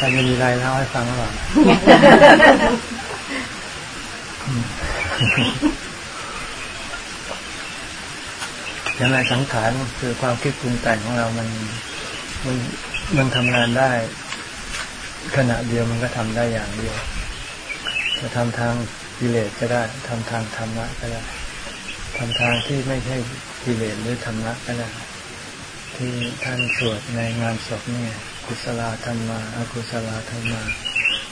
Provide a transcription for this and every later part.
ใครจะมีอะไรเล่าให้ฟังหรือเปล่าอย่างไรสังขารคือความคิดปรุงแต่งของเรามันมันมันทำงานได้ ขณะเดียวมันก็ทำได้อย่างเดียว จะทำทางกิเลสก็ได้ทำทางธรรมะก็ได้ทำทางที่ไม่ใช่กิเลสหรือธรรมะก็ได้ที่ท่านสวดในงานศพเนี่ย กุศลธรรมา อกุศลธรรมา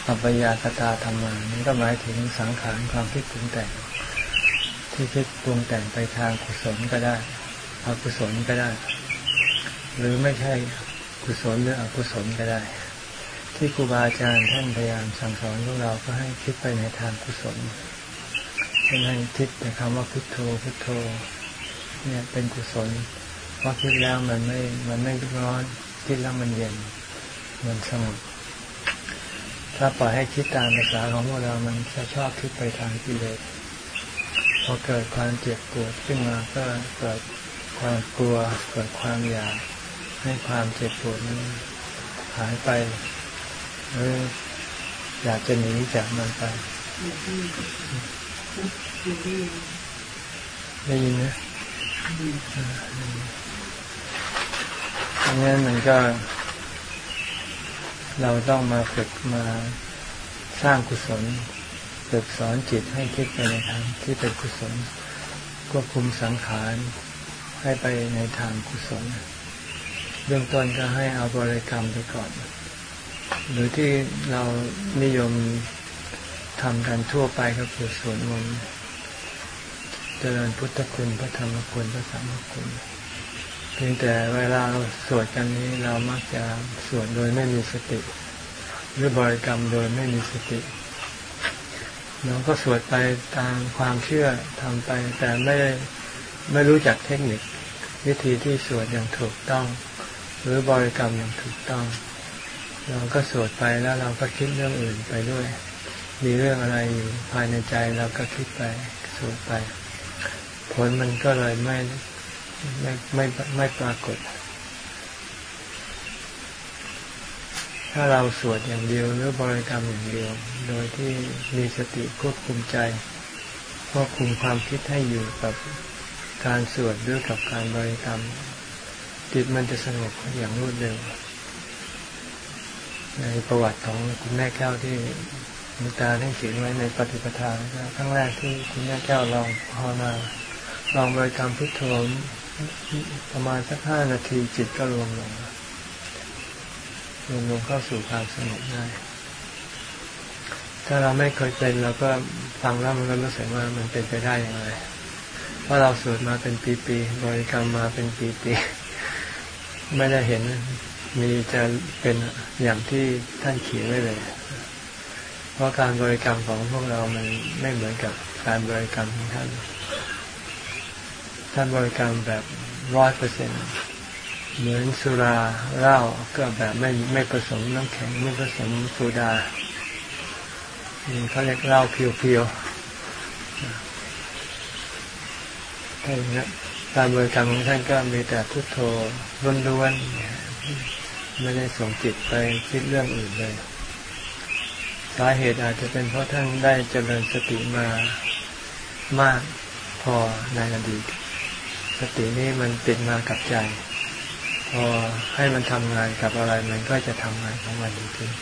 อัปยากตาธรรมานี่ก็หมายถึงสังขารความคิดปรุงแต่ง ที่คิดปรุงแต่งไปทางกุศลก็ได้ อกุศลก็ได้ หรือไม่ใช่กุศลหรืออกุศลก็ได้ ที่ครูบาอาจารย์ท่านพยายามสั่งสอนพวกเราก็ให้คิดไปในทางกุศลเช่นให้คิดแต่คำว่าพุทโธพุทโธ เนี่ยเป็นกุศลพราะคิดแล้วมันไม่ มันไม่ร้อน คิดแล้วมันเย็น มันสงบถ้าปล่อยให้คิดตามภาษาของพวกเรา มันจะชอบคิดไปทางกิเลสพอเกิดความเจ็บปวดขึ้นมาก็เกิดความกลัวเกิดความอยากให้ความเจ็บปวดนั้นหายไปหรืออยากจะหนีจากมันไปได้ยินไหมดังนั้นมันก็ เราต้องมาฝึกมาสร้างกุศลฝึกสอนจิตให้คิดไปในทางที่เป็นกุศลควบคุมสังขารให้ไปในทางกุศลเบื้องต้นก็ให้เอาบริกรรมไปก่อน หรือที่เรานิยมทำกันทั่วไปก็คือสวดมนต์เจริญพุทธคุณพระธรรมคุณพระสังฆคุณ พียงแต่เวลาเราสวดกันนี้เรามักจะสวดโดยไม่มีสติ หรือบริกรรมโดยไม่มีสติเราก็สวดไปตามความเชื่อทำไป แต่ไม่ไม่รู้จักเทคนิค วิธีที่สวดอย่างถูกต้อง หรือบริกรรมอย่างถูกต้อง เราก็สวดไปแล้วเราก็คิดเรื่องอื่นไปด้วย มีเรื่องอะไรอยู่ภายในใจเราก็คิดไปสวดไป ผลมันก็เลยไม่ ไม่ไม่ไม่ปรากฏ ถ้าเราสวดอย่างเดียวหรือบริกรรมอย่างเดียว โดยที่มีสติควบคุมใจควบคุมความคิดให้อยู่กับการสวดด้วยกับการบริกรรมจิตมันจะสงบอย่างรวดเร็ว ในประวัติของคุณแม่แก้วที่มีตาท่านเขียนไว้ในปฏิปทาครั้งแรกที่คุณแม่แก้วลองภาวนาลองบริกรรมพุทโธ ประมาณสักห้านาทีจิตก็รวมลงรวมลงเข้าสู่ความสงบได้ถ้าเราไม่เคยเป็นเราก็ฟังแล้วมันก็รู้สึกว่ามันเป็นไปได้อย่างไรเพราะเราสวดมาเป็นปีๆบริกรรมมาเป็นปีๆไม่ได้เห็นมีจะเป็นอย่างที่ท่านเขียนไว้เลย เพราะการบริกรรมของพวกเรามันไม่เหมือนกับการบริกรรมของท่าน ท่านบริกรรมแบบร้อยเปอร์เซ็นเหมือนสุราเหล้าก็แบบไม่ไม่ผสมน้ำแข็งไม่ผสมโซดาเขาเรียกเหล้าเพียวๆท่านนี้การบริกรรมของท่านก็มีแต่พุทโธล้วนๆไม่ได้ส่งจิตไปคิดเรื่องอื่นเลย สาเหตุอาจจะเป็นเพราะท่านได้เจริญสติมามากพอในอดีต สตินี้มันติดมากับใจ พอให้มันทำงานกับอะไรมันก็จะทำงานของมันจริงๆ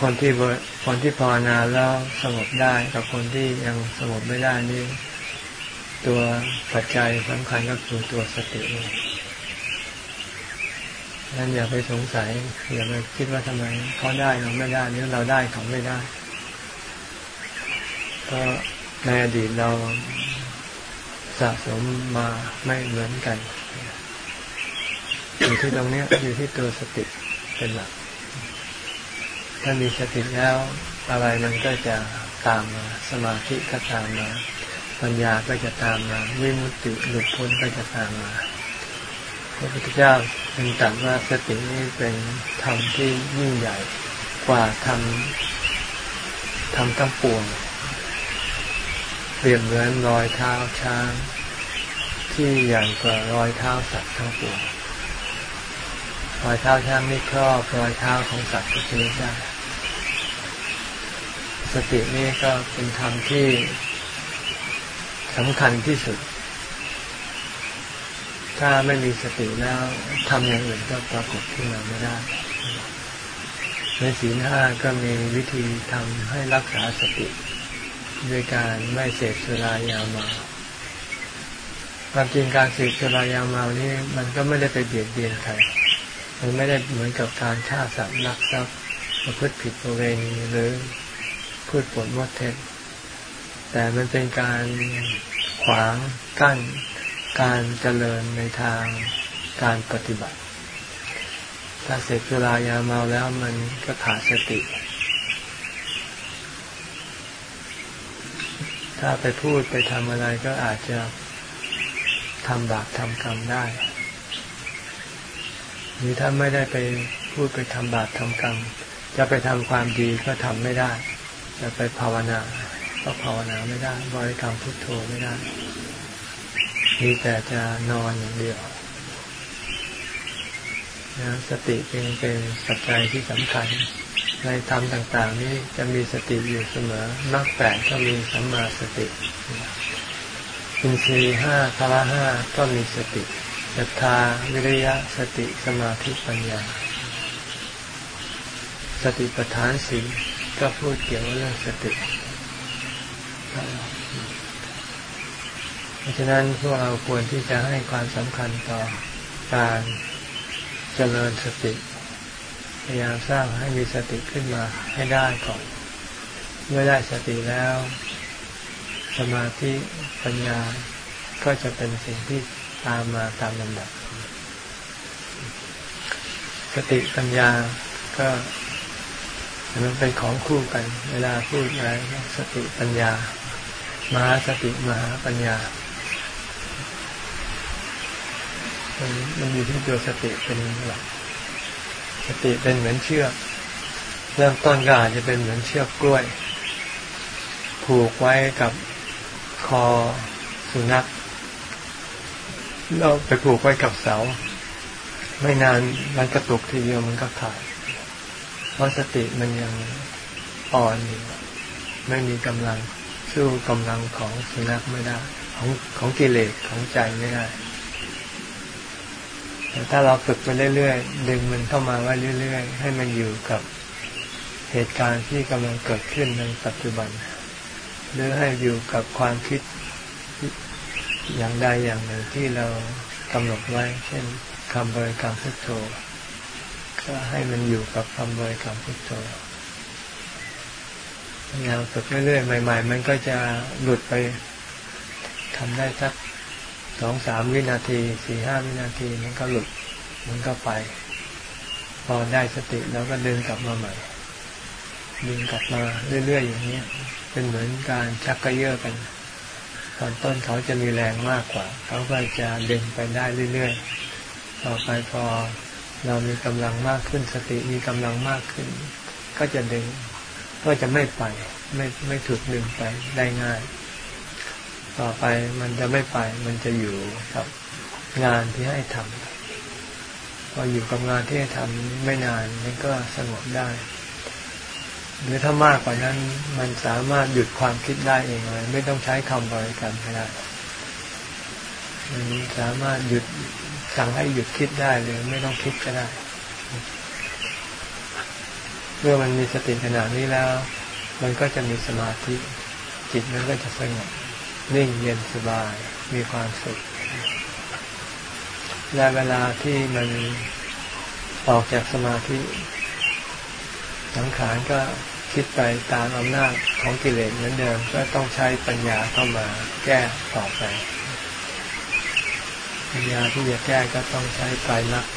คนที่คนที่ภาวนาแล้วสงบได้กับคนที่ยังสงบไม่ได้นี่ ตัวปัจจัยสำคัญก็คือตัวสติเองนั่นอย่าไปสงสัยอย่าไปคิดว่าทำไมเขาได้เราไม่ได้หรือเราได้เขาไม่ได้ ก็ในอดีตเรา สะสมมาไม่เหมือนกัน อยู่ที่ตรงนี้อยู่ที่ตัวสติเป็นหลัก ถ้ามีสติแล้ว อะไรมันก็จะตามมาสมาธิก็ตามมาปัญญาก็จะตามมาวิมุตติหลุดพ้นก็จะตามมาพระพุทธเจ้าเป็นตรัสว่าสตินี้เป็นธรรมที่ยิ่งใหญ่กว่าธรรมธรรมทั้งปวง เปรียบเหมือนรอยเท้าช้าง ที่ใหญ่กว่ารอยเท้าสัตว์ทั้งปวงรอยเท้าช้างนี่ครอบรอยเท้าของสัตว์ทุกชนิดได้สตินี่ก็เป็นธรรมที่สำคัญที่สุด ถ้าไม่มีสติแล้วทำอย่างอื่นก็ปรากฏขึ้นมาไม่ได้ ในศีลห้าก็มีวิธีทำให้รักษาสติ ด้วยการไม่เสพสุรายาเมาความจริงการเสพสุรายาเมานี่มันก็ไม่ได้ไปเบียดเบียนใครมันไม่ได้เหมือนกับการฆ่าสัตว์ลักทรัพย์ประพฤติผิดประเวณีหรือพูดปดมดเท็จแต่มันเป็นการขวางกั้นการเจริญในทางการปฏิบัติ ถ้าเสพสุรายาเมาแล้วมันก็ขาดสติ ถ้าไปพูดไปทำอะไรก็อาจจะทำบาปทำกรรมได้หรือถ้าไม่ได้ไปพูดไปทำบาปทำกรรม จะไปทำความดีก็ทำไม่ได้ จะไปภาวนาก็ภาวนาไม่ได้ บริกรรมพุทโธไม่ได้มีแต่จะนอนอย่างเดียวนะสติเป็นเป็นปัจจัยที่สำคัญ ในธรรมต่างๆ นี้จะมีสติอยู่เสมอนักแปดก็มีสัมมาสติอินทรีห้าพละห้าก็มีสติศรัทธาวิริยะสติสมาธิปัญญา สติปัฏฐานสีก็พูดเกี่ยวกับเรื่องสติ เพราะฉะนั้นพวกเราควรที่จะให้ความสำคัญต่อการเจริญสติ พยายามสร้างให้มีสติขึ้นมาให้ได้ก่อน เมื่อได้สติแล้ว สมาธิปัญญาก็จะเป็นสิ่งที่ตามมาตามลำดับ สติปัญญาก็มันเป็นของคู่กัน เวลาพูดอะไรสติปัญญามหาสติมหาปัญญามันมันอยู่ที่ตัวสติเป็นหลัก สติเป็นเหมือนเชือก เริ่มต้นก็อาจจะเป็นเหมือนเชือกกล้วย ผูกไว้กับคอสุนัขเราไปผูกไว้กับเสา ไม่นานมันกระตุกทีเดียวมันก็ขาดเพราะสติมันยังอ่อนอยู่ไม่มีกำลังสู้กำลังของสุนัขไม่ได้ ของของกิเลสของใจไม่ได้ ถ้าเราฝึกไปเรื่อยๆ ดึงมันเข้ามาไว้เรื่อย ๆ ให้มันอยู่กับเหตุการณ์ที่กำลังเกิดขึ้นในปัจจุบัน หรือให้อยู่กับความคิดอย่างใดอย่างหนึ่งที่เรากำหนดไว้ เช่นคำบริกรรมพุทโธก็ให้มันอยู่กับคำบริกรรมพุทโธพยายามฝึกเรื่อยๆ ใหม่ ๆ มันก็จะหลุดไปทำได้สัก สองสามวินาทีสี่ห้าวินาทีมันก็หลุดมันก็ไป พอได้สติแล้วก็ดึงกลับมาใหม่ดึงกลับมาเรื่อยๆอย่างนี้เป็นเหมือนการชักกระเยาะกัน ตอนต้นเขาจะมีแรงมากกว่า เขาก็จะดึงไปได้เรื่อยๆต่อไปพอเรามีกำลังมากขึ้นสติมีกำลังมากขึ้น ก็จะดึงก็จะไม่ไปไม่ไม่ถูกดึงไปได้ง่าย ต่อไปมันจะไม่ไป มันจะอยู่กับงานที่ให้ทำพออยู่กับงานที่ให้ทำไม่นานมันก็สงบได้ หรือถ้ามากกว่านั้นมันสามารถหยุดความคิดได้เองเลยไม่ต้องใช้คำบริกรรมก็ได้มันสามารถหยุดสั่งให้หยุดคิดได้เลยไม่ต้องคิดก็ได้ เมื่อมันมีสติขนาดนี้แล้ว มันก็จะมีสมาธิจิตมันก็จะสงบ นิ่งเย็นสบายมีความสุข และเวลาที่มันออกจากสมาธิสังขารก็คิดไปตามอำนาจของกิเลสเหมือนเดิมก็ต้องใช้ปัญญาเข้ามาแก้ต่อไป ปัญญาที่จะแก้ก็ต้องใช้ไตรลักษณ์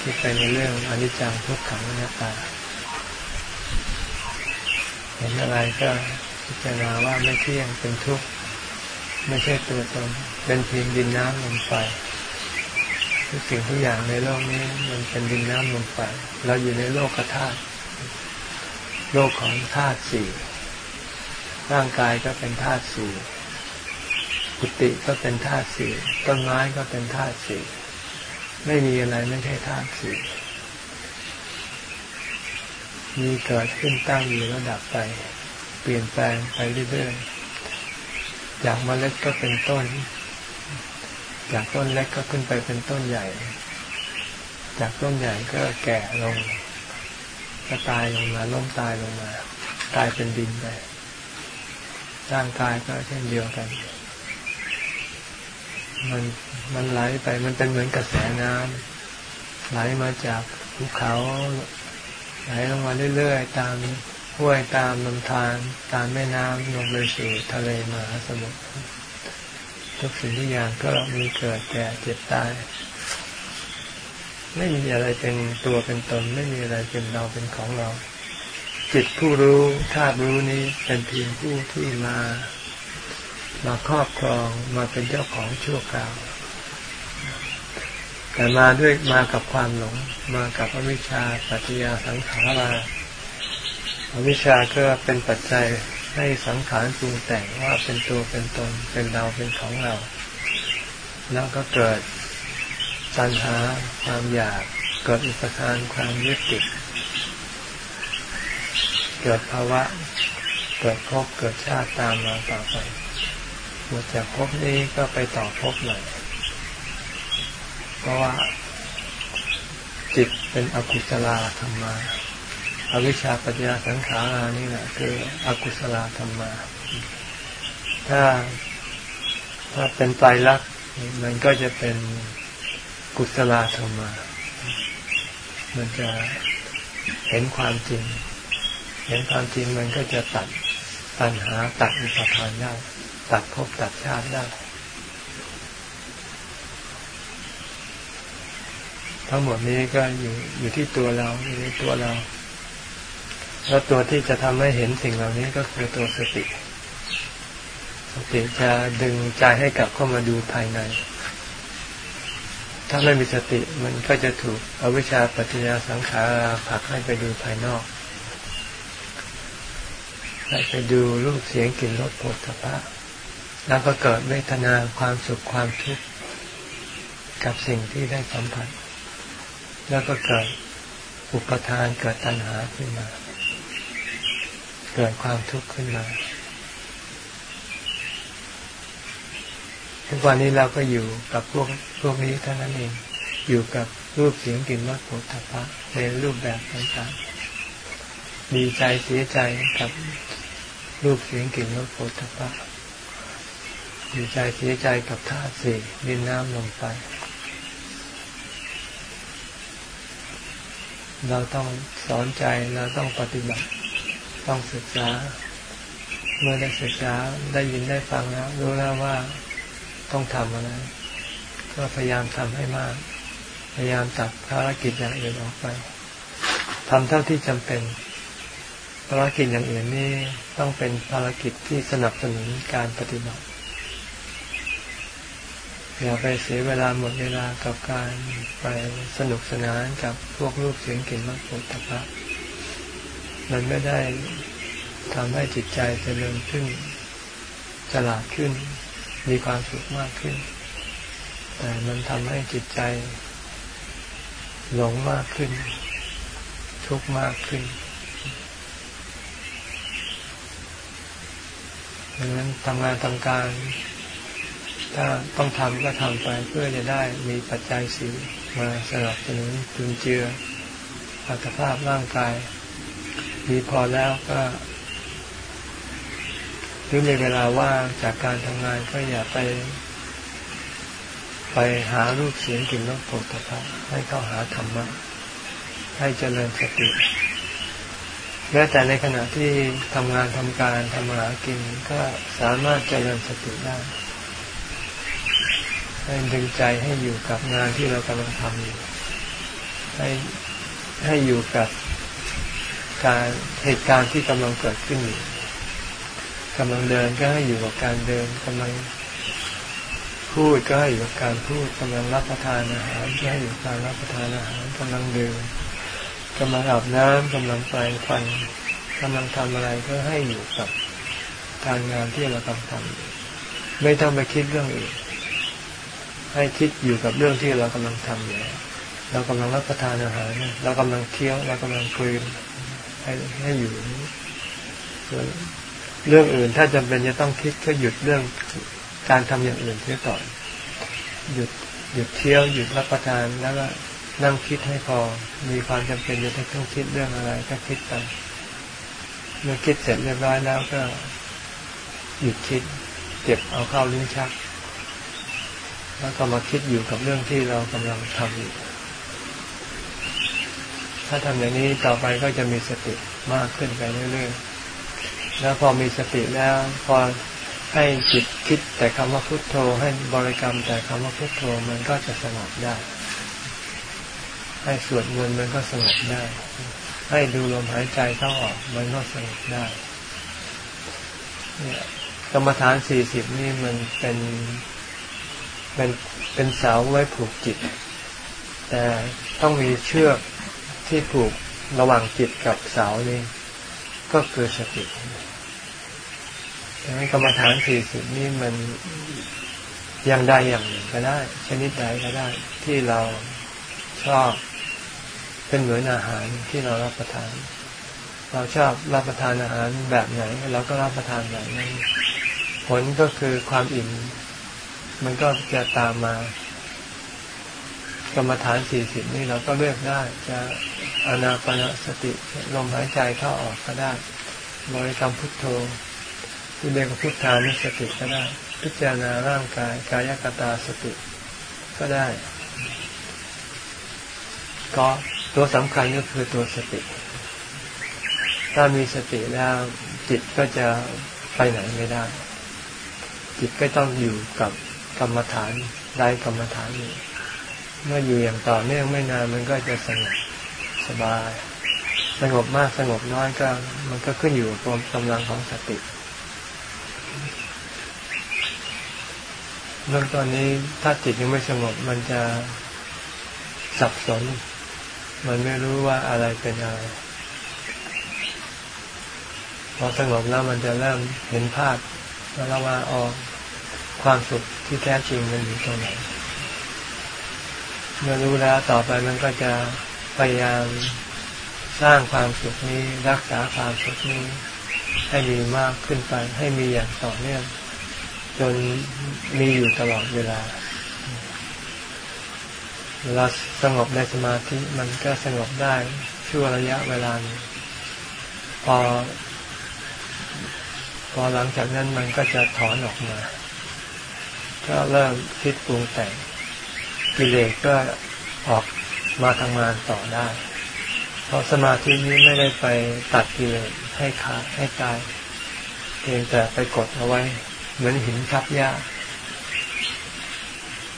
คิดไปในเรื่องอนิจจังทุกขังอนัตตาเห็นอะไรก็ พิจารณาว่าไม่เที่ยงเป็นทุกข์ไม่ใช่ตัวตนเป็นเพียงดินน้ำลมไฟทุกสิ่งทุกอย่างในโลกนี้ มันเป็นดินน้ำลมไฟเราอยู่ในโลกธาตุโลกของธาตุสี่ร่างกายก็เป็นธาตุสี่กุฏิก็เป็นธาตุสี่ต้นไม้ก็เป็นธาตุสี่ไม่มีอะไรไม่ใช่ธาตุสี่มีเกิดขึ้นตั้งอยู่แล้วดับไป ปลี่ยนแปลงไปเรื่อยๆ จากเมล็ดก็เป็นต้น จากต้นเล็กก็ขึ้นไปเป็นต้นใหญ่ จากต้นใหญ่ก็แก่ลงก็ตายลงมาล้มตายลงมา ตายเป็นดินไปร่างกายก็เช่นเดียวกัน มันมันไหลไป มันเป็นเหมือนกระแสน้ำไหลมาจากภูเขาไหลลงมาเรื่อยๆ ตาม ห้วยตามลำธารตามแม่น้ำลงไปสู่ทะเลมหาสมุทรทุกสิ่งทุกอย่างก็มีเกิดแก่เจ็บตาย ไม่มีอะไรเป็นตัวเป็นตน ไม่มีอะไรเป็นเราเป็นของเรา จิตผู้รู้ธาตุรู้นี้เป็นเพียงผู้ที่มามาครอบครองมาเป็นเจ้าของชั่วคราว แต่มาด้วยมากับความหลง มากับอวิชชาปัจจยาสังขารา อวิชชาก็เป็นปัจจัยให้สังขารปรุงแต่งว่าเป็นตัวเป็นตนเป็นเราเป็นของเรา แล้วก็เกิดตัณหาความอยากเกิดอุปทานความยึดติดเกิดภาวะ เกิดภพเกิดชาติตามมาต่อไปหมดจากภพนี้ก็ไปต่อภพใหม่เพราะว่าจิตเป็นอกุศลธรรมา อวิชชาปัญญาสังขารานี่แหละคืออกุศลธรรมา ถ้าถ้าเป็นไตรลักษณ์มันก็จะเป็นกุศลธรรมา มันจะเห็นความจริง เห็นความจริงมันก็จะตัดปัญหาตัดอุปทานได้ตัดภพตัดชาติได้ทั้งหมดนี้ก็อยู่อยู่ที่ตัวเราอยู่ในตัวเรา แล้วตัวที่จะทำให้เห็นสิ่งเหล่านี้ก็คือตัวสติ สติจะดึงใจให้กลับเข้ามาดูภายใน ถ้าไม่มีสติมันก็จะถูกอวิชชาปัจจยาสังขาราผลักให้ไปดูภายนอกไปดูรูปเสียงกลิ่นรสโผฏฐัพพะแล้วก็เกิดเวทนาความสุขความทุกข์กับสิ่งที่ได้สัมผัส แล้วก็เกิดอุปทานเกิดตัณหาขึ้นมา เกิดความทุกข์ขึ้นมา ทุกวันนี้เราก็อยู่กับพวกพวกนี้เท่านั้นเอง อยู่กับรูปเสียงกลิ่นรสโผฏฐัพพะในรูปแบบต่างๆมีใจเสียใจกับรูปเสียงกลิ่นรสโผฏฐัพพะมีใจเสียใจกับธาตุสี่ดินน้ำลมไฟเราต้องสอนใจเราต้องปฏิบัติ ต้องศึกษา เมื่อได้ศึกษาได้ยินได้ฟังแล้วรู้แล้วว่าต้องทำอะไรก็พยายามทำให้มาก พยายามตัดภารกิจอย่างอื่นออกไปทำเท่าที่จำเป็น ภารกิจอย่างอื่นนี่ต้องเป็นภารกิจที่สนับสนุนการปฏิบัติอย่าไปเสียเวลาหมดเวลากับการไปสนุกสนานกับพวกรูปเสียงกลิ่นรสผลิตภัณฑ์ มันไม่ได้ทำให้จิตใจเจริญขึ้นฉลาดขึ้น มีความสุขมากขึ้น แต่มันทำให้จิตใจ หลงมากขึ้น ทุกข์มากขึ้นดังนั้นทำงานทำการ ถ้าต้องทำก็ทำไปเพื่อจะได้มีปัจจัยสีมาสนับสนุนจุนเจืออัตภาพร่างกาย มีพอแล้วก็หรือในเวลาว่างจากการทำงานก็อย่าไป ไปหารูปเสียงกลิ่นรสโผฏฐัพให้เข้าหาธรรมะให้เจริญสติแม้แต่ในขณะที่ทำงานทำการทำหากินก็สามารถเจริญสติได้ให้ดึงใจให้อยู่กับงานที่เรากำลังทำอยู่ให้ให้อยู่กับ การเหตุการณ์ที่กำลังเกิดขึ้นอยู่กำลังเดินก็ให้อยู่กับการเดินกำลังพูดก็ให้อยู่กับการพูดกำลังรับประทานอาหารก็ให้อยู่กับการรับประทานอาหารกำลังเดินกำลังอาบน้ำกำลังแปรงฟันกำลังทำอะไรก็ให้อยู่กับการงานที่เรากำลังทำไม่ต้องไปคิดเรื่องอื่นให้คิดอยู่กับเรื่องที่เรากำลังทำอยู่เรากำลังรับประทานอาหารเรากำลังเคี้ยวเรากำลังคุย ให้ให้อยู่ส่วนเรื่องอื่นถ้าจำเป็นจะต้องคิดก็หยุดเรื่องการทำอย่างอื่นเสียก่อน หยุดหยุดเที่ยวหยุดรับประทานแล้วก็นั่งคิดให้พอ มีความจำเป็นจะต้องคิดเรื่องอะไร ก็คิดไปเมื่อคิดเสร็จเรียบร้อยแล้วก็ หยุดคิด เก็บเอาเข้าลิ้นชัก แล้วก็มาคิดอยู่กับเรื่องที่เรากำลังทำอยู่ ถ้าทำอย่างนี้ต่อไปก็จะมีสติมากขึ้นไปเรื่อยๆ แล้วพอมีสติแล้ว พอให้จิตคิดแต่คำว่าพุโทโธ ให้บริกรรมแต่คำว่าพุโทโธมันก็จะสงบได้ ให้สวดมนต์มันก็สงบได้ ให้ดูลมหายใจเข้าออกมันก็สงบได้เนี่ยกรรมฐานสี่สิบนี่มันเป็นเป็นเป็นเสาไว้ผูกจิต แต่ต้องมีเชือก ที่ผูกระหว่างจิตกับเสานี่ก็คือสติดังนั้นกรรมฐานสี่สิบนี่มันอย่างใดอย่างหนึ่งก็ได้ ชนิดใดก็ได้ ที่เราชอบเป็นเหมือนอาหารที่เรารับประทาน เราชอบรับประทานอาหารแบบไหนเราก็รับประทานแบบนั้นผลก็คือความอิ่มมันก็จะตามมากรรมฐานสี่สิบนี่เราก็เลือกได้จะ อนาปนสติลมหายใจเข้าออกก็ได้บริกรรมพุทโธที่เรียกว่าพุทธานุสติก็ได้ พิจารณาร่างกายกายกตาสติก็ได้ ก็ตัวสำคัญก็คือตัวสติ ถ้ามีสติแล้วจิตก็จะไปไหนไม่ได้ จิตก็ต้องอยู่กับกรรมฐานได้กรรมฐานอยู่เมื่ออยู่อย่างต่อเนื่องไม่นานมันก็จะสงบ สบาย สงบมากสงบน้อยก็มันก็ขึ้นอยู่กับกำลังของสติเรื่องตอนนี้ถ้าจิตยังไม่สงบมันจะสับสน มันไม่รู้ว่าอะไรเป็นอะไรพอสงบแล้วมันจะเริ่มเห็นภาพแล้วว่าออกความสุขที่แท้จริงมันอยู่ตรงไหนเมื่อรู้แล้วต่อไปมันก็จะ พยายามสร้างความสุขนี้รักษาความสุขนี้ ให้มีมากขึ้นไป ให้มีอย่างต่อเนื่องจนมีอยู่ตลอดเวลาเวลาสงบในสมาธิมันก็สงบได้ชั่วระยะเวลาพอ พอหลังจากนั้นมันก็จะถอนออกมา ก็เริ่มคิดปรุงแต่งกิเลสก็ออก มาทำงานต่อได้ เพราะสมาธินี้ไม่ได้ไปตัดกิเลสให้ขาดให้ตายเพียงแต่ไปกดเอาไว้ เหมือนหินทับหญ้า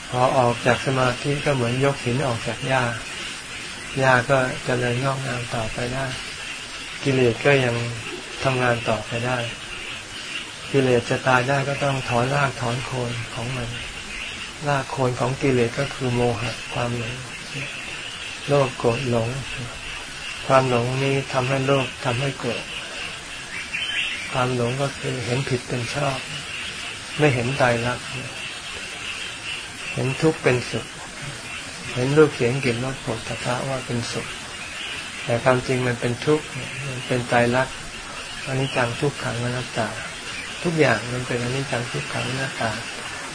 พอออกจากสมาธิก็เหมือนยกหินออกจากหญ้าหญ้าก็จเจริญงอกงามต่อไปได้ กิเลสก็ยังทำงานต่อไปได้ กิเลสจะตายได้ก็ต้องถอนรากถอนโคนของมันรากโคนของกิเลสก็คือโมหะความหลง โลภโกรธหลง ความหลงนี้ทำให้โลภทำให้โกรธความหลงก็คือเห็นผิดเป็นชอบ ไม่เห็นใจรักเห็นทุกข์เป็นสุข เห็นรูปเสียงกลิ่นรสผลพระว่าเป็นสุข แต่ความจริงมันเป็นทุกข์มันเป็นใจรักอันนี้จังทุกขังอนัตตา ทุกอย่างมันเป็นอนิจจังทุกขังอนัตตา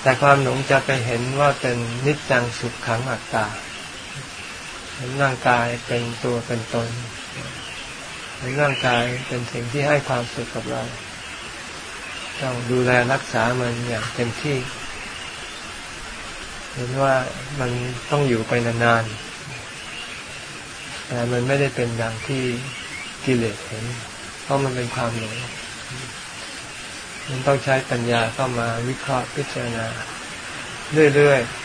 แต่ความหลงจะไปเห็นว่าเป็นนิจจังสุขขังอัตตา เห็นร่างกายเป็นตัวเป็นตนเห็นร่างกายเป็นสิ่งที่ให้ความสุขกับเรา ต้องดูแลรักษามันอย่างเต็มที่ เห็นว่ามันต้องอยู่ไปนานๆ แต่มันไม่ได้เป็นดังที่กิเลสเห็น เพราะมันเป็นความหลงมันต้องใช้ปัญญาเข้ามาวิเคราะห์พิจารณาเรื่อยๆ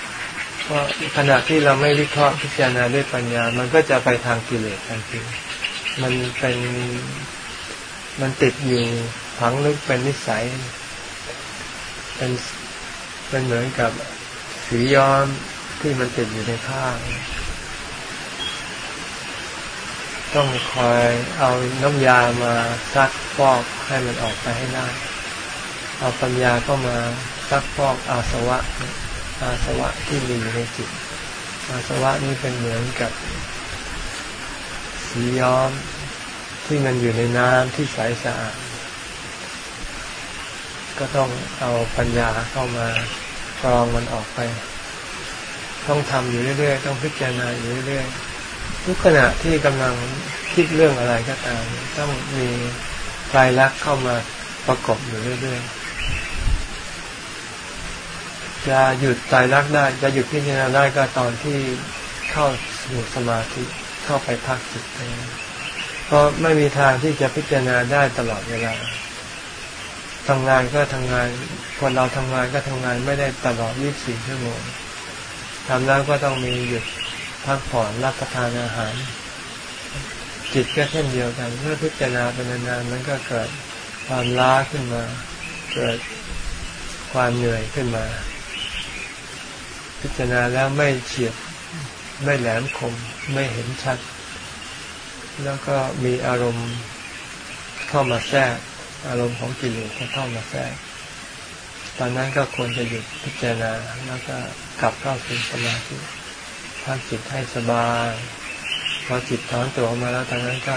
เพราะขณะที่เราไม่วิเคราะห์พิจารณาด้วยปัญญา มันก็จะไปทางกิเลสทันทีมันเป็นมันติดอยู่ฝังลึกเป็นนิสัย เป็นเป็นเหมือนกับสีย้อมที่มันติดอยู่ในผ้าต้องคอยเอาน้ำยามาซักฟอกให้มันออกไปให้ได้ เอาปัญญาก็มาซักฟอกอาสวะ อาสวะที่มีอยู่ในจิต อาสวะนี้เป็นเหมือนกับ สีย้อมที่มันอยู่ในน้ำที่ใสสะอาดก็ต้องเอาปัญญาเข้ามากรองมันออกไป ต้องทำอยู่เรื่อยๆ ต้องพิจารณาอยู่เรื่อยๆ ทุกขณะที่กำลังคิดเรื่องอะไรก็ตาม ต้องมีไตรลักษณ์เข้ามาประกบอยู่เรื่อยๆ จะหยุดไตรลักได้ จะหยุดพิจารณาได้ก็ตอนที่เข้าสู่สมาธิเข้าไปพักจิตเพราะไม่มีทางที่จะพิจารณาได้ตลอดเวลาทำงานก็ทำงาน คนเราทำงานก็ทำงานไม่ได้ตลอด 24 ชั่วโมงทำแล้วก็ต้องมีหยุดพักผ่อนรับประทานอาหาร จิตก็เช่นเดียวกันเมื่อพิจารณาเป็นนานๆมันก็เกิดความล้าขึ้นมา เกิดความเหนื่อยขึ้นมา พิจารณาแล้วไม่เฉียบไม่แหลมคมไม่เห็นชัด แล้วก็มีอารมณ์เข้ามาแทรก อารมณ์ของกิเลสเข้ามาแทรก ตอนนั้นก็ควรจะหยุดพิจารณาแล้วก็กลับเข้าสู่สมาธิพักจิตให้สบายพอจิตถอนตัวออกมาแล้วตอนนั้นก็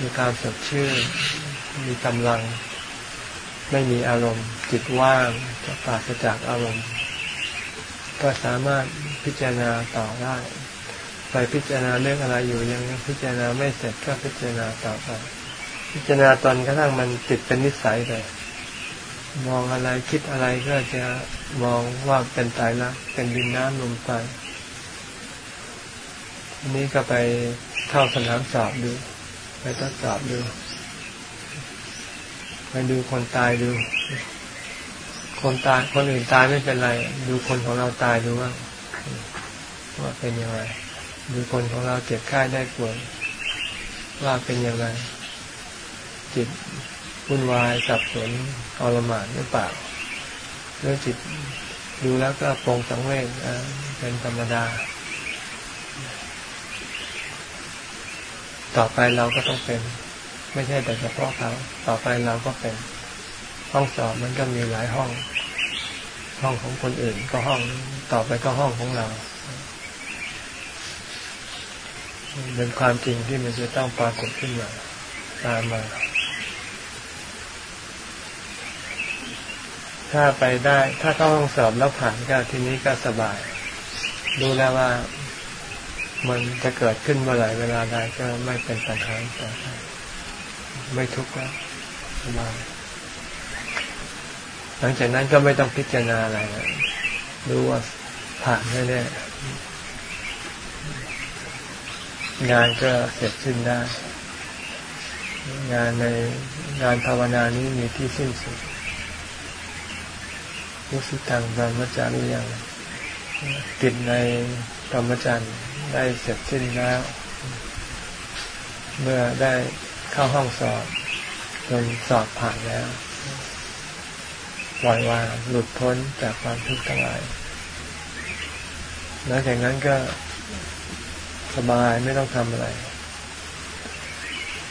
มีการสดชื่นมีกำลัง ไม่มีอารมณ์ จิตว่างจะปราศจากอารมณ์ ก็สามารถพิจารณาต่อได้ ไปพิจารณาเรื่องอะไรอยู่ยังพิจารณาไม่เสร็จก็พิจารณาต่อไปพิจารณาตอนกระทั่งมันติดเป็นนิสัยเลยมองอะไรคิดอะไรก็จะมองว่าเป็นตายละเป็นดินน้ำลมไฟนี้ก็ไปเข้าสนามสอบดู ไปทดสอบดู ไปดูคนตายดู คนตายคนอื่นตายไม่เป็นไร ดูคนของเราตายดูว่าว่าเป็นยังไงดูคนของเราเจ็บไข้ได้ป่วยว่าเป็นยังไงจิตวุ่นวายสับสนอรมานหรือเปล่าเรื่องจิตดูแล้วก็ปรงสังเวชเป็นธรรมดา ต่อไปเราก็ต้องเป็น ไม่ใช่แต่เฉพาะเขา ต่อไปเราก็เป็น ห้องสอบมันก็มีหลายห้อง ห้องของคนอื่น ก็ห้องต่อไปก็ห้องของเราเป็นความจริงที่มันจะต้องปรากฏขึ้นมาตามมา ถ้าไปได้ ถ้าเข้าห้องสอบแล้วผ่านก็ทีนี้ก็สบาย ดูแล้วว่ามันจะเกิดขึ้นเมื่อไหร่เวลาใดก็ไม่เป็นปัญหาต่อไปไม่ทุกข์แล้วสบาย หลังจากนั้นก็ไม่ต้องพิจารณาอะไรรู้ว่าผ่านแน่ๆงานก็เสร็จสิ้นได้ งานในงานภาวนานี้มีที่สิ้นสุดมุสิตังบรรมจารียังกิจในธรรมจันทร์ได้เสร็จสิ้นแล้ว เมื่อได้เข้าห้องสอบจนสอบผ่านแล้ว ปล่อยวางหลุดพ้นจากความทุกข์ทั้งหลายหลังจากนั้นก็สบายไม่ต้องทำอะไร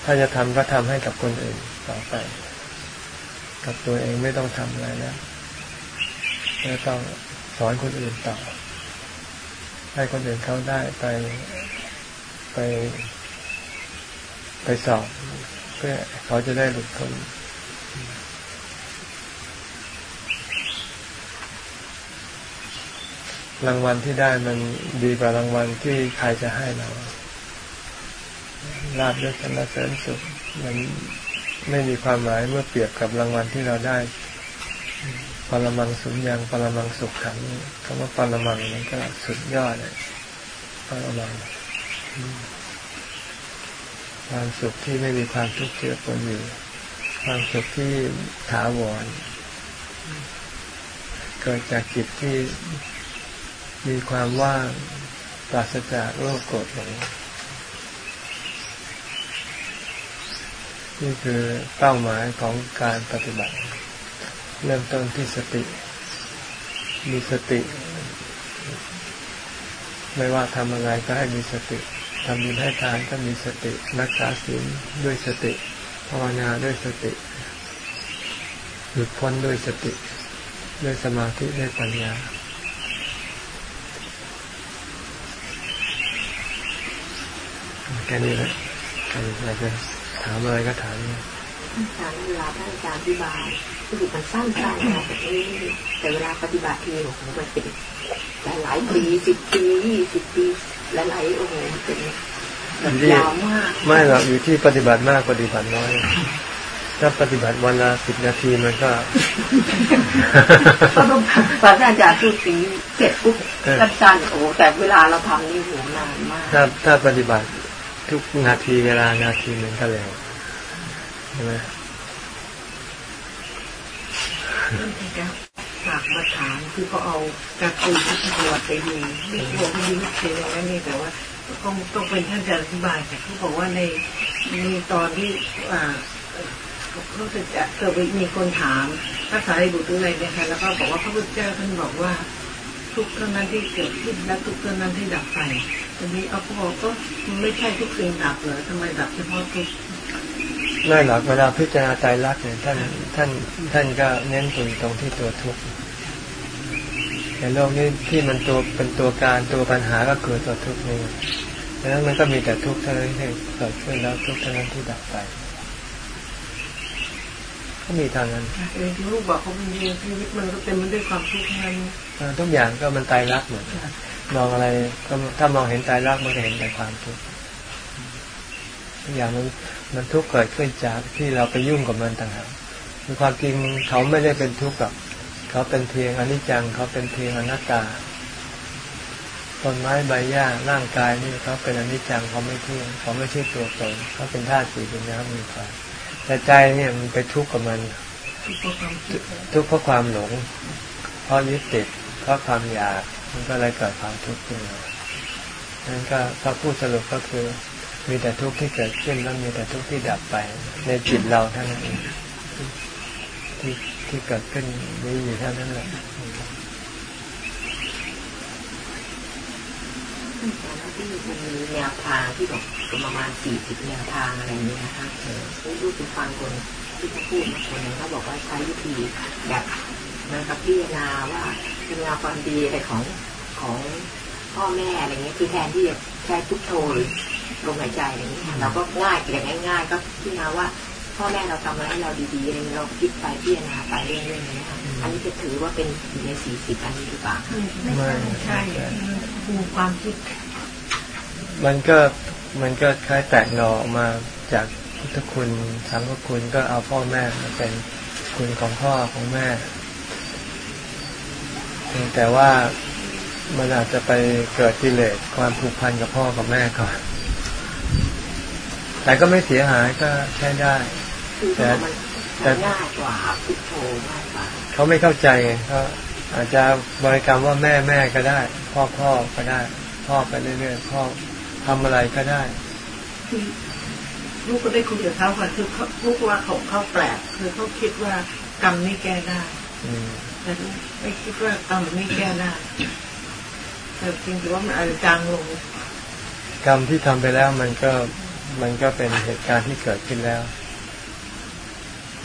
ถ้าจะทำก็ทำให้กับคนอื่นต่อไป กับตัวเองไม่ต้องทำอะไรแล้วไม่ต้องสอนคนอื่นต่อ ให้คนอื่นเขาได้ไปไป ไปสอบเพื่อเขาจะได้หลุดพ้น รางวัลที่ได้มันดีกว่ารางวัลที่ใครจะให้เราลาบยศสรเสริญสุขมันไม่มีความหมายเมื่อเปรียบกับรางวัลที่เราได้ปรมังสุญญ์ปรมังสุขขังคำว่าปรมังมันก็สุดยอดเลยปรมังความสุขที่ไม่มีความทุกข์เจือปนอยู่ ความสุขที่ถาวร เกิดจากจิตที่ มีความว่างปราศจากโลกกรธหลงนี่คือเป้าหมายของการปฏิบัติ เริ่มต้นที่สติ มีสติ ไม่ว่าทำอะไรก็ให้มีสติทำบุญให้ทานก็มีสติ รักษาศีลด้วยสติ ภาวนาด้วยสติ หลุดพ้นด้วยสติ ด้วยสมาธิด้วยปัญญา แค่นี้แหละใครอยากจะถามอะไรก็ถามท่านอาจารย์เวลาท่านอาจารย์อธิบายคือมันสั้นๆนะแต่แต่เวลาปฏิบัติทีโอ้โหมันเป็นหลายหลายปีสิบปียี่สิบปีหลายหลายโอ้โหเป็นยาวมากไม่หรอกอยู่ที่ปฏิบัติมากปฏิบัติน้อยถ้าปฏิบัติวันละสิบนาทีมันก็พระอาจารย์พูดถึงเสร็จปุ๊บสั้นๆโอ้แต่เวลาเราทำนี่โหนานมากถ้าถ้าปฏิบัติ ทุกนาทีเวลานาทีหนึ่งก็เร็วใช่ไหมฝากมาถามคือเขาเอาการคุยที่ตำรวจไปดูไม่ชัวไม่รู้เชื่อแล้วนี่แต่ว่าต้องต้องเป็นท่านจะอธิบายแต่เขาบอกว่าในในตอนที่อ่ารู้สึกจะเกิดมีคนถามภาษาไทยบุตรอะไรนะคะแล้วก็บอกว่าพระพุทธเจ้าท่านบอกว่า ทุกเท่านั้นที่เกิดขึ้นและทุกเท่านั้นที่ดับไป ทีนี้เอาพอก็ไม่ใช่ทุกสิ่งดับเหรอทำไมดับเฉพาะทุกไม่หรอกเวลาพิจารณาใจรักเนี่ยท่านท่านท่านก็เน้นตรงตรงที่ตัวทุกข์ในโลกนี้ที่มันตัวเป็นตัวการตัวปัญหาก็คือตัวทุกข์นี่ดังนั้นมันก็มีแต่ทุกข์เท่านั้นที่เกิดขึ้นแล้วทุกข์เท่านั้นที่ดับไป ก็มีทางนั้นเองที่ลูกบอกเขาเป็นชีวิตมันก็เต็มไปด้วยความทุกข์นั้นทุกอย่างก็มันตายรักหมด มองอะไรก็ถ้ามองเห็นตายรักมันจะเห็นแต่ความทุกข์ทุกอย่างมันมันทุกข์เกิดขึ้นจากที่เราไปยุ่งกับมันต่างหากคือความจริงเขาไม่ได้เป็นทุกข์กับ เขาเป็นเพียงอนิจจัง เขาเป็นเพียงอนัตตาต้นไม้ใบหญ้าร่างกายนี่เขาเป็นอนิจจังเขาไม่เที่ยงเขาไม่ใช่ตัวตนเขาเป็นธาตุสี่เป็นน้ำมีไฟแต่ใจเนี่ยมันไปทุกข์กับมันทุกข์เพราะความหลงเพราะยึดติดเพราะความอยาก มันก็เลยเกิดความทุกข์ขึ้นมานั่นก็ถ้าพูดสรุปก็คือ มีแต่ทุกข์ที่เกิดขึ้นแล้วมีแต่ทุกข์ที่ดับไป ในจิตเราเท่านั้นเองที่ที่เกิดขึ้นมีอยู่เท่านั้นแหละที่มันมีแนวทางที่บอกประมาณสี่สิบแนวทางอะไรอย่างนี้นะคะรู้รู้สึกฟังคนที่เขาพูดมาคนนึงเขาบอกว่าใช้วิธีแบบ นะครับพิจารณาว่าพิจารณาความดีอะไรของของพ่อแม่อะไรเงี้ยคือแทนที่จะใช้ทุกโทหรือลมหายใจอะไรเงี้ยเราก็ง่ายอย่างง่าย ๆ ก็พิจารณาว่าพ่อแม่เราทำอะไรให้เราดีๆอะไรเราคิดไปพิจารณาไปเรื่อยๆนะคะอันนี้จะถือว่าเป็นในสี่สิบอันนี้หรือเปล่าไม่ใช่คูความคิด มันก็มันก็คล้ายแตกหน่อออกมาจากพุทธคุณสังฆคุณก็เอาพ่อแม่มาเป็นคุณของพ่อของแม่ แต่ว่ามันอาจจะไปเกิดกิเลสความผูกพันกับพ่อกับแม่ก่อนแต่ก็ไม่เสียหายก็ใช้ได้ แต่แต่ง่ายกว่าพุทโธง่ายกว่าเขาไม่เข้าใจเขาอาจจะบริกรรมว่าแม่แม่ก็ได้ พ่อพ่อก็ได้ พ่อไปเรื่อยๆพ่อทำอะไรก็ได้ลูกก็ได้คุยกับเขาค่ะคือลูกว่าเขาเขาแปลกคือเขาคิดว่ากรรมไม่แก้ได้ แต่ไม่คิดว่ากรรมไม่แก้ได้แต่จริงๆว่ามันอาจจะจางลงกรรมที่ทำไปแล้วมันก็มันก็เป็นเหตุการณ์ที่เกิดขึ้นแล้ว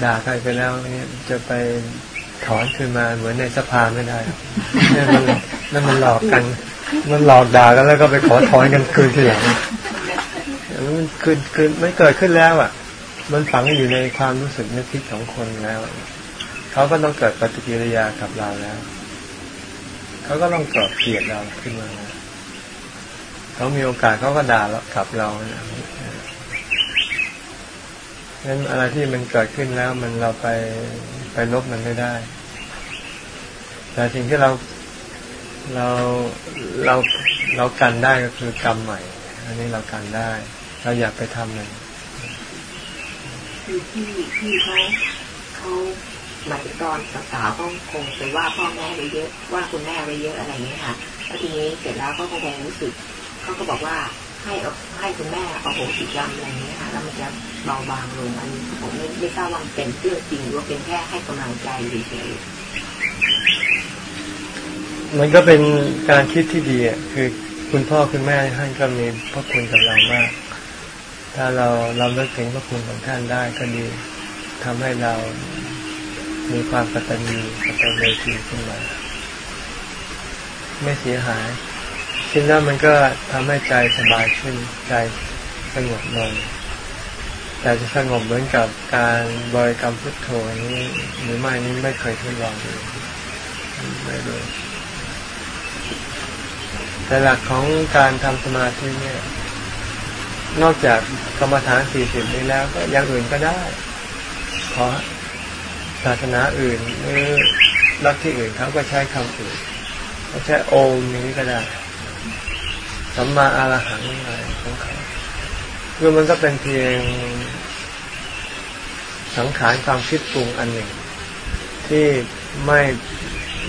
ด่าใครไปแล้วนี่จะไปถอนขึ้นมาเหมือนในสภาไม่ได้นั่นมันนั่นมันหลอกกัน มันหลอกด่ากันแล้วก็ไปขอถอนกันคืนทีหลังมันคืนคืนไม่เกิดขึ้นแล้วอะ มันฝังอยู่ในความรู้สึกนึกคิดของคนแล้ว เขาก็ต้องเกิดปฏิกิริยากับเราแล้ว เขาก็ต้องเกิดเกลียดเราขึ้นมาเขามีโอกาสเขาก็ด่าเรากับเราเนี่ยงั้นอะไรที่มันเกิดขึ้นแล้วมันเราไปไปลบมันไม่ได้ แต่สิ่งที่เราเราเราเรากันได้ก็คือกรรมใหม่ อันนี้เรากันได้ เราอยากไปทำมันคือที่ที่เขาเขา หมายตอนสาวๆก็คงไปว่าพ่อแม่ไปเยอะ ว่าคุณแม่ไปเยอะอะไรอย่างเงี้ยค่ะแล้วทีนี้เสร็จแล้วก็คงรู้สึกเขาก็บอกว่าให้ให้คุณแม่เอาโหสิกรรมอะไรอย่างเงี้ยค่ะแล้วมันจะเบาบางลงอันนี้ผมไม่ไม่ทราบว่าเป็นเรื่องจริงหรือว่าเป็นแค่ให้กำลังใจเฉยมันก็เป็นการคิดที่ดีอะคือคุณพ่อคุณแม่ท่านก็มีพระคุณกับเรามาก ถ้าเราเราเลิกถึงพระคุณของท่านได้ก็ดีทำให้เรา มีความกตัญญูกตัญญูขึ้นมา ไม่เสียหายคิดแล้วมันก็ทำให้ใจสบายขึ้นใจสงบลงแต่จะสงบเหมือนกับการบริกรรมพุทโธนี้หรือไม่นี้ไม่เคยทดลองเลยไม่เลยแต่หลักของการทำสมาธิเนี่ย นอกจากกรรมฐานสี่สิบนี้แล้ว ก็อย่างอื่นก็ได้ ขอ ศาสนาอื่นหรือลัทธิอื่นเขาก็ใช้คำอื่นเขาใช้โอมนี้ก็ได้สัมมาอารหังอะไรของเขาคือมันก็เป็นเพียงสังขารความคิดปรุงอันหนึ่ง ที่ไม่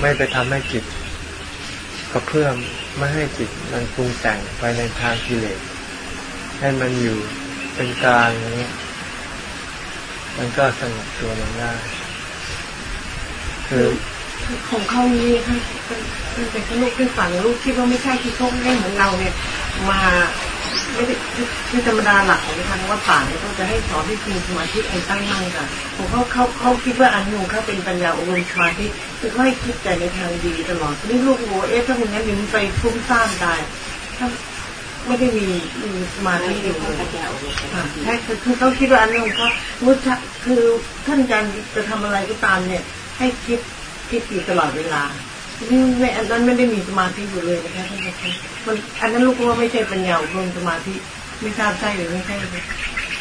ไม่ไปทำให้จิตกระเพื่อมไม่ให้จิตมันปรุงแต่งไปในทางกิเลสให้มันอยู่เป็นกลางอย่างนี้มันก็สงบตัวลงได้ คือของเขานี้ให้เป็นลูกเป็นฝังลูกคิดว่าไม่ใช่ที่เขาให้เหมือนเราเนี่ย มาไม่ได้ที่ธรรมดาหลักของทางว่าป่าเนี่ยต้องจะให้สอนที่จริงสมาธิไอ้ตั้งมั่นค่ะผมเขาเขาเขาคิดว่าอันนูเขาเป็นปัญญาอบรมสมาธิคือเขาให้คิดแต่ในทางดีตลอดนี่ลูกโวเอ๊ะถ้าอย่างนั้นมันไปฟุ้งซ่านได้ถ้าไม่ได้มีสมาธิอยู่เลยใช่คือเขาคิดว่าอันนูเขามุชคือท่านอาจารย์จะทำอะไรก็ตามเนี่ย ให้คิดคิดอยู่ตลอดเวลานี่ไม่อันนั้นไม่ได้มีสมาธิอยู่เลยนะคะท่านอาจารย์มันอันนั้นลูกว่าไม่ใช่ปัญญาอบรมสมาธิไม่ทราบใช่หรือไม่ใช่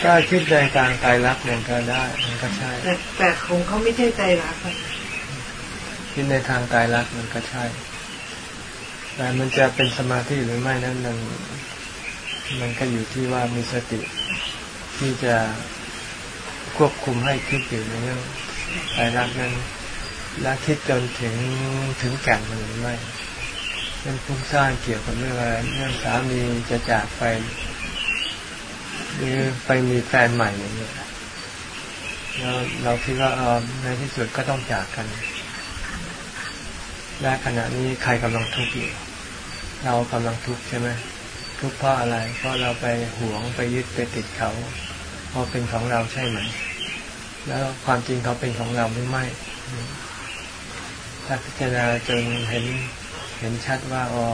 ก็คิดในทางใจรักมันก็ได้มันก็ใช่ แต่แต่ของเขาไม่ใช่ใจรักคิดในทางกายรักมันก็ใช่ แต่มันจะเป็นสมาธิหรือไม่นั้นมันมันก็อยู่ที่ว่ามีสติ ที่จะควบคุมให้คิดอยู่ในเรื่องกายรักนั้น และคิดจนถึงถึงแก่นมันหรือไม่เรื่องฟุ้งซ่านเกี่ยวกับเรื่องอะไรเรื่องสามีจะจากไปหรือไปมีแฟนใหม่อย่างนี้แล้วเราคิดว่าออในที่สุดก็ต้องจากกันและขณะนี้ใครกำลังทุกข์อยู่ เรากำลังทุกข์ใช่ไหมทุกข์เพราะอะไร เพราะเราไปหวงไปยึดไปติดเขาเพราะเป็นของเราใช่ไหม แล้วความจริงเขาเป็นของเราหรือไม่ ถ้าพิจารณาจนเห็นเห็นชัดว่าอ๋อ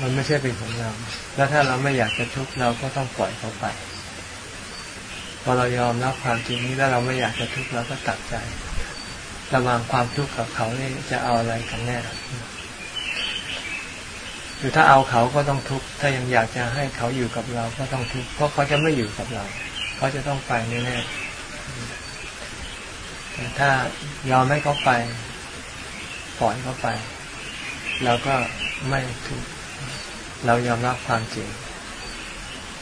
มันไม่ใช่เป็นของเรา แล้วถ้าเราไม่อยากจะทุกข์เราก็ต้องปล่อยเขาไป พอเรายอมรับความจริงนี้แล้วเราไม่อยากจะทุกข์เราก็ตัดใจ ระหว่างความทุกข์กับเขานี่จะเอาอะไรกันแน่คือถ้าเอาเขาก็ต้องทุกข์ ถ้ายังอยากจะให้เขาอยู่กับเราก็ต้องทุกข์ เพราะเขาจะไม่อยู่กับเรา เขาจะต้องไปแน่ๆแต่ถ้ายอมให้เขาไป ปล่อยเขาไปเราก็ไม่ทุกข์เรายอมรับความจริง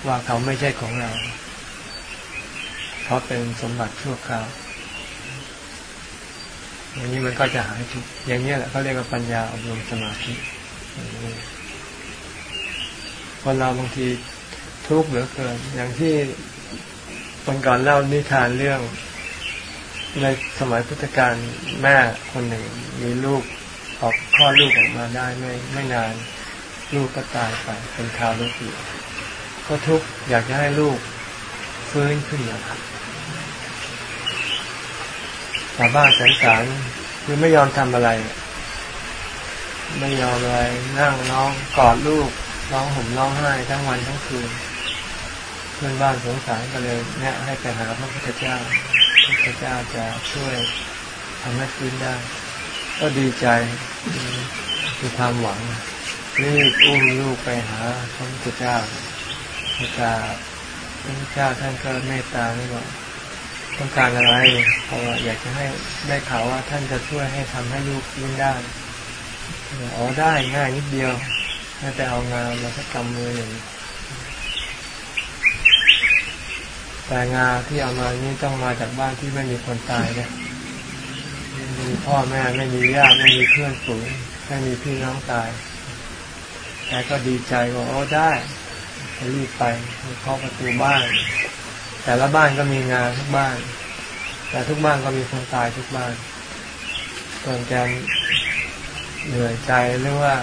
ว่าเขาไม่ใช่ของเรา เขาเป็นสมบัติชั่วคราวอย่างนี้มันก็จะหายทุกอย่างนี้แหละเขาเรียกว่าปัญญาอบรมสมาธิคนเราบางทีทุกข์เหลือเกิน อย่างที่คนก่อนเล่านิทานเรื่อง ในสมัยพุทธกาลแม่คนหนึ่งมีลูกออกคลอดลูกออกมาได้ไม่ไม่นาน ลูกก็ตายไปเป็นคาวลูกอยู่ก็ทุกข์อยากจะให้ลูกฟื้นขึ้นมาชาวบ้านสงสารคือไม่ยอมทำอะไร ไม่ยอมอะไรนั่งน้องกอดลูกร้องห่มร้องไห้ทั้งวันทั้งคืนเพื่อนบ้านสงสารก็เลยเนี่ยให้ไปหาพระพุทธเจ้า พระพุทธเจ้าจะช่วยทำให้ฟื้นได้ ก็ดีใจมีความหวังรีบอุ้มลูกไปหาพระพุทธเจ้าพระเจ้าพระพุทธเจ้าท่านก็เมตตาไม่บอกต้องการอะไรเพราะว่าอยากจะให้ได้ข่าวว่าท่านจะช่วยให้ทำให้ลูกยิ้มได้อ๋อได้ง่ายนิดเดียวถ้าจะเอางานมาสักกำมือหนึ่ง แต่งาที่เอามานี้ต้องมาจากบ้านที่ไม่มีคนตายเนี่ยไม่มีพ่อแม่ไม่มีญาติไม่มีเพื่อนฝูงไม่มีพี่น้องตายแกก็ดีใจว่าโอ้ได้รีบไปเคาะประตูบ้าน แต่ละบ้านก็มีงานทุกบ้าน แต่ทุกบ้านก็มีคนตายทุกบ้านตอนแกเหนื่อยใจหรือว่า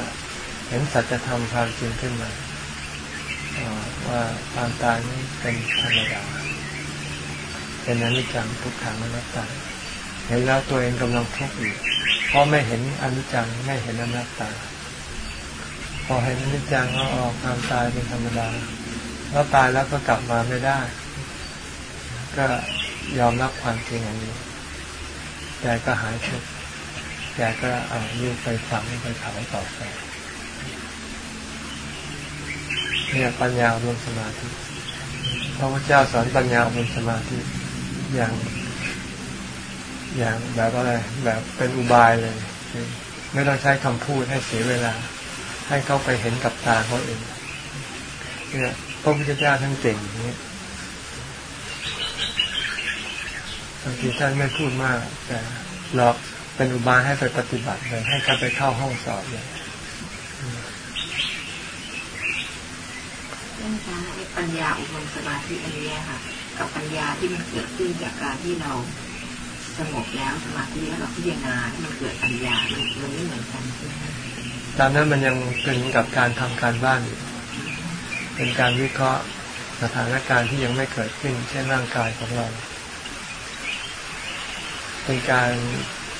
เห็นสัจธรรมความจริงขึ้นมาว่าความตายนี้เป็นธรรมดา เป็นอนิจจังทุกขังอนัตตา เห็นแล้วตัวเองกำลังทุกข์อยู่เพราะไม่เห็นอนิจจังไม่เห็นอนัตตา พอเห็นอนิจจังก็ออกความตายเป็นธรรมดาแล้วตายแล้วก็กลับมาไม่ได้ ก็ยอมรับความจริงอันนี้แกก็หายทุกข์แกก็เอายิ้ไปฝังไปเผาต่อไปเนี่ยปัญญาบนสมาธิพระพุทธเจ้าสอนปัญญาบนสมาธิ อย่าง อย่างแบบอะไรแบบเป็นอุบายเลยไม่ต้องใช้คำพูดให้เสียเวลา ให้เขาไปเห็นกับตาเขาเองเนี่ยพระพุทธเจ้าท่านเก่งอย่างนี้บางทีท่านไม่พูดมาก แต่หลอกเป็นอุบายให้ไปปฏิบัติเลยให้เขาไปเข้าห้องสอบเลยเรื่องการปัญญาอุบลสมาธิอันนี้ค่ะ กับปัญญาที่มันเกิดขึ้นจากการที่เราสงบแล้วสมาธิแล้วเราพิจารณาที่มันเกิดปัญญามันไม่เหมือนกันใช่ไหมตอนนั้นมันยังเป็นกับการทำการบ้านอยู่เป็นการวิเคราะห์สถานการณ์ที่ยังไม่เกิดขึ้นเช่นร่างกายของเรา เป็นการ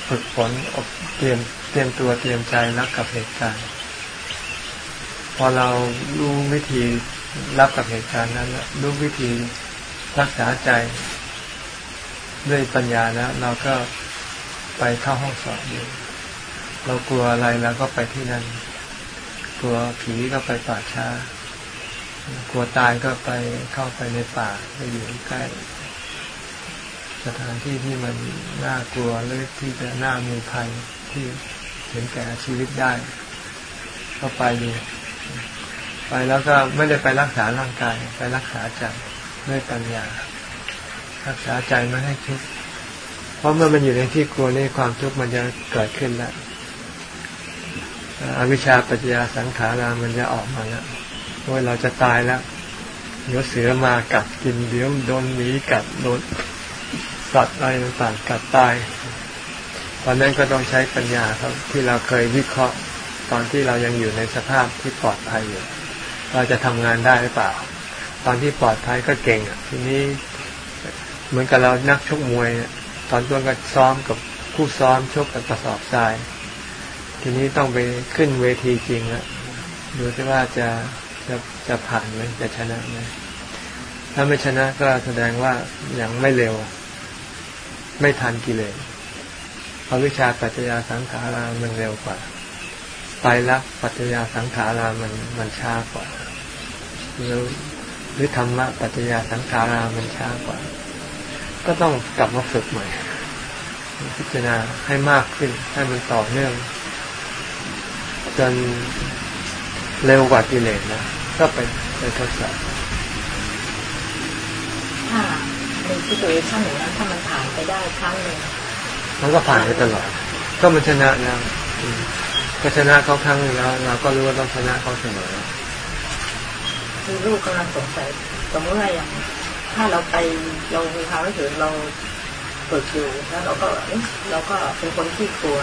ฝึกฝนอบเตรียมเตรียมตัวเตรียมใจรับกับเหตุการณ์ พอเรารู้วิธีรับกับเหตุการณ์นั้นรู้วิธี รักษาใจด้วยปัญญาแล้ว เราก็ไปเข้าห้องสอบอยู่ เรากลัวอะไรเราก็ไปที่นั่น กลัวผีก็ไปป่าช้า กลัวตายก็ไปเข้าไปในป่าไปอยู่ใกล้ สถานที่ที่มันน่ากลัวหรือที่จะน่ามีภัยที่ถึงแก่ชีวิตได้ ก็ไปดูไปแล้วก็ไม่ได้ไปรักษาร่างกายไปรักษาใจ ด้วยปัญญา รักษาใจไม่ให้ทุกข์เพราะเมื่อมันอยู่ในที่กลัวนี่ความทุกข์มันจะเกิดขึ้นแล้วอวิชชาปัจจยาสังขารามันจะออกมาแล้วว่าเราจะตายแล้วเดี๋ยวเสือมากัดกินเดี๋ยวโดนหมีกัดโดนสัตว์อะไรต่างๆกัดตายตอนนั้นก็ต้องใช้ปัญญาครับที่เราเคยวิเคราะห์ตอนที่เรายังอยู่ในสภาพที่ปลอดภัยอยู่ เราจะทำงานได้หรือเปล่า ตอนที่ปลอดภัยก็เก่งอะ ทีนี้เหมือนกับเรานักชกมวย ตอนต้นก็ซ้อมกับคู่ซ้อมชกกับกระสอบทราย ทีนี้ต้องไปขึ้นเวทีจริงแล้วดูซิว่าจะจะจะผ่านไหมจะชนะไหมถ้าไม่ชนะก็แสดงว่ายังไม่เร็ว ไม่ทันกิเลสเพราะวิชาปัจจยาสังขารามันเร็วกว่าไปลักปัจจยาสังขารามันมันช้ากว่าหรือ หรือธรรมะปัจจยาสังขารามันช้ากว่า ก็ต้องกลับมาฝึกใหม่ พิจารณาให้มากขึ้น ให้มันต่อเนื่อง จนเร็วกว่ากิเลสนะก็ไปไปทดสอบถ้าในที่ตัวเองอย่างนั้นถ้ามันผ่านไปได้ครั้งหนึ่งมันก็ผ่านไปตลอด ก็มันชนะแล้วก็ชนะเขาครั้งนึงแล้วเราก็รู้ว่าต้องชนะเขาเสมอ คือลูกกำลังสงสัยสมมติว่าอย่างถ้าเราไปเรามีความรู้สึกเราฝึกอยู่แล้วเราก็เราก็เป็นคนที่กลัว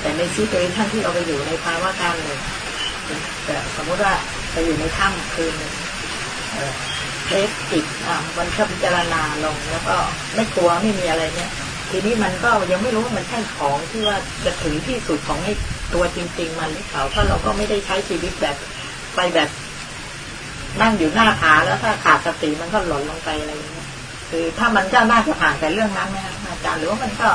แต่ในซีตัวเองท่านที่เราไปอยู่ในภาวะการเลยแต่สมมติว่าไปอยู่ในถ้ำคืนเทสจิตอะมันก็พิจารณาลงแล้วก็ไม่กลัวไม่มีอะไรเนี่ย ทีนี้มันก็ยังไม่รู้ว่ามันใช่ของที่ว่าจะถึงที่สุดของให้ตัวจริง ๆ มันหรือเปล่าเพราะเราก็ไม่ได้ใช้ชีวิตแบบไปแบบ นั่งอยู่หน้าผาแล้วถ้าขาดสติมันก็หล่นลงไปอะไรอย่างเงี้ยคือถ้ามันก็น่าจะผ่านแต่เรื่องนั้นนะอาจารย์หรือว่ามันก็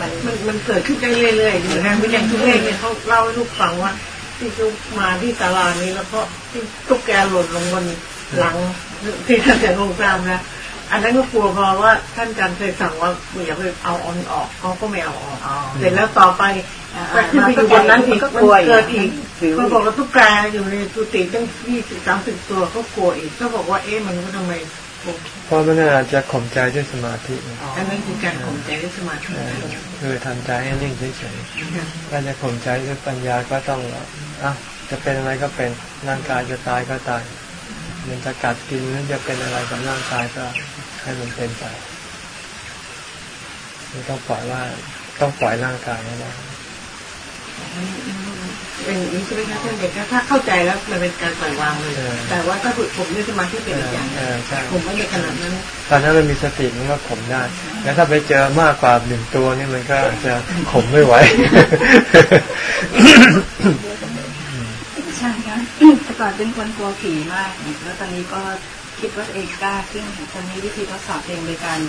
มันมันมันเกิดขึ้นได้เรื่อยๆอยู่นะไม่อย่างทุกเรื่องเนี่ยเขาเล่าให้ลูกฟังว่าที่ทุกมาที่ตลานี้แล้วก็ที่ตุ๊กแกหล่นลงบนหลังที่ท่านจะลงตามนะ อันนั้นก็กลัวเพราะว่าท่านอาจารย์เคยสั่งว่าอย่าไปเอาออนออกเขาก็ไม่เอาออกเสร็จแล้วต่อไปไปขึ้นไปอยู่บนนั้นอีกมันเกิดอีกเขาบอกว่าตุ๊กแกอยู่ในตุติตั้งยี่สิบสามสิบตัวเขากลัวอีกก็บอกว่าเอ๊ะมันก็ทำไมเพราะมันอาจจะข่มใจด้วยสมาธิอันนั้นคือการข่มใจด้วยสมาธิคือทำใจให้นิ่งเฉยๆถ้าจะข่มใจด้วยปัญญาก็ต้องอะจะเป็นอะไรก็เป็นร่างกายจะตายก็ตายมันจะกัดกินหรือจะเป็นอะไรกับร่างกายก็ ให้มันเป็นไปไม่ต้องปล่อยว่าต้องปล่อยร่างกายนะเป็นอย่างนี้ใช่ไหมคะท่านเด็กถ้าเข้าใจแล้วมันเป็นการปล่อยวางเลยแต่ว่าถ้าฝึกผมด้วยสมาธิเป็นอีกอย่างผมไม่ได้ขนาดนั้นตอนนั้นมันมีสติมันก็ข่มได้ แล้วถ้าไปเจอมากกว่าหนึ่งตัวนี่มันก็จะข่มไม่ไหวใช่ค่ะแต่ก่อนเป็นคนกลัวผีมากแล้วตอนนี้ก็ คิดว่าเองกล้าขึ้นตอนนี้วิธีทดสอบเองโดยการ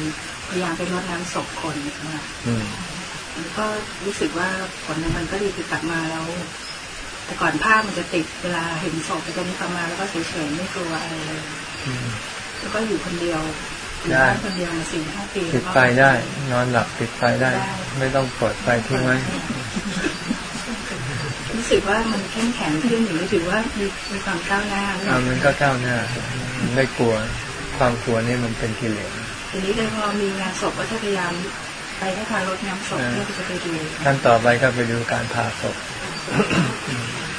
พยายามไปรดน้ำศพคนนะคะอืมแล้วก็รู้สึกว่าผลมันก็ดีคือกลับมาแล้ว แต่ก่อนภาพมันจะติดเวลาเห็นศพแต่ตอนนี้กลับมาแล้วก็เฉยๆไม่กลัวอะไรเลยอืมแล้วก็อยู่คนเดียวอยู่ได้บ้านคนเดียวมาสี่ห้าปีปิดไฟได้ นอนหลับปิดไฟได้ ไม่ต้องเปิดไฟทิ้งไว้ รู้สึกว่ามันเข้มแข็งขึ้นหรือรู้สึกว่ามีมีความก้าวหน้าอ่ามันก็ก้าวหน้ามันไม่กลัวความกลัวนี่มันเป็นกิเลสทีนี้เลยพอมีงานศพก็จะพยายามไปให้ทางรถน้ำศพเพื่อที่จะไปดูขั้นต่อไปก็ไปดูการผ่าศพ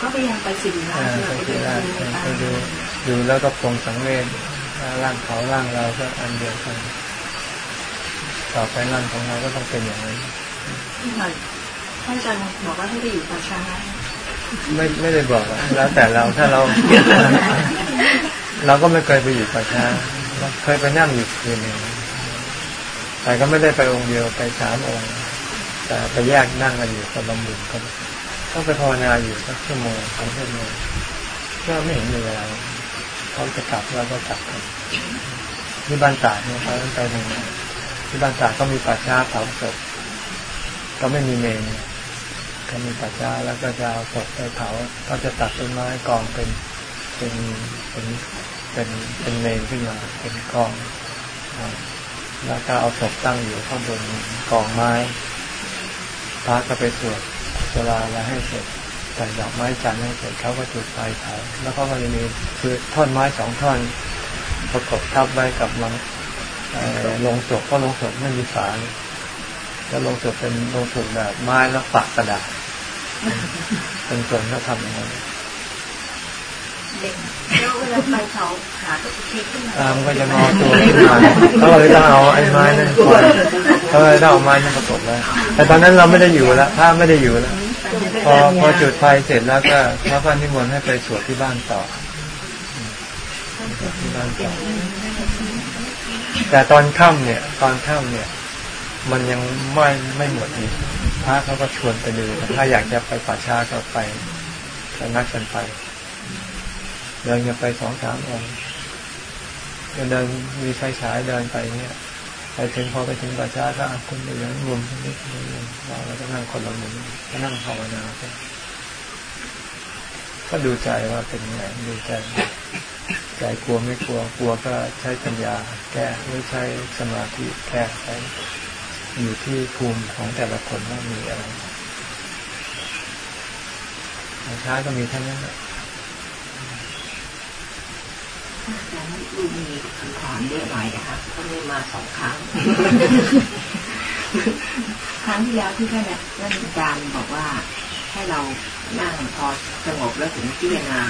ก็พยายามไปสิริราอ่าชไปเพื่อดูไปได้ดูไปดูดูแล้วก็ปรงสังเวชว่าร่างเขาร่างเราก็อันเดียวกันต่อไปร่างของเราก็ต้องเป็นอย่างนั้นท่านอาจารย์บอกว่าให้ไปอยู่ป่าช้า ไม่ไม่ได้บอกแล้วแต่เราถ้าเรา เราก็ไม่เคยไปอยู่ป่าช้าเคยไปนั่งอยู่คืนหนึงแต่ก็ไม่ได้ไปองค์เดียวไปสามองค์ แต่ไปแยกนั่งกันอยู่คนละมุมกันต้องไปภาวนาอยู่สักชั่วโมงสองชั่วโมงก็ไม่เห็นมีอะไรเขาจะกลับแล้วก็กลับกันที่บ้านตาดเนี่ยเขาไปหนึ่งที่บ้านตาดก็มีป่าช้าเผาศพก็ไม่มีเมน ก็มีป่าช้าแล้วก็จะเอาศพไปเผาก็จะตัดต้นไม้กองเป็นเป็นเป็นเป็นเป็นเมนขึ้นมาเป็นกองแล้วก็เอาศพตั้งอยู่ข้างบนกองไม้พระก็ไปสวดเวลาแล้วให้เสร็จใส่ดอกไม้จันทร์ให้เสร็จเขาก็จุดไฟเผาแล้วก็จะมีคือท่อนไม้สองท่อนประกบทับไว้กับลังลงศพเพราะลงศพไม่มีฝา แล้วลงศพเป็นลงศพแบบไม้แล้วปักกระดาษเป็นส่วนเขาทำอย่างนั้นเด็กแล้วเวลาไปเขาขาก็จะพลิกขึ้นมาอ่ามันก็จะงอตัวขึ้นมาเขาก็เลยต้องเอาไอ้ไม้นั่นคอยเขาเลยต้องเอาไม้นั่นประกบไว้แต่ตอนนั้นเราไม่ได้อยู่แล้วถ้าไม่ได้อยู่แล้วพอพอจุดไฟเสร็จแล้วก็พระพันนิมนต์ให้ไปสวดที่บ้านต่อที่บ้านต่อแต่ตอนค่ำเนี่ย ตอนค่ำเนี่ย มันยังไม่ไม่หมดอีกพระเขาก็ชวนไปดูถ้าอยากจะไปป่าช้าก็ไปก็นัดกันไปเดินกันไปสองสามองค์เดินมีไฟฉายเดินไปเนี่ยไปถึงพอไปถึงป่าช้าก็อะคุณไปยังมุมนี้มุมนี้เราก็นั่งคนละมุมก็นั่งภาวนาไปก็ดูใจว่าเป็นไงดูใจใจกลัวไม่กลัวกลัวก็ใช้ปัญญา แก้ไม่ใช้สมาธิแก้ไป อยู่ที่ภูมิของแต่ละคนว่ามีอะไรช้าก็มีเท่านั้นแหละแต่ลูกมีคำถามเยอะหน่อยนะคะก็เลยมาสองครั้ง ครั้งที่แล้วที่ท่านเนี่ยท่านอาจารย์บอกว่าให้เรานั่งพอสงบแล้วถึงพิจารณา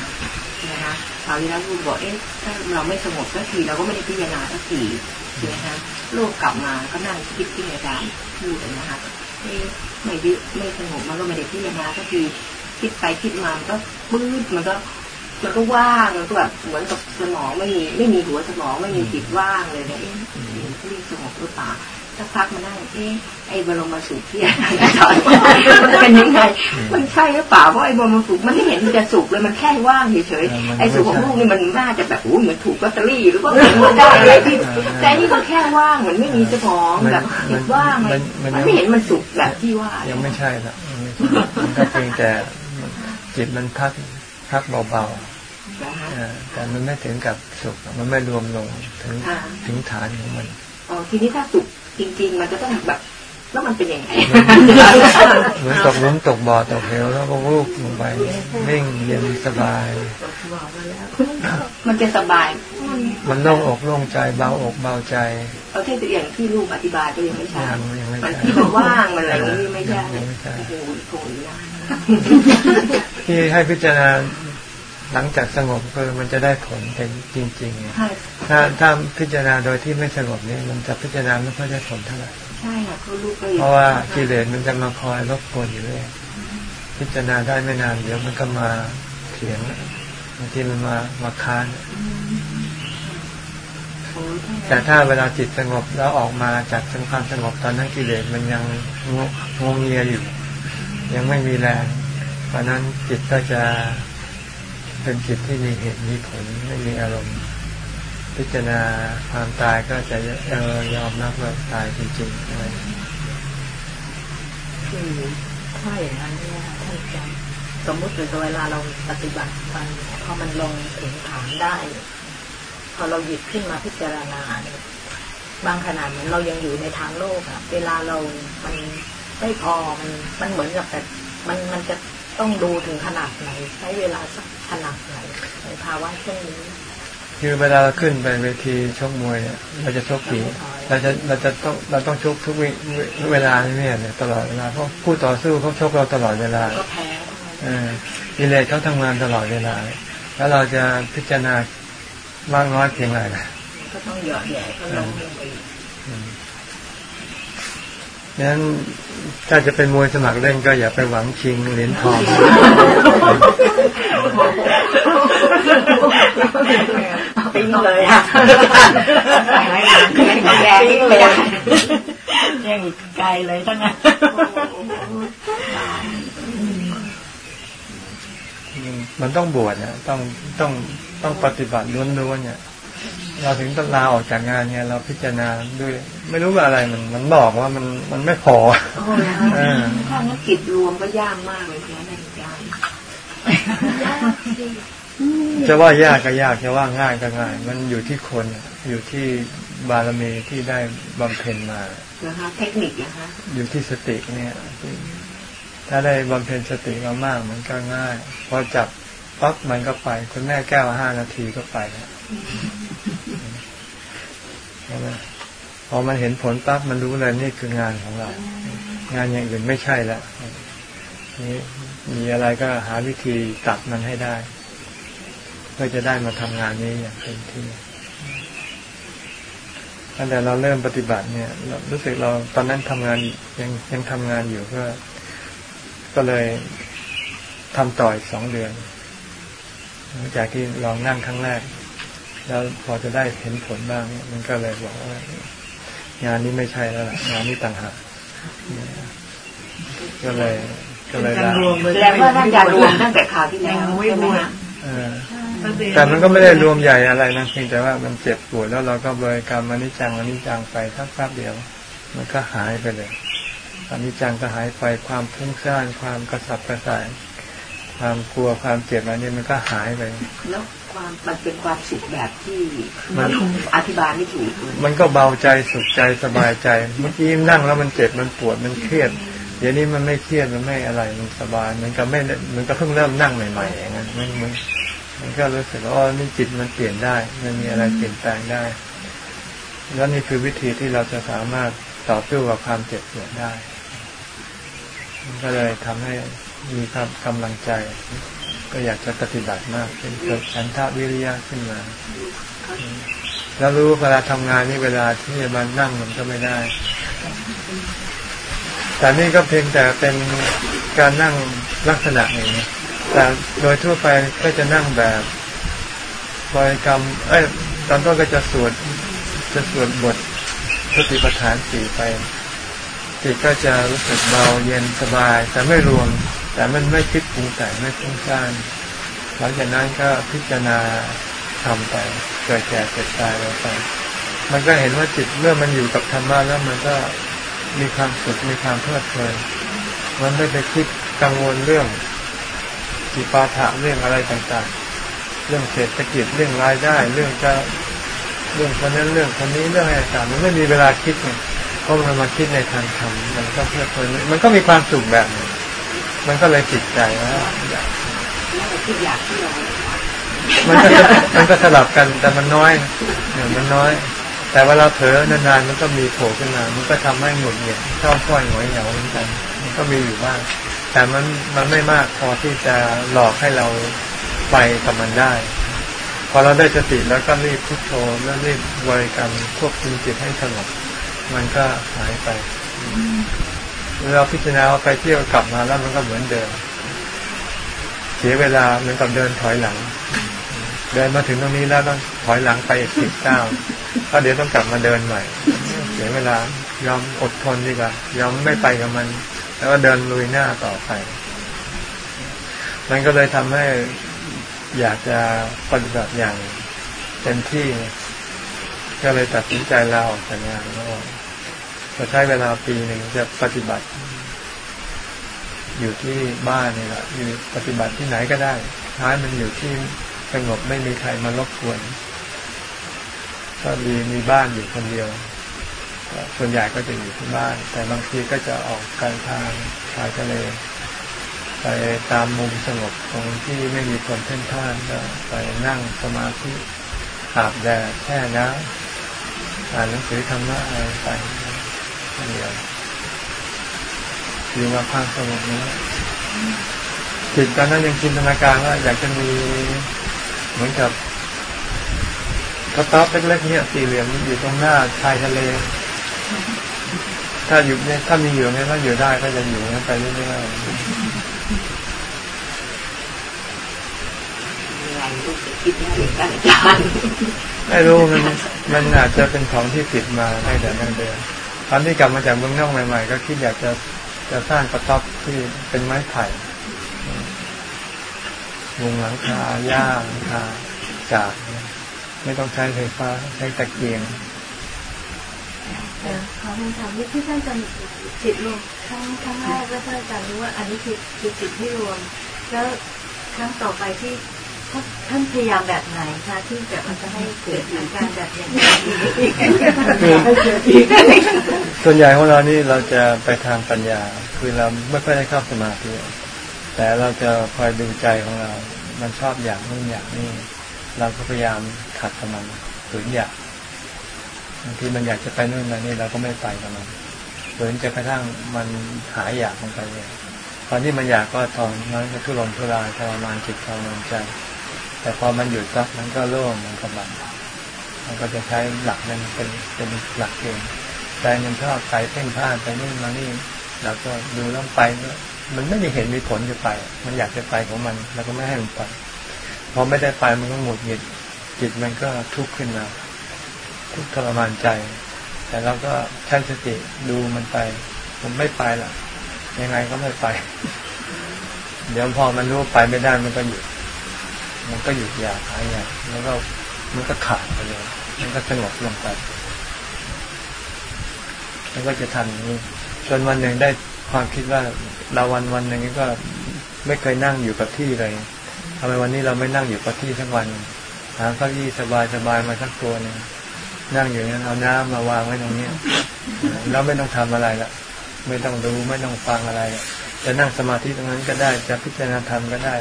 ใช่ไหมคะคราวที่แล้วลูกบอกเอ๊ะถ้าเราไม่สงบสักทีเราก็ไม่ได้พิจารณาสักทีใช่ไหมคะลูกกลับมาก็นั่งคิดที่อาจารย์พูดนะคะเอ๊ะไม่ยึดไม่สงบมันก็ไม่ได้พิจารณาสักทีคิดไปคิดมามันก็ปื้ดมันก็มันก็ว่างมันก็แบบเหมือนกับสมองไม่มีไม่มีหัวสมองไม่มีจิตว่างเลยนะเอ๊ะเรียกสงบหรือเปล่า สักพักมานั่งเอ๊ะไอ้บรมสุขที่อาจารย์สอนมันเป็นยังไง มันใช่หรือเปล่าเพราะไอ้บรมสุขมันไม่เห็นมันจะสุขเลยมันแค่ว่างเฉยๆไอ้สุขของลูกนี่มันน่าจะแบบโอ้ยเหมือนถูกลอตเตอรี่หรือว่ามันได้อะไรที่แต่อันนี่ก็แค่ว่างเหมือนไม่มีสมองแบบจิตว่างเลยมันไม่เห็นมันสุขแบบที่ว่ายัยังไม่ใช่ละยังไม่ใช่มันก็เพียงแต่จิตมันพักพักเบาๆอ่าแต่มันไม่ถึงกับสุขมันไม่รวมลงถึงถึงฐานของมันอ๋อทีนี้ถ้าสุข จริง ๆ มันจะต้องแบบแล้วมันเป็นยังไงเหมือนตกหลุมตกบ่อตกเหวแล้วก็วูบลงไปนิ่งเย็นสบาย มันจะสบาย มันโล่งอกโล่งใจเบาอกเบาใจ เอาที่ตัวอย่างที่ลูกอธิบายก็ยังไม่ใช่ยังยังไม่มันใช่ที่มันว่างมันอะไรอย่างนี้ไม่ใช่ยังไม่ใช่โอ้โหโหยากที่ให้พิจารณา หลังจากสงบคือมันจะได้ผลเป็นจริงๆไงใช่ถ้าถ้าพิจารณาโดยที่ไม่สงบนี่มันจะพิจารณาไม่ค่อยได้ผลเท่าไหร่ใช่ค่ะคือลูกก็เพราะว่ากิเลสมันจะมาคอยรบกวนอยู่เรื่อยพิจารณาได้ไม่นานเดี๋ยวมันก็มาเถียงบางทีมันมามาค้านแต่ถ้าเวลาจิตสงบแล้วออกมาจากความสงบตอนนั้นกิเลสมันยังงงงเงียอยู่ ยังไม่มีแรงเพราะนั้นจิตก็จะ เป็นจิตที่มีเหตุมีผลไม่มีอารมณ์ พิจารณาความตายก็จะเออยอมรับว่าตายจริงๆอะไรคือถ้าอย่างนั้นเนี่ยท่านอาจารย์สมมติเวลาเราปฏิบัติมันพอมันลงถึงฐานได้ พอเราหยิบขึ้นมาพิจารณาเนี่ยบางขนาดเหมือนเรายังอยู่ในทางโลกอะเวลาเรามันไม่พอมันมันเหมือนกับแต่มันมันจะต้องดูถึงขนาดไหนใช้เวลาสัก ขนาดไหนในภาวะเช่นนี้คือเวลาเราขึ้นไปเวทีชกมวยเนี่ยเราจะชกกี่เราจะเราจะต้องเราต้องชกทุกวิเวลาใช่ไหมเนี่ยตลอดเวลาเพราะคู่ต่อสู้เขาชกเราตลอดเวลาก็แพ้เออกิเลสเขาทำงานตลอดเวลา แล้วเราจะพิจารณามากน้อยเพียงไรนะก็ต้องหยอดแย่ก็ลงลงไป อีกนั้นถ้าจะเป็นมวยสมัครเล่นก็อย่าไปหวังชิงเหรียญทองปิ้งเลยอะไม่นานไม่แย่ปิ้งเลยยังอีกไกลเลยทั้งนั้นมันต้องบวชนะต้องต้องต้องปฏิบัติล้วนๆเนี่ย เราถึงต้องลาออกจากงานเนี่ย เราพิจารณาด้วย ไม่รู้ว่าอะไรมันมันบอกว่ามันมันไม่พอเออถ้างั้นจิตรวมก็ยากมากเลยนะอาจารย์จะว่ายากก็ยากจะว่าง่ายก็ง่าย มันอยู่ที่คนอยู่ที่บารมีที่ได้บำเพ็ญมานะคะเทคนิคนะคะอยู่ที่สติเนี่ย ถ้าได้บำเพ็ญสติมามากมันก็ง่าย พอจับปั๊บมันก็ไป คุณแม่แก้วห้านาทีก็ไปแล้ว ใช่ไหมพอมันเห็นผลปั๊บมันรู้เลยนี่คืองานของเรา งานอย่างอื่นไม่ใช่แล้วนี่มีอะไรก็หาวิธีตัดมันให้ได้เพื่อจะได้มาทำงานนี้อย่างเต็มที่ตั้งแต่เราเริ่มปฏิบัติเนี่ยร,รู้สึกเราตอนนั้นทำงานยังยังทำงานอยู่ก็ก็เลยทำต่ออีกสองเดือนหลังจากที่ลองนั่งครั้งแรก แล้วพอจะได้เห็นผลบ้างเนี่ยมันก็เลยบอกว่างานนี้ไม่ใช่แล้วล่ะงานนี้ต่างหากก็เลยก็เลยการลารวมเลยแล้วก็น่าจะรวมตั้งแต่คราวที่แล้วใช่ไหมคะเออแต่มันก็ไม่ได้รวมใหญ่อะไรนะเพียงแต่ว่ามันเจ็บปวดแล้วเราก็บริกรรมอนิจจังอนิจจังไปสักแป๊บเดียว มันก็หายไปเลยอนิจจังก็หายไปความพุ่งซ่านความกระสับกระส่ายความกลัวความเจ็บอะไรนี่มันก็หายไปแล้ว ความมันเป็นความสุขแบบที่มันอธิบายไม่ถูกเลยมันก็เบาใจสุขใจสบายใจ เมื่อกี้นั่งแล้วมันเจ็บมันปวดมันเครียดเดี๋ยวนี้มันไม่เครียดมันไม่อะไรมันสบาย มันก็ไม่มันก็เพิ่งเริ่มนั่งใหม่ๆอย่างนั้นมันมันมันก็รู้สึกว่าอ๋อนี่จิตมันเปลี่ยนได้ มันมีอะไรเปลี่ยนแปลงได้ แล้วนี่คือวิธีที่เราจะสามารถต่อสู้กับความเจ็บปวดได้ มันก็เลยทำให้มีความกำลังใจ ก็อยากจะปฏิบัติมากขึ้นเกิดฉันทะวิริยะขึ้นมา แล้วรู้เวลาทำงานนี่เวลาที่มันนั่งมันก็ไม่ได้ แต่นี่ก็เพียงแต่เป็นการนั่งลักษณะหนึ่งแต่โดยทั่วไปก็จะนั่งแบบบริกรรม เอ้ยตอนต้นก็จะสวดจะสวดบทสติปัฏฐานสี่ไปจิตก็จะรู้สึกเบาเย็นสบาย แต่ไม่รวม แต่มันไม่คิดปรุงแต่งไม่ฟุ้งซ่านหลังจากนั้นก็พิจารณาทำไปเกิดแก่เกิดตายแล้วไปมันก็เห็นว่าจิตเมื่อมันอยู่กับธรรมะแล้วมันก็มีความสุขมีความเพลิดเพลินมันไม่ไปคิดกังวลเรื่องจิปาถะเรื่องอะไรต่างๆ เรื่องเศรษฐกิจเรื่องรายได้ เรื่องจะเรื่องคนนั้นเรื่องคนนี้เรื่องอะไรต่างมันไม่มีเวลาคิดไงเพราะมันมาคิดในทางธรรมมันก็เพลิดเพลินมันก็มีความสุขแบบนึง มันก็เลยจิตใจว่าอยากแล้วที่อยากที่เรามันก็มันก็สลับกันแต่มันน้อยเนี่ยมันน้อย แต่เวลาเผลอนานๆมันก็มีโผล่ขึ้นมา มันก็ทำให้หงุดหงิดชอบค่อยหงอยเหงาเหมือนกัน มันก็มีอยู่บ้างแต่มันมันไม่มากพอที่จะหลอกให้เราไปกับมันได้ พอเราได้สติแล้วก็รีบพุทโธแล้วรีบบริกรรมควบคุมจิตให้สงบมันก็หายไป เราพิจารณาไปเที่ยวกลับมาแล้วมันก็เหมือนเดิม เสียเวลาเหมือนกับเดินถอยหลัง เดินมาถึงตรงนี้แล้วต้องถอยหลังไปอีกสิบเก้าก็เดี๋ยวต้องกลับมาเดินใหม่ เสียเวลายอมอดทนดีกว่ายอมไม่ไปกับมัน แล้วก็เดินลุยหน้าต่อไป มันก็เลยทำให้อยากจะปฏิบัติอย่างเต็มที่ ก็เลยตัดสินใจลาออกจากงานแล้ว จะใช้เวลาปีหนึ่งจะปฏิบัติ อยู่ที่บ้านนี่แหละอยู่ปฏิบัติที่ไหนก็ได้ท้ายมันอยู่ที่สงบไม่มีใครมารบกวนก็มีมีบ้านอยู่คนเดียวส่วนใหญ่ก็จะอยู่ที่บ้าน แต่บางทีก็จะออกการทางชายทะเลไปตามมุมสงบตรงที่ไม่มีคนเพ่นพ่านก็ไปนั่งสมาธิอาบแดดแช่น้ำอ่านหนังสือธรรมะอะไรไป คนเดียวอยู่มาพังสงบนี้จิตตอนนั้นยังจินตนาการว่า อยากจะมีเหมือนกับกระต๊อบเล็กๆเนี่ยสี่เหลี่ยมอยู่ตรงหน้าชายทะเล ถ้าอยู่เนี่ยถ้ามีอยู่เนี่ยถ้าอยู่ได้ก็จะอยู่นั้นไปเรื่อยๆไรลูกคิดไม่รู้มันมันอาจจะเป็นของที่ติดมาให้แต่นั่งเดิน ตอนที่กลับมาจากเมืองนอกใหม่ ๆ ก็คิดอยากจะจะสร้างกระต๊อบที่เป็นไม้ไผ่มุงหลังคาหญ้าหลังคาจากไม่ต้องใช้ไฟฟ้าใช้ตะเกียงขอเรียนถามที่ท่านจารย์จิตรวมครั้งครั้งแรกแล้วท่านจารย์รู้ว่าอันนี้คือคือจิตที่รวม แล้วครั้งต่อไปที่ ท่านพยายามแบบไหนคะที่แบบมันจะให้เกิดอาการแบบอย่างนี้อีกส่วนใหญ่ของเรานี่เราจะไปทางปัญญา คือเราไม่ค่อยได้เข้าสมาธิแต่เราจะคอยดูใจของเรา มันชอบอยางนู่นอยางนี้เราก็พยายามขัดกับมันฝืนอยากบางทีมันอยากจะไปนู่นมานี่เราก็ไม่ไปกับมันฝืนจะกระทั่งมันหายอยากมันไปเลยตอนที่มันอยากก็ตอนนั้นก็ทุรนทุรายทรมานจิตทรมานใจ แต่พอมันหยุดซักมันก็โล่งมันก็บันมันก็จะใช้หลักนั้นเป็นเป็นหลักเกณฑ์ใจมันชอบไปเพ่นพ่านไปนู่มานี่เราก็ดูแล้วไปมันไม่มีเห็นมีผลจะไป มันอยากจะไปของมันเราก็ไม่ให้มันไปพอไม่ได้ไปมันก็หงุดหงิดจิตมันก็ทุกข์ขึ้นมาทุกข์ทรมานใจ แต่เราก็ใช้สติดูมันไป ผมไม่ไปละยังไงก็ไม่ไป เดี๋ยวพอมันรู้ไปไม่ได้มันก็หยุด มันก็หยุดอยากหายอยากแล้วก็มันก็ขาดไปเลย มันก็สงบลงไปแล้วก็จะทำนี้จนวันหนึ่งได้ความคิดว่าเราวันวันหนึ่งก็ไม่เคยนั่งอยู่กับที่เลยทำไมวันนี้เราไม่นั่งอยู่กับที่ทั้งวันหาเก้าอี้สบายสบายมาสักตัวหนึงนั่งอยู่นั้นเอาน้ำมาวางไว้ตรงนี้แล้วไม่ต้องทำอะไรละไม่ต้องดูไม่ต้องฟังอะไร จะนั่งสมาธิตรงนั้นก็ได้ จะพิจารณาธรรมก็ได้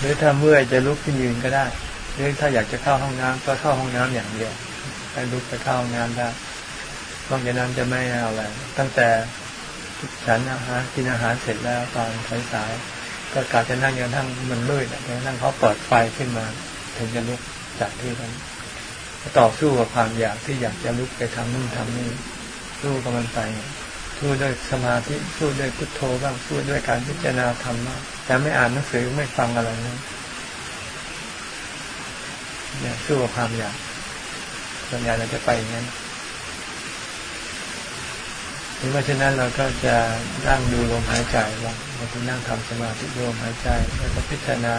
หรือถ้าเมื่อยจะลุกขึ้นยืนก็ได้ หรือถ้าอยากจะเข้าห้องน้ำก็เข้าห้องน้ำอย่างเดียวไปลุกไปเข้าห้องน้ำได้นอกจากนั้นจะไม่เอาอะไร ตั้งแต่ฉันอาหารกินอาหารเสร็จแล้วตอนสายๆก็กาจะนั่งจนทั้งมันมืดจนทั้งเขาเปิดไฟขึ้นมา ถึงจะลุกจากที่นั้นต่อสู้กับความอยากที่อยากจะลุกไปทำนู่นทำนี่สู้กับมันไป สู้ด้วยสมาธิสู้ด้วยพุทโธบ้างสู้ด้วยการพิจารณาธรรมบ้างแต่ไม่อ่านหนังสือไม่ฟังอะไรนะเนี่ยสู้กับความอยากส่วนใหญ่เราจะไปอย่างนั้นเพราะฉะนั้นเราก็จะนั่งดูลมหายใจว่าเราจะนั่งทำสมาธิดูลมหายใจ แล้วก็พิจารณา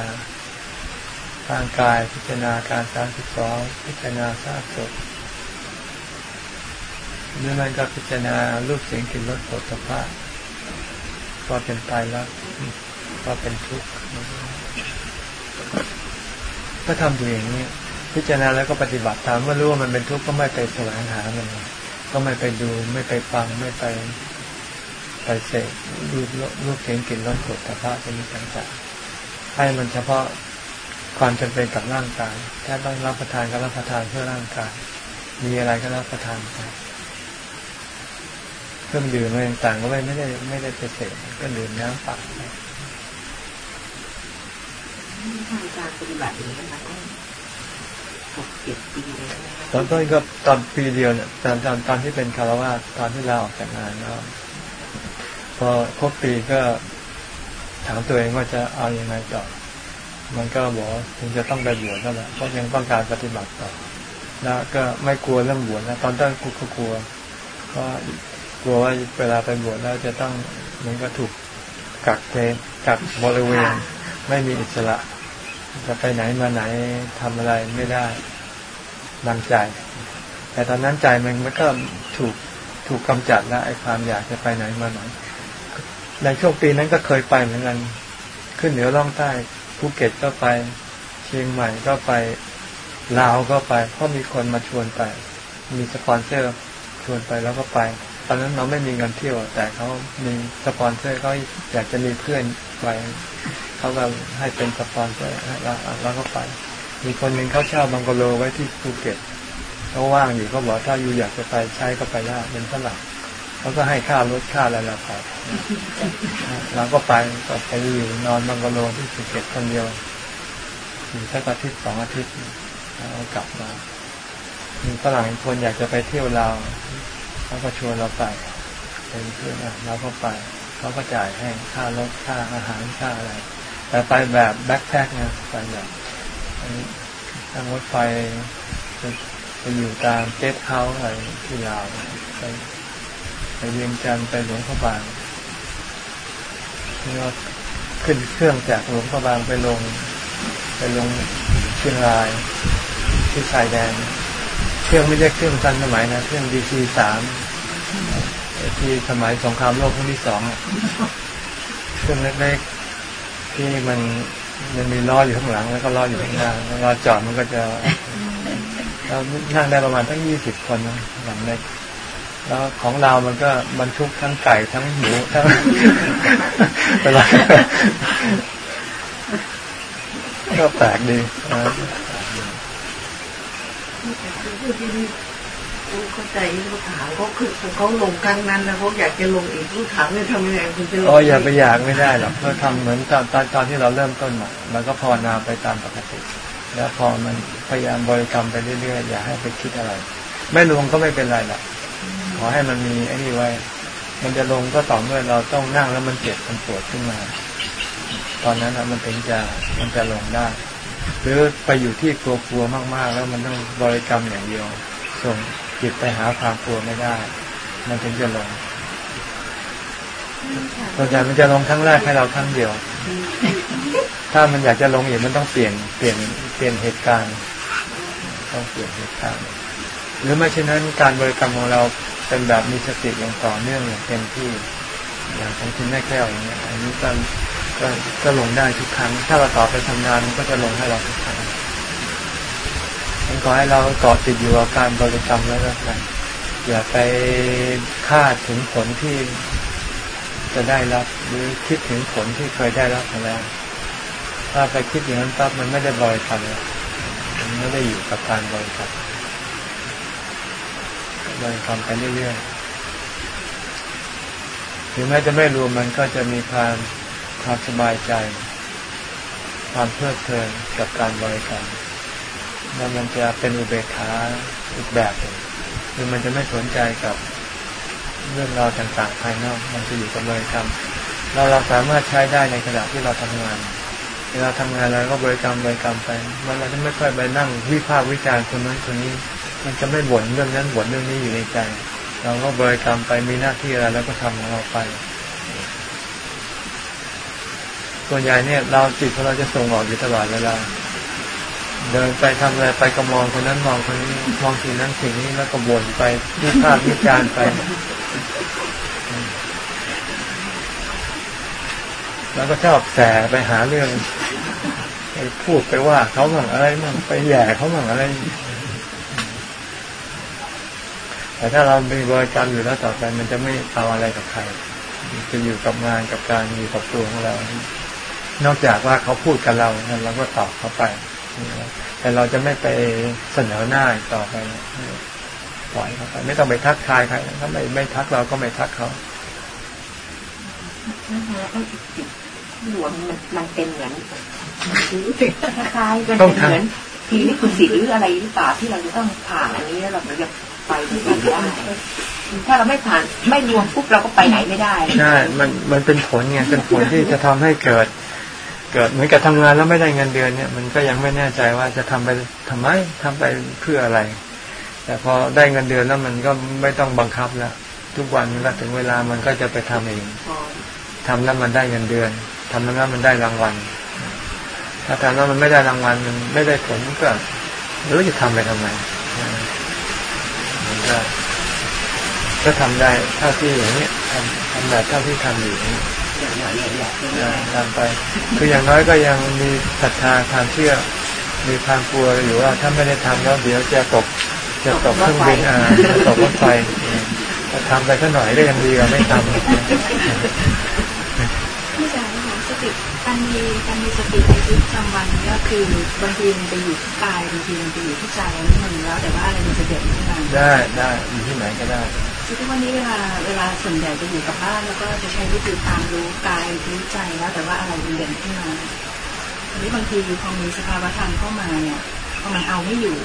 ทางกายพิจารณาการสารสิบสองพิจารณาซากศพ หรือมันก็พิจารณารูปเสียงกลิ่นรสผลิภัณฑ์ก็เป็นตายแล้วก็เป็นทุกข์ก็ทำอยู่อย่างนี้พิจารณาแล้วก็ปฏิบัติตามเมื่อรู้ว่ามันเป็นทุกข์ก็ไม่ไปแสวงหามันก็ไม่ไปดูไม่ไปฟังไม่ไปไปเสกรูปรูปเสียงกลิ่นรสผลิภัณฑ์ชนิดต่างๆให้มันเฉพาะความจำเป็นกับร่างกาย ถ้าต้องรับประทานก็รับประทานเพื่อร่างกาย มีอะไรก็รับประทานไป เครื่องดื่มอะไรต่างๆก็ไม่ไม่ได้ไม่ได้ไปเสพก็ดื่มน้ำเปล่าทางการปฏิบัติอย่างนี้มาตั้งหกเจ็ดปีเลยนะตอนต้นก็ตอนปีเดียวเนี่ยตอนตอนตอนที่เป็นคารวะตอนที่ลาออกจากงานแล้วพอครบปีก็ถามตัวเองว่าจะเอาอยัางไงต่อมันก็บอกว่าถึงจะต้องไปบวชแล้วแหละเพราะยังต้องการปฏิบัติต่อ แล้วก็ไม่กลัวเรื่องบวชนะตอนต้นกลัวกลัวเพราะ กลัวว่าเวลาไปบวชแล้วจะต้องมันก็ถูกกักเกณฑ์กักบริเวณ ไม่มีอิสระ จะไปไหนมาไหนทำอะไรไม่ได้ดังใจ แต่ตอนนั้นใจมันมันก็ถูกถูกกำจัดแล้วไอ้ความอยากจะไปไหนมาไหน ในช่วงปีนั้นก็เคยไปเหมือนกัน ขึ้นเหนือล่องใต้ภูเก็ตก็ไป เชียงใหม่ก็ไปลาวก็ไป เพราะมีคนมาชวนไป มีสปอนเซอร์ชวนไปแล้วก็ไปต อนนั้นเราไม่มีเงินเที่ยว แต่เขามีสปอนเซอร์เขาอยากจะมีเพื่อนไปเขาก็ให้เป็นสปอนเซอร์แล้วแล้วก็ไป มีคนหนึ่งเขาเช่าบังกะโลไว้ที่ภูเก็ตเขาว่างอยู่เขาบอกถ้าอยู่อยากจะไปใช้ก็ไปได้เป็นฝรั่งเขาก็ให้ค่ารถค่าอะไรเราไปเราก็ไปก็ไปอยู่นอนบังกะโลที่ภูเก็ตคนเดียวอยู่สักอาทิตย์สองอาทิตย์แล้วกลับมามีฝรั่งคนอยากจะไปเที่ยวเรา เขาก็ชวนเราไปเป็นเพื่อนเราก็ไปเขาก็จ่ายให้ค่ารถค่าอาหารค่าอะไรแต่ไปแบบแบ็คแพ็คนะไปแบบนั่งรถไฟไปอยู่ตาม guesthouse อะไรที่ลาวไปไปเวียงจันทร์ไปหลวงพระบางนี่ว่าขึ้นเครื่องจากหลวงพระบางไปลง ไปลงเชียงรายที่ชายแดน เครื่องไม่ใช่เครื่องทันสมัยนะเครื่อง DC สามที่สมัยสงครามโลกครั้งที่สองเครื่องเล็กๆที่มันมันมีล้ออยู่ข้างหลัง แล้วก็ล้ออยู่ข้างหน้าเวลาจอดมันก็จะเรานั่งได้ประมาณทั้งยี่สิบคนนะหลังเล็กแล้วของเรามันก็บรรทุกทั้งไก่ทั้งหมูทั้งเวลาก็แปลกดี นะเข้าใจเขาถามเขาคือเขาลงครั้งนั้นนะเขาอยากจะลงอีกเขาถามเนี่ยทำยังไงคุณจะลงอ๋ออย่าไปอยากไม่ได้หรอกเราทำเหมือนตอนตอนตอนที่เราเริ่มต้นมาแล้วก็ภาวนาไปตามปกติ แล้วพอมันพยายามบริกรรมไปเรื่อยๆอย่าให้ไปคิดอะไร ไม่ลงก็ไม่เป็นไรหรอกขอให้มันมีไอ้นี่ไว้ มันจะลงก็ต่อเมื่อเราต้องนั่งแล้วมันเจ็บมันปวดขึ้นมา ตอนนั้นนะมันถึงจะมันจะลงได้ หรือไปอยู่ที่กลัวๆมากๆ แล้วมันต้องบริกรรมอย่างเดียว ส่งจิตไปหาความกลัวไม่ได้ มันถึงจะลงส่วนใหญ่มันจะลงครั้งแรกให้เราครั้งเดียว ถ้ามันอยากจะลงอีกมันต้องเปลี่ยนเปลี่ยนเปลี่ยนเหตุการณ์ ต้องเปลี่ยนเหตุการณ์ หรือไม่เช่นนั้นการบริกรรมของเราเป็นแบบมีสติอย่างต่อเนื่องอย่างเต็มที่ อย่างของคุณแม่แก้วอย่างเงี้ยอันนี้ก็ ก็ก็ลงได้ทุกครั้ง ถ้าเราต่อไปทำงานมันก็จะลงให้เราทุกครั้งมันขอให้เราเกาะติดอยู่กับการบริกรรมแล้วกันอย่าไปคาดถึงผลที่จะได้รับหรือคิดถึงผลที่เคยได้รับมาแล้ว ถ้าไปคิดอย่างนั้นปั๊บมันไม่ได้บริกรรมมันไม่ได้อยู่กับการบริกรรมบริกรรมไปเรื่อยๆถึงแม้จะไม่รวมมันก็จะมีความ ความสบายใจ ความเพลิดเพลินกับการบริกรรมแล้วมันจะเป็นอุเบกขาอีกแบบหนึ่งคือมันจะไม่สนใจกับเรื่องราวต่างๆภายนอก มันจะอยู่กับบริกรรมเราเราสามารถใช้ได้ในขณะที่เราทำงาน เวลาทำงานเราก็บริกรรมบริกรรมไป มันเราจะไม่ค่อยไปนั่งวิพากษ์วิจารณ์คนนั้นคนนี้ มันจะไม่บ่นเรื่องนั้นบ่นเรื่องนี้อยู่ในใจ เราก็บริกรรมไปมีหน้าที่อะไรแล้วก็ทำของเราไป ส่วนใหญ่เนี่ยเราจิตของเราจะส่งออกอยู่ตลอดเวลา เดินไปทำอะไรไปก็มองคนนั้นมองคนนี้มองสิ่งนั้นสิ่งนี้แล้วก็บ่นไปวิพากษ์วิจารไป แล้วก็ชอบแสไปหาเรื่องไปพูดไปว่าเขาบ้างอะไรบ้างไปแย่เขาบ้างอะไรแต่ถ้าเรามีบริการอยู่แล้วต่อไปมันจะไม่เอาอะไรกับใครจะอยู่กับงานกับการอยู่กับตัวของเรา นอกจากว่าเขาพูดกับเราเราก็ตอบเขาไป แต่เราจะไม่ไปเสนอหน้าต่อไปปล่อยเขาไปไม่ต้องไปทักทายใครถ้าไม่ไม่ทักเราก็ไม่ทักเขาหลวงมันมันเป็นเหมือนรู้สึกคล้ายๆกันเป็นเหมือนทีนี้คุณสิทธิ์หรืออะไรหรือเปล่าที่เราจะต้องผ่านอันนี้แล้วเราถึงจะไปด้วยกันได้ถ้าเราไม่ผ่านไม่รวมปุ๊บเราก็ไปไหนไม่ได้ใช่มันมันเป็นผลไงเป็นผลที่จะทำให้เกิด เกิดเหมือนกับทำงานแล้วไม่ได้เงินเดือนเนี่ย มันก็ยังไม่แน่ใจว่าจะทำไปทำไมทำไปเพื่ออะไร แต่พอได้เงินเดือนแล้วมันก็ไม่ต้องบังคับแล้วทุกวันเวลาถึงเวลามันก็จะไปทำเองทำแล้วมันได้เงินเดือนทำแล้วมันได้รางวัล ถ้าทำแล้วมันไม่ได้รางวัลมันไม่ได้ผลก็ไม่รู้จะทำไปทำไมมันก็ก็ทำได้เท่าที่อย่างนี้ทำทำแบบเท่าที่ทำอยู่นี่ ทำไป คืออย่างน้อยก็ยังมีศรัทธาความเชื่อ มีความกลัวอยู่ว่าถ้าไม่ได้ทำแล้วเดี๋ยวจะตกจะตกเครื่องบินอ่าจะตกรถไฟถ้าทำไปสักหน่อยก็ยังดีกว่าไม่ทำที่จะนะคะสติการมีการมีสติในชีวิตประจำวันก็คือบางทีมันไปอยู่ที่กายบางทีมันไปอยู่ที่ใจอันนี้มันแล้วแต่ว่าอะไรมันจะเด่นขึ้นมาได้ได้อยู่ที่ไหนก็ได้ คือทุกวันนี้เวลาเวลาส่วนใหญ่จะอยู่กับบ้านแล้วก็จะใช้วิธีตามรู้กายรู้ใจแล้ว แต่ว่าอะไรมันเด่นขึ้นมาทีนี้บางทีพอมีสภาวะธรรมเข้ามาเนี่ยพอมันเอาไม่อยู่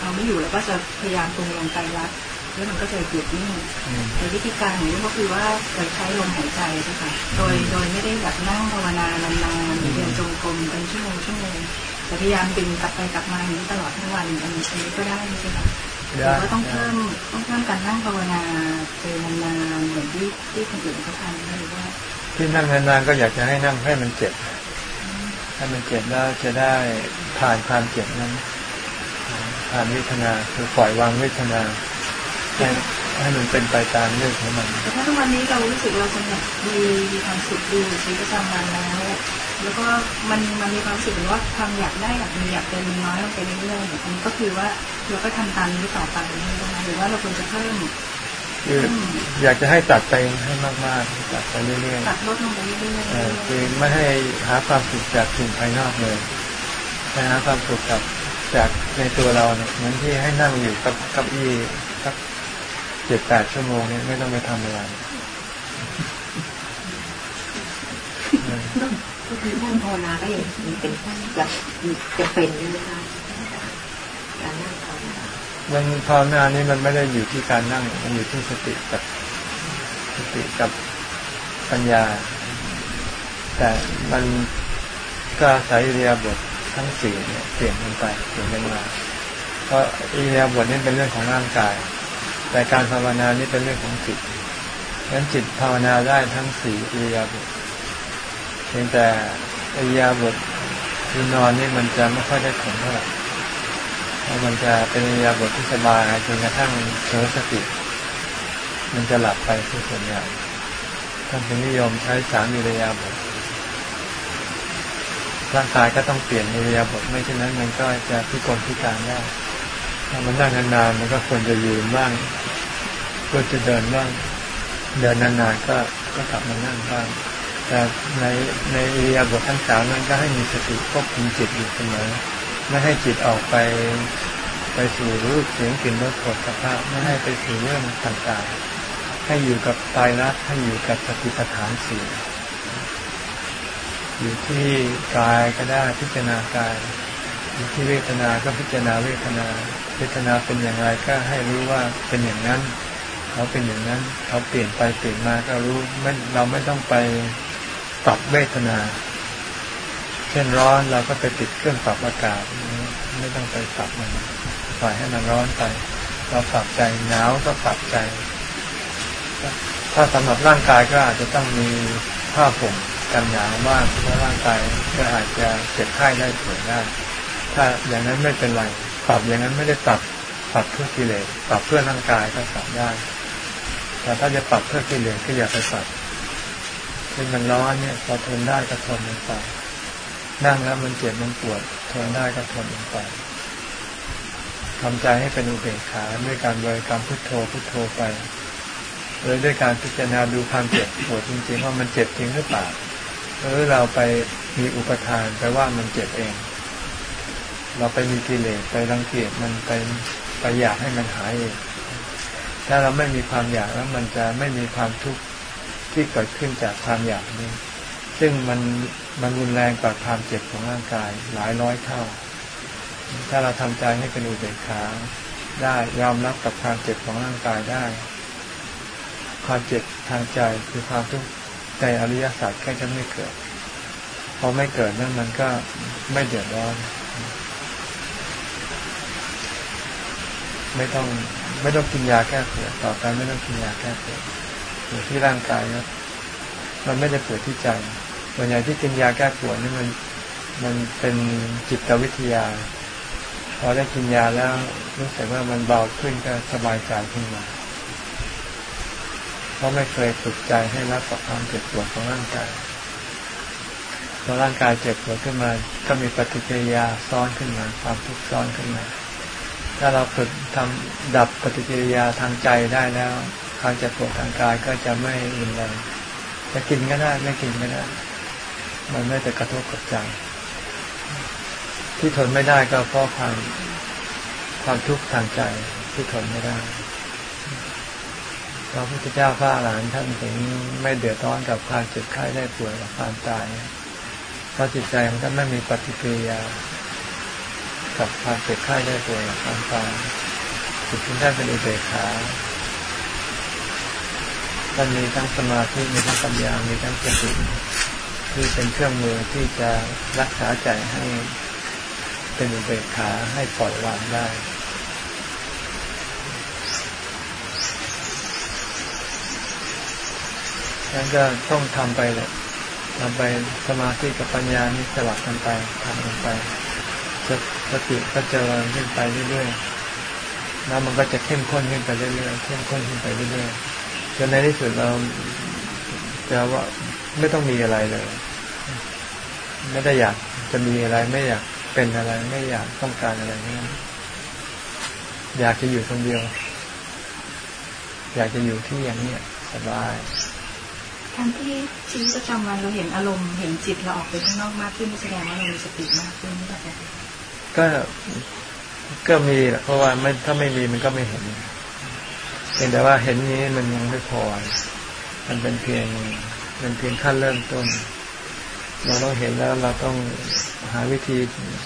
เอาไม่อยู่แล้วก็จะพยายามตรงลงใจรักแล้วมันก็จะหยุดนิ่งอืมในวิธีการของนี้ก็คือว่าเราใช้ลมหายใจใช่ค่ะโดยโดยไม่ได้แบบนั่งภาวนานานๆหรือเดินจงกรมเป็นชั่วโมงชั่วโมงแต่พยายามดึงกลับไปกลับมาอย่างนี้ตลอดทั้งวันอันนี้ใช้ก็ได้ใช่ไหมคะ หรือว่าต้องเพิ่มต้องเพิ่มการนั่งภาวนาเจอนานๆเหมือนที่ที่คนอื่นเขาทำหรือว่า ที่นั่งนานๆก็อยากจะให้นั่งให้มันเจ็บให้มันเจ็บแล้วจะได้ผ่านความเจ็บนั้นผ่านเวทนาคือปล่อยวางเวทนาให้ให้มันเป็นไปตามเรื่องของมันแต่ถ้าทุกวันนี้เรารู้สึกเราสงบดีมีความสุขดีในชีวิตประจำวันแล้ว แล้วก็มันมันมีความรู้สึกเหมือนว่าความอยากได้อยากมีอยากเป็นมันน้อยลงไปเรื่อยๆอันนี้ก็คือว่าเราก็ทำตามนี้ต่อไปนะคะหรือว่าเราควรจะเพิ่มคืออยากจะให้ตัดไปให้มากๆตัดไปเรื่อยตัดลดลงไปเรื่อยๆเออคือไม่ให้หาความสุขจากสิ่งภายนอกเลยให้หาความสุขกับจากในตัวเราเนี่ยเหมือนที่ให้นั่งอยู่กับเกับอี้สักเจ็ดแปดชั่วโมงเนี่ยไม่ต้องไปทำอะไร เออก็คือนั่งภาวนาก็ยังเป็นจะจะเป็นด้วยนะคะการนั่งภาวนามันภาวนานี่มันไม่ได้อยู่ที่การนั่ง มันอยู่ที่สติกับสติกับปัญญา แต่มันก็อาศัยอิริยบถทั้งสี่เนี่ยเปลี่ยนกันไปเปลี่ยนกันมาเพราะอิริยบถนี่เป็นเรื่องของร่างกาย แต่การภาวนานี่เป็นเรื่องของจิตฉะนั้นจิตภาวนาได้ทั้งสี่อิริยบถเพียงแต่อิยาบถคือนอนนี่มันจะไม่ค่อยได้ผลเท่าไหร่เพราะมันจะเป็นอิยาบทที่สบายจนกระทั่งเผลอสติ มันจะหลับไปส่วนใหญ่ท่านเป็นนิยมใช้สามอิรยาบถร่างกายก็ต้องเปลี่ยนอิรยาบถไม่เช่นนั้นมันก็จะพิกลพิการได้ถ้ามันนั่งนานๆมันก็ควรจะยืนบ้างควรจะเดินบ้างเดินนานๆก็ก็กลับมานั่งบ้าง แต่ในในอิริยาบถทั้งสามนั้นก็ให้มีสติควบคุมจิตอยู่เสมอไม่ให้จิตออกไปไปสู่รูปเสียงกลิ่นรสผลสภาพไม่ให้ไปสู่เรื่องต่างๆ ให้อยู่กับตายรักให้อยู่กับสติปัฏฐานสี่อยู่ที่กายก็ได้พิจารณากาย อยู่ที่เวทนาก็พิจารณาเวทนา เวทนาเป็นอย่างไรก็ให้รู้ว่าเป็นอย่างนั้น เขาเป็นอย่างนั้น เขาเปลี่ยนไปเปลี่ยนมาก็รู้ไม่เราไม่ต้องไป ปรับเวทนา เช่นร้อนเราก็ไปติดเครื่องปรับอากาศ ไม่ต้องไปปรับมันปล่อยให้มันร้อนไป เราปรับใจหนาวก็ปรับใจ ถ้าสำหรับร่างกายก็อาจจะต้องมีผ้าห่มกันหนาวบ้างเพราะร่างกายก็อาจจะเจ็บไข้ได้ป่วยได้ ถ้าอย่างนั้นไม่เป็นไร ปรับอย่างนั้นไม่ได้ปรับปรับเพื่อกิเลสปรับเพื่อร่างกายก็ปรับได้แต่ถ้าจะปรับเพื่อกิเลสก็อย่าไปปรับ เช่นมันร้อนเนี่ยพอทนได้ก็ทนมันไปนั่งแล้วมันเจ็บมันปวดทนได้ก็ทนมันไปทำใจให้เป็นอุเบกขาด้วยการบริกรรมพุทโธพุทโธไปหรือด้วยการพิจารณาดูความเจ็บปวดจริงๆว่ามันเจ็บจริงหรือเปล่าหรือเราไปมีอุปทานไปว่ามันเจ็บเอง เราไปมีกิเลสไปรังเกียจมันไปไปอยากให้มันหายเองถ้าเราไม่มีความอยากแล้วมันจะไม่มีความทุกข์ ที่เกิดขึ้นจากความอยากนี้ ซึ่งมันมันรุนแรงกว่าความเจ็บของร่างกายหลายร้อยเท่า ถ้าเราทำใจให้เป็นอุเบกขาได้ยอมรับกับความเจ็บของร่างกายได้ ความเจ็บทางใจคือความทุกข์ในอริยสัจก็จะไม่เกิดพอไม่เกิดนั่นมันก็ไม่เดือดร้อน ไม่ต้องไม่ต้องกินยาแก้ปวดต่อไปไม่ต้องกินยาแก้ปวด อยู่ที่ร่างกายนะมันไม่ได้ปวดที่ใจส่วนใหญ่ที่กินยาแก้ปวดนี่มันมันเป็นจิตวิทยา พอได้กินยาแล้วรู้สึกว่ามันเบาขึ้นก็สบายใจขึ้นมา เพราะไม่เคยฝึกใจให้รับกับความเจ็บปวดของร่างกายพอร่างกายเจ็บปวดขึ้นมา ก็มีปฏิกิริยาซ้อนขึ้นมา ความทุกข์ซ้อนขึ้นมา ถ้าเราฝึกทำดับปฏิกิริยาทางใจได้แล้ว ความเจ็บปวดทางกายก็จะไม่รุนแรงจะกินก็ได้ไม่กินก็ได้ มันไม่จะกระทบกับใจ ที่ทนไม่ได้ก็เพราะความความทุกข์ทางใจที่ทนไม่ได้พระพุทธเจ้าพระอรหันต์ท่านถึงไม่เดือดร้อนกับความเจ็บไข้ได้ป่วยกับความตายเพราะจิตใจของท่านไม่มีปฏิกิริยา กับความเจ็บไข้ได้ป่วยกับความตายจิตของท่านเป็นอุเบกขา ท่านมีทั้งสมาธิมีทั้งปัญญา มีทั้งสติที่เป็นเครื่องมือที่จะรักษาใจให้เป็นอุเบกขาให้ปล่อยวางได้ดังนั้นก็ต้องทำไปเลยทำไปสมาธิกับปัญญานี่สลับกันไปทำกันไปสติก็เจริญขึ้นไปเรื่อยๆแล้วมันก็จะเข้มข้นขึ้นไปเรื่อยๆเข้มข้นขึ้นไปเรื่อยๆ จนในที่สุดเราจะว่าไม่ต้องมีอะไรเลย ไม่ได้อยากจะมีอะไร ไม่อยากเป็นอะไร ไม่อยากต้องการอะไรนี่อยากจะอยู่คนเดียว อยากจะอยู่ที่อย่างนี้สบายทั้งที่ชีวิตประจำวันเราเห็นอารมณ์เห็นจิตเราออกไปข้างนอกมากขึ้นแสดงว่าเรามีสติมากขึ้นนี่แหละก็ก็มีแหละเพราะว่าไม่ถ้าไม่มีมันก็ไม่เห็น เพียงแต่ว่าเห็นนี้มันยังไม่พอ มันเป็นเพียงเป็นเพียงขั้นเริ่มต้น เราต้องเห็นแล้วเราต้องหาวิธี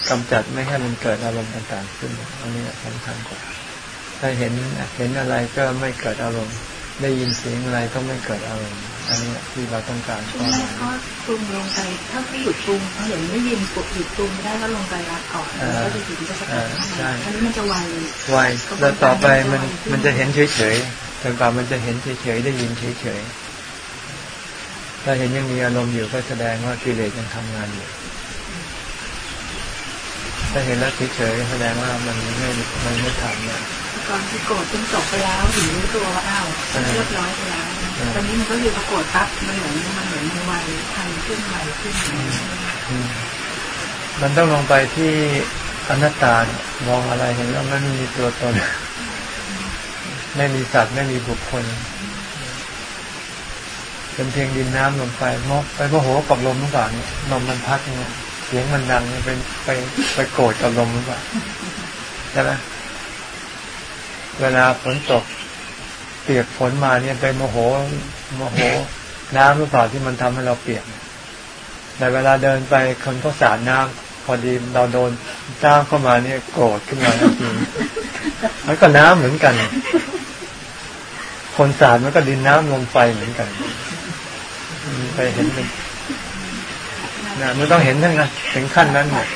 กำจัดไม่ให้มันเกิดอารมณ์ต่าง ๆ ขึ้นอันนี้สำคัญกว่า ถ้าเห็นเห็นอะไรก็ไม่เกิดอารมณ์ ได้ยินเสียงอะไรก็ไม่เกิดอารมณ์ อันนี้ที่เราต้องการก็ก็ปรุงลงไปถ้าที่หยุดปรุงเขาเห็นไม่ยินกดหยุดปรุงไม่ได้ก็ลงไปรับก่อนแล้วก็จะถึงจะสกัดอันนี้มันจะไวไวแล้วต่อไปมันมันจะเห็นเฉยๆจนกว่ามันจะเห็นเฉยๆได้ยินเฉยๆถ้าเห็นยังมีอารมณ์อยู่ก็แสดงว่ากิเลสยังทำงานอยู่ถ้าเห็นแล้วเฉยๆแสดงว่ามันไม่มันไม่ทำเนี่ยตอนที่โกรธจนจบไปแล้วถึงรู้ตัวว่าอ้าวเรียบร้อยไปแล้ว ตอนนี้มันก็อยู่ประโกฏปั๊บมันเหมือนมันเหมือนมันไวทันขึ้นไวขึ้นมันต้องลงไปที่อนัตตามองอะไรเห็นแล้วมันมีตัวตน ไม่มีสัตว์ไม่มีบุคคลเป็นเพียงดินน้ำลมไฟมอกไปโมโหกับลมหรือเปล่าเนี่ลมมันพัดเนี่ยเสียงมันดังเป็นไปไปโกรธกับลมหรือเปล่าใช่ไหมเวลาฝนตก เปียกฝนมาเนี่ยไปโมโหโมโห น้ำหรือเปล่าที่มันทำให้เราเปียกแต่เวลาเดินไปคนก็สาดน้ำพอดีเราโดนจ้างเข้ามาเนี่ยโกรธขึ้นมาทันทีมันก็น้ำเหมือนกัน คนสาดมันก็ดินน้ำลมไฟเหมือนกันไปเห็นมันนะมันต้องเห็นทั้งนั้นถึงขั้นนั้นเนี่ย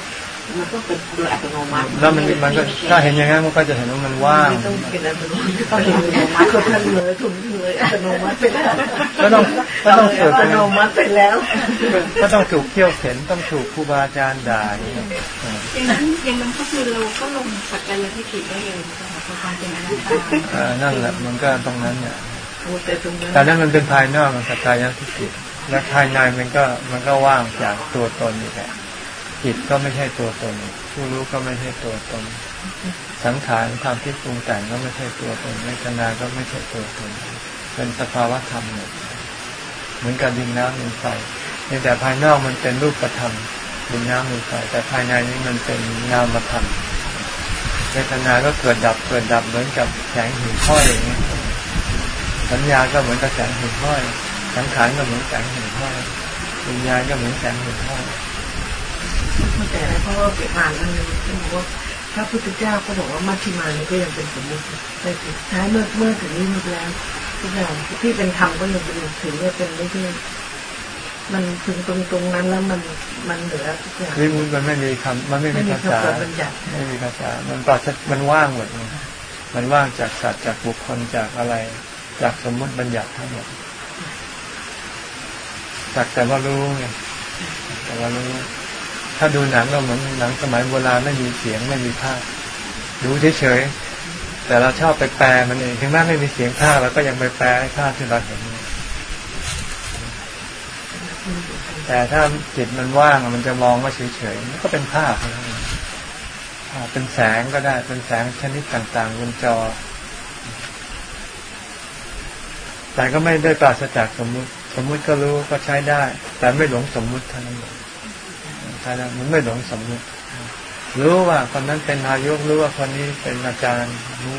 มันต้องเป็นโดยอัตโนมัติแล้วมันมันก็ถ้าเห็นอย่างนั้นมันก็จะเห็นว่ามันว่างต้องเป็นอัตโนมัติต้องเห็นอัตโนมัติคนเลยถุงเลยอัตโนมัติไปแล้วก็ต้องก็ต้องฝึกอัตโนมัติไปแล้ว ก็ต้องถูกเที่ยวเข็นต้องถูกครูบาอาจารย์ด่าอย่างนั้นอย่างนั้นก็คือเราก็ลงสักกายทิฏฐิได้เลยนะคะความเป็นอนัตตานั่นแหละมันก็ตรงนั้นเนี่ยแต่นั้นมันเป็นภายนอกสักกายทิฏฐิและภายในมันก็มันก็ว่างจากตัวตนนี่แหละ จิตก็ไม่ใช่ตัวตน ผู้รู้ก็ไม่ใช่ตัวตน สังขารความคิดปรุงแต่งก็ไม่ใช่ตัวตนเวทนาก็ไม่ใช่ตัวตน เป็นสภาวะธรรมหมดเหมือนกับดินน้ำลมไฟแต่ภายนอกมันเป็นรูปธรรมดินน้ำลมไฟแต่ภายในนี้มันเป็นนามธรรมเวทนาก็เกิดดับเกิดดับเหมือนกับแสงหิ่งห้อยอย่างนี้สัญญาก็เหมือนกับแสงหิ่งห้อย สังขารก็เหมือนแสงหิ่งห้อยวิญญาณก็เหมือนแสงหิ่งห้อย เข้าใจแล้วเพราะว่าเกิดมามันท่านบอกว่าพระพุทธเจ้าก็บอกว่ามัชฌิมานี่ก็ยังเป็นสมมติแต่สุดท้ายเมื่อเมื่อถึงนี้มดแล้วทุกอย่างที่เป็นธรรมก็ยังเป็นถือว่าเป็นไม่ใช่มันถึงตรงตรงนั้นแล้วมันมันเหลือทุกอย่างนี่มันไม่มีคำมันไม่มีภาษาไม่มีภาษา มันปราศมันว่างหมดมันว่างจากสัตว์จากบุคคลจากอะไร จากสมมติบัญญัติทั้งหมดจากแต่ว่ารู้ไงแต่ว่ารู้ ถ้าดูหนังก็เหมือนหนังสมัยโบราณไม่มีเสียงไม่มีภาพดูเฉยๆแต่เราชอบไปแปลมันเองถึงแม้ไม่มีเสียงภาพเราก็ยังไปแปลภาพที่เราเห็นแต่ถ้าจิตมันว่างมันจะมองว่าเฉยๆมันก็เป็นภาพเป็นแสงก็ได้เป็นแสงชนิดต่างๆบนจอ แต่ก็ไม่ได้ปราศจากสมมุติ สมมุติก็รู้ก็ใช้ได้ แต่ไม่หลงสมมุติเท่านั้น ใช่แล้วมันไม่หลงสมมุติรู้ว่าคนนั้นเป็นนายกรู้ว่าคนนี้เป็นอาจารย์รู้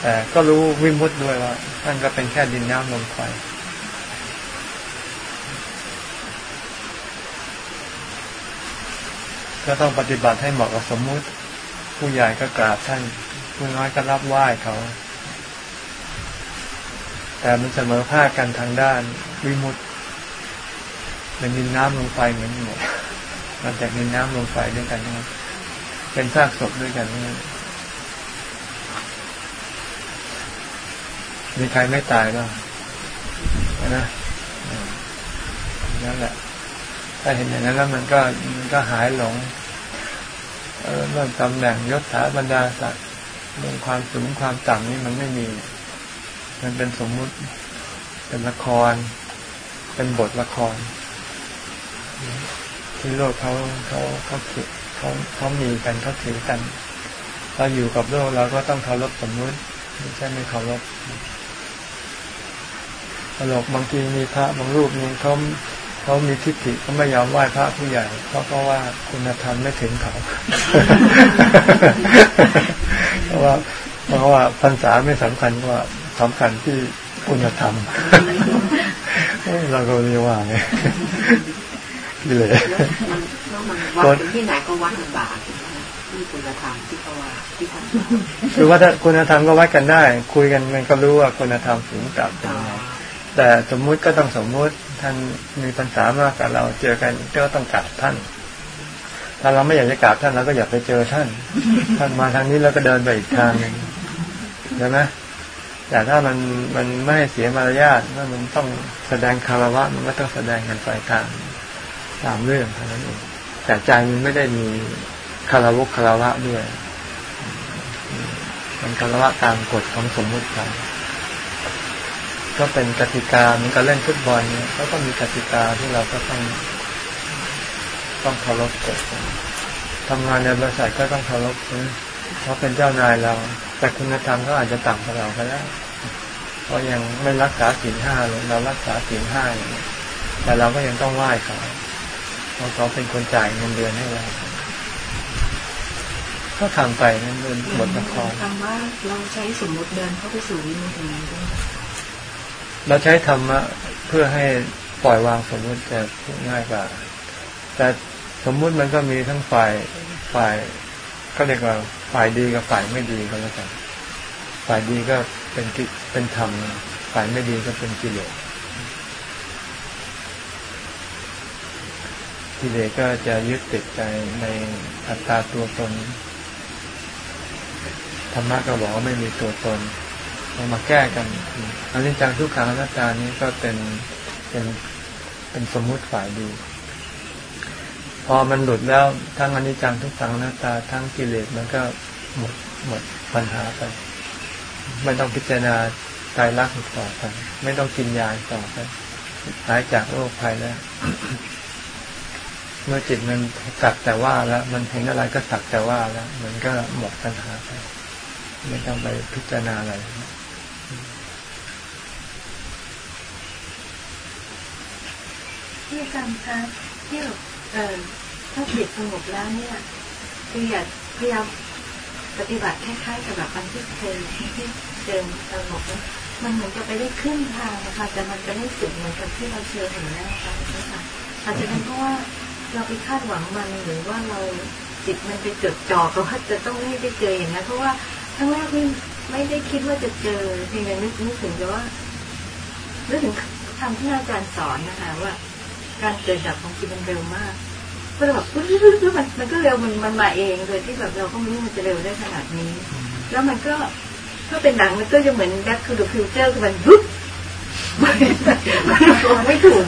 แต่ก็รู้วิมุตด้วยว่าท่านก็เป็นแค่ดินน้ำลมไฟก็ต้องปฏิบัติให้เหมาะกับสมมุติ ผู้ใหญ่ก็กราบท่าน ผู้น้อยก็รับไหว้เขา แต่มันเสมอภาคกันทางด้านวิมุตเป็นดินน้ำลงไฟเหมือนหมด มาจากดินน้ำลงไฟด้วยกันนะเป็นซากศพด้วยกันนะมีใครไม่ตายบ้างนะนั่นแหละ ถ้าเห็นอย่างนั้นแล้วมันก็มันก็หายหลงเรื่องตำแหน่งยศถาบรรดาศักดิ์เรื่องความสูงความต่ำนี่มันไม่มี มันเป็นสมมุติ เป็นละคร เป็นบทละคร ที่โลกเขาเขาเขาเขียเขาเขามีกันเขาถือกัน เราอยู่กับโลกเราก็ต้องเคารพสมมุติไม่ใช่ไม่เคารพตลกบางทีมีพระบางรูปนี่เขาเขามีทิฏฐิเขาไม่ยอมไหว้พระผู้ใหญ่ เพราะเขาว่าคุณธรรมไม่ถึงเขาเพราะว่าเพราะว่าพรรษาไม่สำคัญว่าสำคัญที่คุณธรรมเราก็เรียกว่าไง เลยวัดที่ไหนก็วัดบาทที่คุณธรรมที่เขาว่าที่ท่านคือว่าถ้าคุณธรรมก็วัดกันได้ คุยกันมันก็รู้ว่าคุณธรรมสูงต่ำเป็นไงแต่สมมุติก็ต้องสมมุติท่านมีปัญหามากกับเราเจอกันก็ต้องกราบท่าน ถ้าเราไม่อยากจะกราบท่านเราก็อย่าไปเจอท่าน ท่านมาทางนี้แล้วก็เดินไปอีกทางหนึ่งใช่ไหมแต่ถ้ามันมันไม่เสียมารยาทถ้ามันต้องแสดงคารวะมันก็ต้องแสดงกันไปตาม ตามเรื่องเท่านั้นเองแต่ใจมันไม่ได้มีคารวะคารวะด้วย มันคารวะตามกฎของสมมุติกันก็เป็นกติกามันก็เล่นฟุตบอลเนี่ยเขาก็มีกติกาที่เราก็ต้อง ต้องเคารพกฎทำงานในบริษัทก็ต้องเคารพเขาเป็นเจ้านายเรา แต่คุณธรรมก็อาจจะต่ำกว่าเราก็ได้เพราะยังไม่รักษาศีลห้าเลยเรารักษาศีลห้าอย่างนี้แต่เราก็ยังต้องไหว้เขา เพราะเขาเป็นคนจ่ายเงินเดือนให้เราก็ทำไปนั่นเป็นบทละครคำว่าเราใช้สมมติเดินเข้าไปสู่วิมุตตินี้ด้วยเราใช้ธรรมะเพื่อให้ปล่อยวางสมมุติจะง่ายกว่า แต่สมมุติมันก็มีทั้งฝ่ายฝ่ายก็เรียกว่าฝ่ายดีกับฝ่ายไม่ดีก็แล้วกันฝ่ายดีก็เป็นกิเป็นธรรม ฝ่ายไม่ดีก็เป็นกิเลส กิเลสก็จะยึดติดใจในอัตตาตัวตน ธรรมะก็บอกว่าไม่มีตัวตนเรามาแก้กันอันนี้จังทุกขังอนัตตานี้ก็เป็นเป็นเป็นสมมุติฝ่ายดีพอมันหลุดแล้วทั้งอนิจจังทุกขังนัตตา ทั้งกิเลสมันก็หมดหมดปัญหาไป ไม่ต้องพิจารณาตายรักอีกต่อไปไม่ต้องกินยาต่อไปหายจากโรคภัยแล้ว เมื่อจิตมันสักแต่ว่าแล้ว มันเห็นอะไรก็สักแต่ว่าแล้ว มันก็หมดปัญหาไปไม่ต้องไปพิจารณาอะไรที่อาจารย์คะที่เออถ้าจิตสงบแล้วเนี่ยคืออยากพยายามปฏิบัติคล้ายๆกับแบบการที่เคยที่เดินสงบมันเหมือนจะไปได้ขึ้นทางนะคะแต่มันจะไม่สุดเหมือนกับที่เราเชื่อเห็นนะคะนะคะอาจจะเป็นเพราะว่า เราไปคาดหวังมันหรือว่าเราจิตมันไปจดจ่อกับว่าจะต้องไม่ได้เจออย่างนั้นเพราะว่าทั้งแรกไม่ไม่ได้คิดว่าจะเจอเพียงแต่นึกนึกถึงแต่ว่านึกถึงธรรมที่อาจารย์สอนนะคะว่า การเกิดดับของจิตมันเร็วมากก็เลยแบบปุ๊บมันมันก็เร็วมันมันมาเองโดยที่แบบเราก็ไม่รู้มันจะเร็วได้ขนาดนี้ แล้วมันก็ถ้าเป็นหนังมันก็จะเหมือน Back to the Future คือมันปุ๊บ บอกไม่ถูก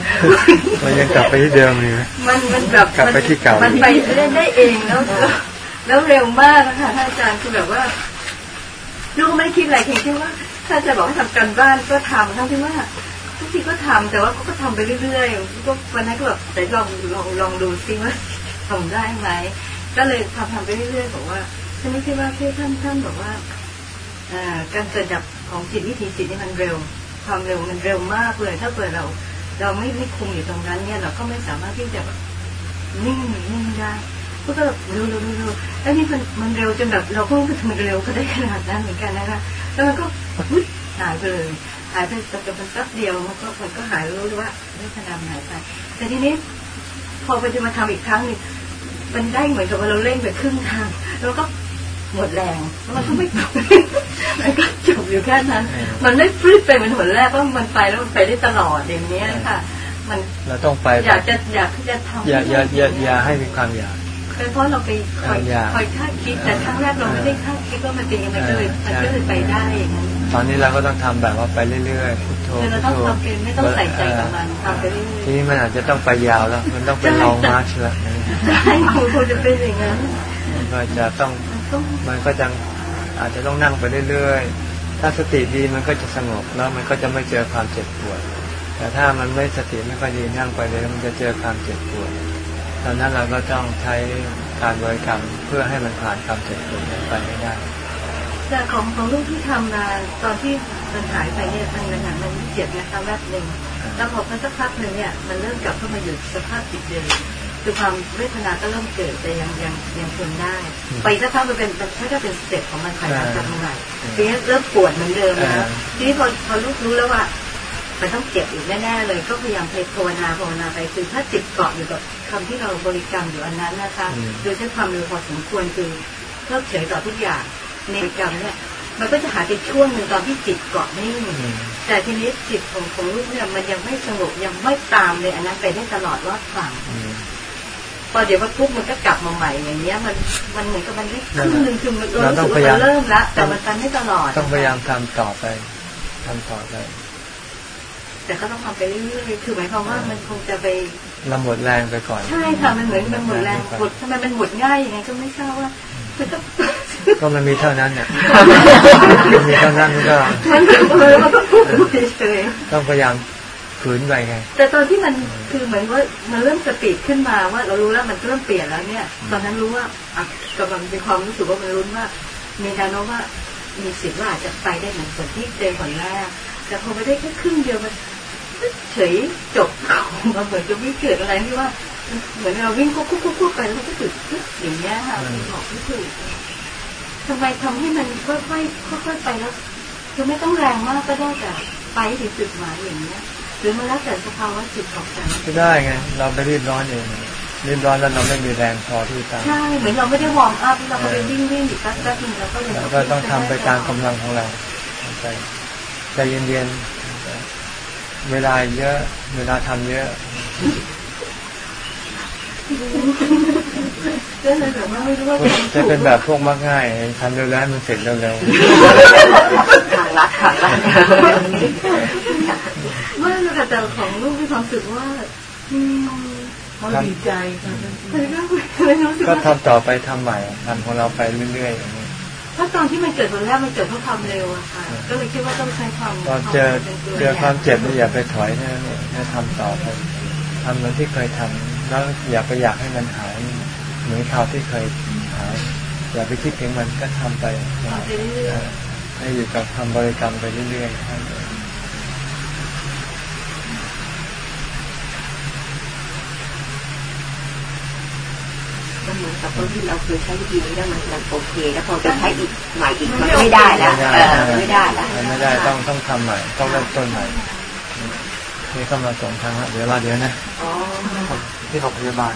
เรายังกลับไปที่เดิมเลยไหมมันมันแบบกลับไปที่เก่ามันไปเล่นได้เองแล้วแล้ว แล้วเร็วมากนะคะท่านอาจารย์คือแบบว่าลูกไม่คิดอะไรเพียงแค่ว่าถ้าจะบอกให้ทำการบ้านก็ทำทั้งที่ว่าทุกทีก็ทำแต่ว่าก็ทำไปเรื่อยๆก็วันนั้นก็แบบแต่ลองลองลองดูซิว่าทำได้ไหมก็เลยทำทำไปเรื่อยๆบอกว่าฉันไม่คิดว่าที่ท่านท่านบอกว่าอ่าการเกิดดับของจิตวิถีจิตนี่มันเร็ว ความเร็วมันเร็วมากเลย ถ้าเกิดเรา เราไม่ไม่คุมอยู่ตรงนั้น เนี่ยเราก็ไม่สามารถที่จะแบบนิ่งนิ่งได้ก็แบบเร็วเร็วเร็วแล้วนี่มันมันเร็วจนแบบเราก็รู้ว่ามันเร็วก็ได้ขนาดนั้นเหมือนกันนะคะแล้วมันก็วุ้ยหายไปเลยหายไปแต่เป็นแป๊บเดียวมันก็มันก็หายรู้เลยว่าเวทนามันหายไปแต่ทีนี้พอไปจะมาทำอีกครั้งหนึงมันได้เหมือนกับว่าเราเล่นไปครึ่งทางแล้วก็ หมดแรงแล้วมันก็ไม่มันก็จบอยู่แค่นั้น มันไม่ฟลุดไปเหมือนหนแรกว่ามันไปแล้วมันไปได้ตลอดอย่างเนี้ยค่ะ มันเราต้องไปอยากจะอยากที่จะทำอย่าอย่าอย่าอย่าให้มีความอยากเป็นเพราะเราไปคอยอยากคอยคาดคิดแต่ครั้งแรกเราไม่ได้คาดคิดว่ามันเป็นยังไงก็เลยมันก็เลยไปได้อย่างนั้นตอนนี้เราก็ต้องทำแบบว่าไปเรื่อยๆพุทโธคือเราพุทต้องโธทำเป็นไม่ต้องใส่ใจกับมันทำไปเรื่อยทีนี้มันอาจจะต้องไปยาวแล้ว มันต้องเป็นลองมาร์ชแล้วๆใช่คงคงจะเป็นอย่างนั้นมันก็จะต้อง มันต้องมันก็จะอาจจะต้องนั่งไปเรื่อยๆ ถ้าสติดีมันก็จะสงบแล้วมันก็จะไม่เจอความเจ็บปวด แต่ถ้ามันไม่สติไม่ค่อยดีนั่งไปเลยมันจะเจอความเจ็บปวดตอนนั้นเราก็ต้องใช้การบริกรรมเพื่อให้มันผ่านความเจ็บปวดนั้นไปให้ได้แต่ของของลูกที่ทำมาตอนที่มันหายไปเนี่ยมันมันมันเจ็บนะคะแวบหนึ่งแล้วพอพักสักพักหนึ่งเนี่ยมันเริ่มกลับเข้ามาอยู่สภาพจิตเดิม คือความเวทนาก็เริ่มเกิดแต่ยังยังยังทนได้ ไปสักพักมันเป็นมันแค่ก็เป็นสเต็ปของมันถอยหลังกลับมาใหม่ทีนี้เริ่มปวดเหมือนเดิมนะทีนี้พอพอลูกรู้แล้วว่ามันต้องเจ็บอีกแน่ๆเลยก็พยายามภาวนาภาวนาไปคือถ้าจิตเกาะอยู่กับคำที่เราบริกรรมอยู่อันนั้นนะคะโดยใช้ความเร็วพอสมควรคือเพิกเฉยต่อทุกอย่างในบริกรรมเนี่ยมันก็จะหายไปช่วงหนึ่งตอนที่จิตเกาะนิ่งแต่ทีนี้จิตของของลูกเนี่ยมันยังไม่สงบยังไม่ตามเลยอันนั้นไปได้ตลอดรอดฝั่ง พอเดี๋ยวว่าปุ๊บมันก็กลับมาใหม่อย่างเงี้ย มันมันเหมือนกับมันได้ครึ่งหนึ่งคือมันเรารู้สึกว่ามันเริ่มละแต่มันทำไม่ตลอด ต้องพยายามทำต่อไปทำต่อไป แต่ก็ต้องทำไปเรื่อยๆคือหมายความว่ามันคงจะไปเราหมดแรงไปก่อน ใช่ค่ะมันเหมือนมันหมดแรงหมดทำไมมันหมดง่ายยังไงก็ไม่ทราบว่ามันก็ก็มันมีเท่านั้นเนี่ยมันมีเท่านั้นมันก็มันก็เออมันก็พุ่งไปเฉยต้องพยายาม ฝืนไปไง แต่ตอนที่มันคือเหมือนว่ามันเริ่มสติขึ้นมาว่าเรารู้แล้วมันเริ่มเปลี่ยนแล้วเนี่ย ตอนนั้นรู้ว่าอะกำลังมีความรู้สึกว่ามันรุ้นว่ามีแนวโน้มว่ามีสิทธิ์ว่าอาจจะไปได้เหมือนคนที่เจอคนแรกแต่พอไปได้แค่ครึ่งเดียวมันเฉยจบมันเหมือนจะไม่เกิดอะไรที่ว่าเหมือนเราวิ่งคุกคุกคุกคุกไปแล้วมันก็จุดปึ๊บอย่างเงี้ยค่ะบอกไม่ถูกทำไมทำให้มันค่อยๆค่อยๆไปแล้วคือไม่ต้องแรงมากก็ได้แต่ไปถึงจุดหมายอย่างเงี้ย หรือมันแล้วแต่สภาวะจิตของแต่ละก็ได้ไง เราไปรีบร้อนเองรีบร้อนแล้วเราไม่มีแรงพอที่จะใช่เหมือนเราไม่ได้วอร์มอัพเราก็ไปวิ่งวิ่งอยู่แป๊บแป๊บนึงแล้วก็ยังเราก็ต้องทำไปตามกำลังของเราไปใจเย็นๆเวลาเยอะ เวลาทำเยอะ ก็เลยแบบว่าไม่รู้ว่าจะเป็นแบบพวกมักง่ายทำเร็วๆให้มันเสร็จเร็วทางลัดทางลัดไม่เลยค่ะแต่ของลูกมีความรู้สึกว่าอืมเขาดีใจค่ะเลยก็เลยรู้สึกๆก็ว่าทำต่อไปทำใหม่ทำของเราไปเรื่อยๆอย่างนี้เพราะตอนที่มันเกิดวันแรกมันเกิดเพราะความเร็วอะค่ะ ก็เลยคิดว่าต้องใช้ความตอนเจอเจอความเจ็บนี่อย่าไปถอยนะเนี่ยให้ทำต่อไปทำเหมือนที่เคยทำแล้วอย่าไปอยากให้มันหาย เหมือนคราวที่เคยหายอย่าไปคิดถึงมันก็ทำไปทำไปเรื่อยให้อยู่กับทำบริกรรมไปเรื่อยๆครับมันเหมือนกับคนที่เราเคยใช้วิธีนี้แล้วมันมันโอเค แล้วพอจะใช้อีกใหม่อีกมันไม่ได้แล้วเออไม่ได้แล้วไม่ได้ต้องต้องทำใหม่ ต้องเริ่มต้นใหม่นี่เข้ามาสองครั้งแล้วเดี๋ยวรอเดี๋ยวนะอ๋อที่โรงพยาบาล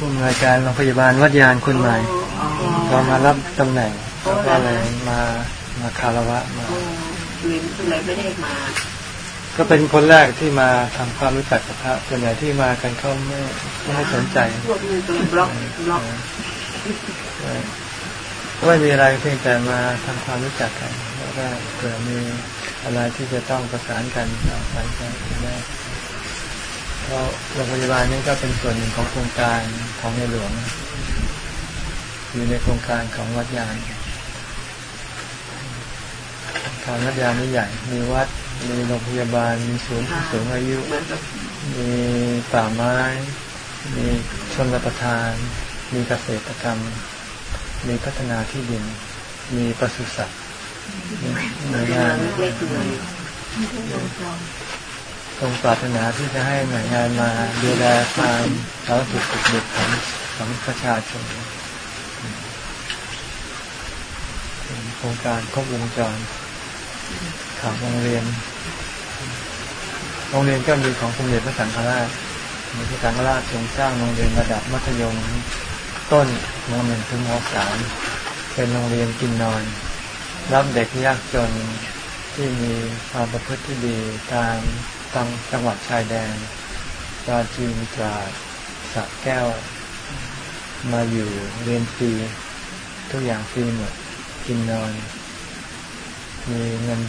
ผู้อำนวยการโรงพยาบาลวัดยานคุณใหม่ก็มารับตำแหน่งแล้วก็เลยมามาคารวะมาเลยไม่ได้มา ก็เป็นคนแรกที่มาทำความรู้จักกับพระส่วนใหญ่ที่มากันเขาไม่ไม่สนใจพวกนี้ตัวบล็อกบล็อกไม่มีอะไรเพียงแต่มาทำความรู้จักกันแล้วก็เผื่อมีอะไรที่จะต้องประสานกันต่อไปก็ได้ เพราะโรงพยาบาลนี้ก็เป็นส่วนหนึ่งของโครงการของในหลวง อยู่ในโครงการของวัดยานการวัดยานนี่ใหญ่ มีวัด มีโรงพยาบาล มีศูนย์สูงอายุ มีป่าไม้ มีชนรับประทาน มีเกษตรกรรม มีพัฒนาที่ดิน มีปศุสัตว์มีหน่วยงาน เล็กๆเลยตรงปรารถนาที่จะให้หน่วยงานมาดูแลความสาธารณสุขสุขดิบของของประชาชนเป็นโครงการครบวงจรของโรงเรียน โรงเรียนก็มีของสมเด็จพระสังฆราชมีพระสังฆราชทรงสร้างโรงเรียนระดับมัธยมต้นมหนึ่งถึงมสามเป็นโรงเรียนกินนอน รับเด็กยากจนที่มีความประพฤติที่ดีตาม ตามจังหวัดชายแดนปราจีนตราดสระแก้ว มาอยู่เรียนฟรีทุกอย่างฟรีหมดกินนอน มีเงิน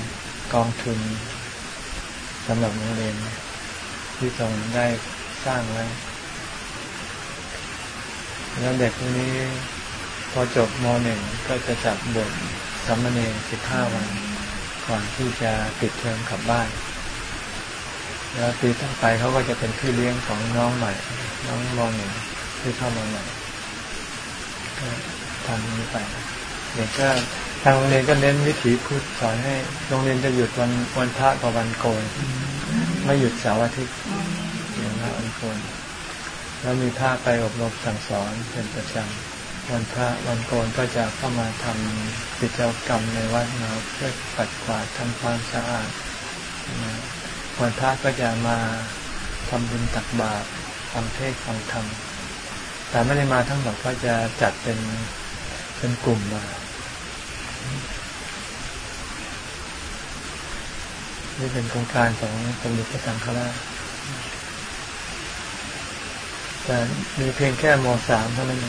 กองทุนสำหรับโรงเรียนที่ทรงได้สร้างไว้แล้วเด็กพวกนี้พอจบมหนึ่งก็จะจับบทสามเณรสิบห้าวัน ก่อนที่จะปิดเทอมกลับบ้าน แล้วปีต่อไปเขาก็จะเป็นพี่เลี้ยงของน้องใหม่ น้องมหนึ่งที่เข้ามาใหม่ก็ทำนี้ไปเด็กก็ทางโรงเรียนก็เน้นวิถีพุทธสอนให้โรงเรียนจะหยุดวันวันพระกับวันโกนไม่หยุดเสาร์อาทิตย์อย่างพระวันโกนแล้วมีพระไปอบรมสั่งสอนเป็นประจำวันพระวันโกนก็จะเข้ามาทำกิจกรรมในวัดเราเพื่อปัดกวาดทำความสะอาดนะ วันพระก็จะมาทำบุญตักบาตรฟังเทศฟังธรรม แต่ไม่ได้มาทั้งหมดก็จะจัดเป็นเป็นกลุ่มมานี่เป็นโครงการของสมเด็จพระสังฆราชแต่มีเพียงแค่มสามเท่านั้น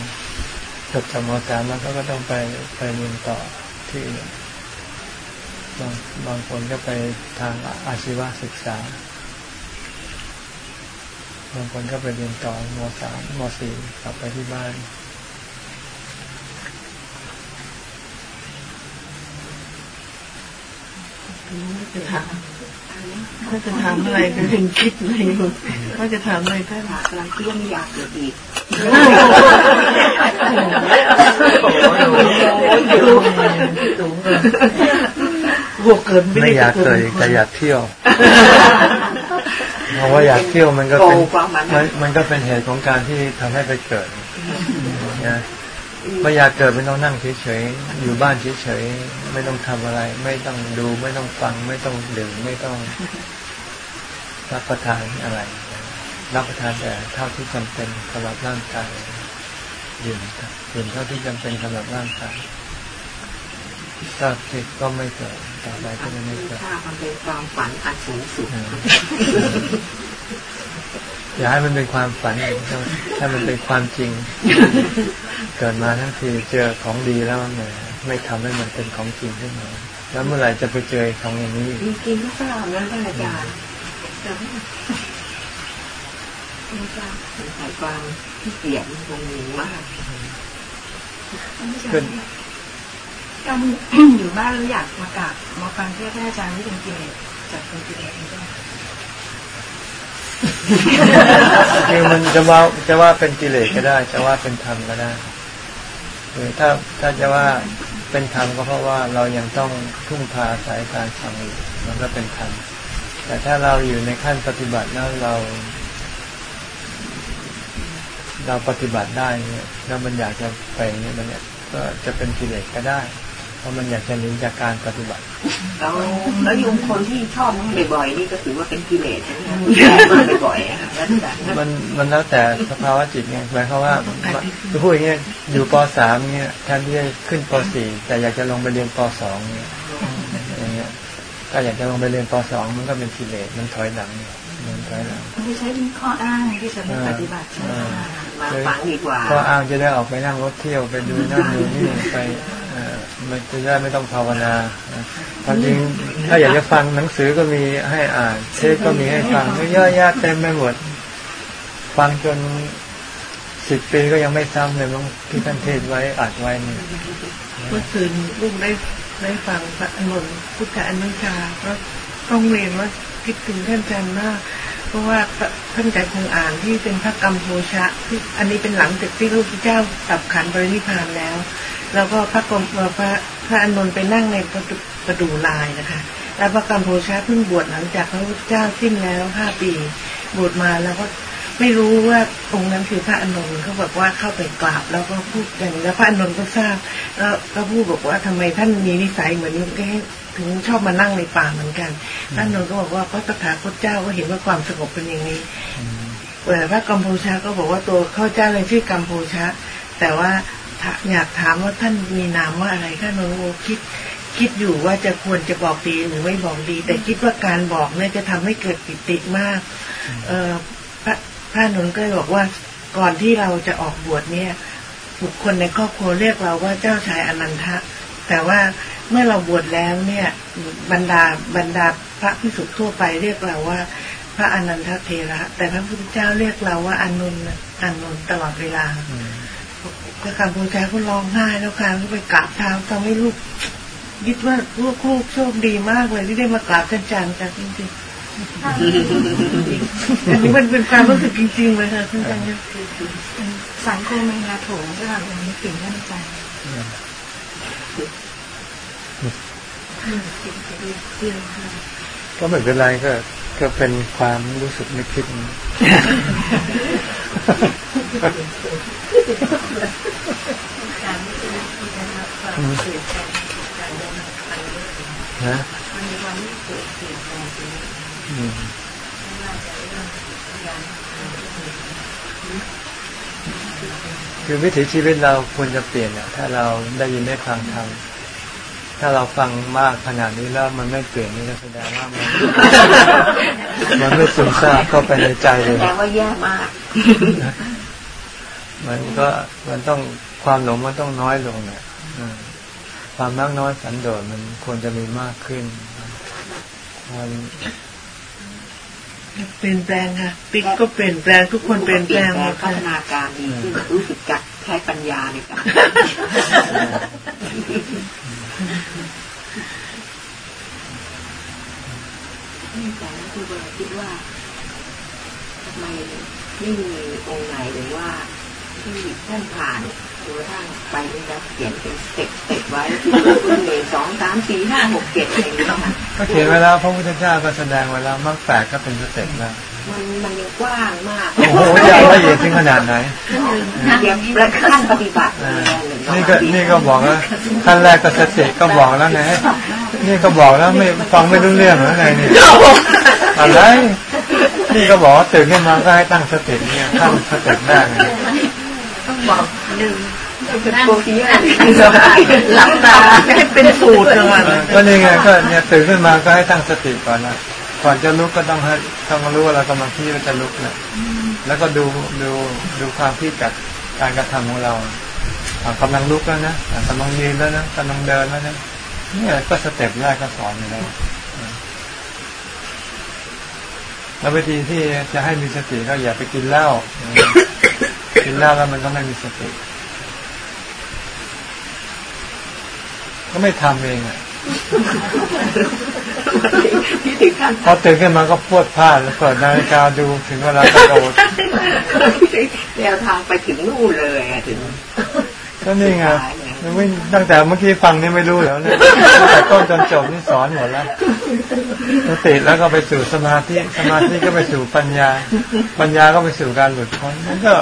จบจากมสามแล้วเขาก็ต้องไปไปเรียนต่อที่อื่น บางบางคนก็ไปทางอาชีวศึกษา บางคนก็ไปเรียนต่อมสามมสี่กลับไปที่บ้านจะถามเขาจะถามอะไรก็ยังคิดอะไรอยู่เขาจะถามอะไรท่านกำลังคิดว่าไม่อยากเกิดอีกโอ้เกิดไม่อยากเกิดอีกแต่อยากเที่ยวเพราะว่าอยากเที่ยวมันก็เป็นโกความมันมันมันก็เป็นเหตุของการที่ทำให้ไปเกิดนะไม่อยากเกิดไม่ต้องนั่งเฉยๆอยู่บ้านเฉยๆไม่ต้องทำอะไร ไม่ต้องดูไม่ต้องฟัง ไม่ต้องดื่มไม่ต้องรับประทานอะไร รับประทานแต่เท่าที่จำเป็นสำหรับร่างกายดื่มดื่มเท่าที่จำเป็นสำหรับร่างกาย ถ้าติดก็ไม่เกิดต่อไปก็จะไม่เกิดถ้ามันเป็นความฝันอันสูงสุดอย่าให้มันเป็นความฝันถ้ามันเป็นความจริง เกิดมาทั้งทีเจอของดีแล้วแหมไม่ทำให้มันเป็นของจริงขึ้นมาแล้วเมื่อไหร่จะไปเจอของอย่างนี้อีกจริงๆก็ทราบนะท่านอาจารย์แต่ว่าไม่ทราบสงสัยความที่เกียจมันคงมีมากขึ้น การอยู่บ้านแล้วอยากมากราบมาฟังเทศน์ท่านอาจารย์ที่เป็นกิเลสจากเป็นกิเลสนี่ก็คือมันจะว่าจะว่าเป็นกิเลสก็ได้ จะว่าเป็นธรรมก็ได้คือถ้าถ้าจะว่าเป็นธรรมก็เพราะว่าเรายังต้องพึ่งพาสายการฟังอยู่มันก็เป็นธรรมแต่ถ้าเราอยู่ในขั้นปฏิบัติแล้วเรา เราปฏิบัติได้เนี่ยแล้วมันอยากจะไปเนี่ยมันเนี่ยก็จะเป็นกิเลสก็ได้ เพราะมันอยากจะหนีจากการปฏิบัติแล้วแล้วโยมคนที่ชอบมันบ่อยๆนี่ก็ถือว่าเป็นกิเลสใช่ไหมคะมันบ่อยๆอะค่ะแล้วแต่มันมันแล้วแต่สภาวะจิตไงหมายความว่าจะพูดอย่างเงี้ยอยู่ปสามเนี่ยแทนที่จะขึ้นปสี่แต่อยากจะลงไปเรียนปสองเนี่ยอย่างเงี้ยถ้าอยากจะลงไปเรียนปสองมันก็เป็นกิเลสมันถอยหลังเนี่ยมันถอยหลัง ไม่ใช่เป็นข้ออ้างที่จะไม่ปฏิบัติใช่ไหมคะมาฟังดีกว่าก็อ้างจะได้ออกไปนั่งรถเที่ยวไปดูนั่นดูนี่ไปเอ่อมันจะได้ไม่ต้องภาวนาความจริงถ้าอยากจะฟังหนังสือก็มีให้อ่านเทศก็มีให้ฟังเยอะแยะเต็มไปหมด ฟังจนสิบปีก็ยังไม่ซ้ำเลยมั้งที่ท่านเทศไว้อัดไว้นี่เมื่อคืนลูกได้ได้ฟังพระอนุนพุทธอนุชาก็ต้องเรียนว่า คิดถึงท่านอาจารย์มาก เพราะว่าท่านอาจารย์คงอ่านที่เป็นพระกรรมโพชะที่อันนี้เป็นหลังจากที่พระพุทธเจ้าตับขันบรินิพานแล้ว แล้วก็พระกรมพระพระอานนท์ไปนั่งในประตูประดูลายนะคะ แล้วพระกรรมโพชะเพิ่งบวชหลังจากพระพุทธเจ้าสิ้นแล้วห้าปี บวชมาแล้วก็ไม่รู้ว่าองค์นั้นคือพระอานนท์เขาบอกว่าเข้าไปกราบแล้วก็พูดอย่างนี้แล้วพระอานนท์ก็ทราบ แล้วก็พูดบอกว่าทำไมท่านมีนิสัยเหมือนแก ถึงชอบมานั่งในป่าเหมือนกันพระอานนท์ก็บอกว่าพระตถาคตเจ้าก็เห็นว่าความสงบเป็นอย่างนี้แต่พระกัมพูชาก็บอกว่าตัวเข้าเจ้าเลยชื่อกัมพูชาแต่ว่าถ้าอยากถามว่าท่านมีนามว่าอะไรท่านโนโอคิดคิดอยู่ว่าจะควรจะบอกดีหรือไม่บอกดี แต่คิดว่าการบอกเนี่ยจะทำให้เกิดปิติมาก เออพระพระหนุนก็เลยบอกว่าก่อนที่เราจะออกบวชเนี่ยบุคคลในครอบครัวเรียกเราว่าเจ้าชายอนันทะ แต่ว่า เมื่อเราบวชแล้วเนี่ยบรรดาบรรดาพระพิสุทั่วไปเรียกเราว่า พระอนันทเทระ แต่พระพุทธเจ้าเรียกเราว่าอานนท์อานนท์ตลอดเวลาพระกัมพูชาก็ร้องไห้แล้วค่ะก็ไปกราบเท้าทำให้ลูกคิดว่าลูกลูกโชคดีมากเลยที่ได้มากราบท่านอาจารย์ค่ะจริงๆอันนี้มันเป็นความรู้สึกจริงๆเลยค่ะท่านอาจารย์สังคมเมลาโถงก็แบบนี้ถึงท่านอาจารย์ ก็ไม่เป็นไรก็ ก็เป็นความรู้สึกนึกคิดนะอืมคือวิถีชีวิตเราควรจะเปลี่ยนอะถ้าเราได้ยินได้ฟังทำ ถ้าเราฟังมากขนาดนี้แล้วมันไม่เปลี่ยนนี่ก็แสดงว่ามันมันไม่ซึมซาบเข้าไปในใจเลแสยดงว่าแย่มาก มันก็มันต้องความหลงมันต้องน้อยลงเนี่ยอืมความมากน้อยสันโดษมันควรจะมีมากขึ้นความเปลี่ยนแปลงค่ะปิ๊กก็เปลี่ยนแปลงทุกคนเปลี่ยนแปลงหมดพัค่ะฒนาการดีขึ้นรู้สึกจักใช้ปัญญาในการ นี่แต่คือเราคิดว่าทำไมไม่มีองค์ไหนหรือว่าที่ท่านผ่านจนกระทั่งไปนี่นะเขียนเป็น step step ไว้คุณหนึ่งสองสามสี่ห้าหกเจ็ดอะไรอย่างนี้ค่ะก็เขียนไว้แล้วพระพุทธเจ้าก็แสดงไว้แล้วมรรคแปดก็เป็น step แล้ว มันมันยังกว้างมาก โอ้โหจะละเอียดถึงขนาดไหนเดี๋ยวประขั้นปฏิบัติอ่าเยนี่ก็นี่ก็บอกแล้วขั้นแรกก็สติก็บอกแล้วไงนี่ก็บอกแล้วไม่ฟังไม่รู้เรื่องแล้วไงนี่อะไรนี่ก็บอกว่าตื่นขึ้นมาก็ให้ตั้งสติเนี่ยตั้งสติได้ไงต้องบอกหนึ่งโกธิยะหลับตาให้เป็นสูตรเลยก็นี่ไงก็เนี่ยตื่นขึ้นมาก็ให้ตั้งสติก่อนนะ ก่อนจะลุกก็ต้องให้ต้องรู้ว่าเรากำลังที่จะลุกเนี่ยแล้วก็ดูดูดูความที่กับการกระทำของเราอะกำลังลุกแล้วนะกำลังยืนแล้วนะกำลังเดินแล้วนะเนี่ยก็สเต็ปแรกก็สอนอยู่แล้วแล้ววิธีที่จะให้มีสติก็อย่าไปกินเหล้ากินเหล้าแล้วมันก็ไม่มีสติ ก็ไม่ทำเองอะ ที่ถึงขั้นพอตื่นขึ้นมาก็พวดพลาดแล้วเปิดนาฬิกาดูถึงเวลากระโดดแนวทางไปถึงนู่นเลยอะถึงก็นี่ไงไม่ตั้งแต่เมื่อกี้ฟังนี่ไม่รู้แล้วเนี่ยตั้งแต่ต้นจนจบนี่สอนหมดแล้วสติแล้วก็ไปสู่สมาธิสมาธิก็ไปสู่ปัญญา ปัญญาก็ไปสู่การหลุดพ้นมันก็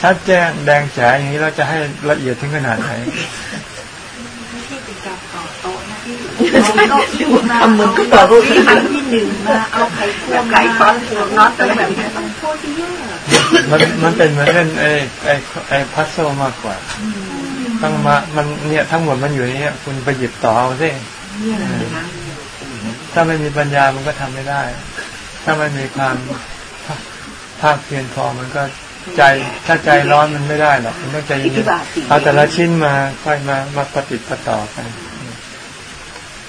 ชัดแจ้งแดงแฉอย่างนี้เราจะให้ละเอียดถึงขนาดไหน ที่เป็นการต่อโต๊ะ นะที่เอาโต๊ะอยู่มาทำมือก็ต่อรูปที่ครั้งที่หนึ่งมาเอาไข่ควงไก่ฟันน็อตเป็นแบแบบบนี้นี้โคตรเยอะมันมันเป็นเหมือนเล่นไอ้ไอ้ไอ้พัซโซมากกว่าต้องมามันเนี่ยทั้งหมดมันอยู่ในนี้คุณไปหยิบต่อเอาสิเนี่ยนะถ้าไม่มีปัญญามันก็ทำไม่ได้ ถ้าไม่มีความภาคเพียรพอมันก็ใจถ้าใจร้อนมันไม่ได้หรอกมันต้องใจเย็นๆเอาแต่ละชิ้นมาค่อยมามาปฏิปต่อกัน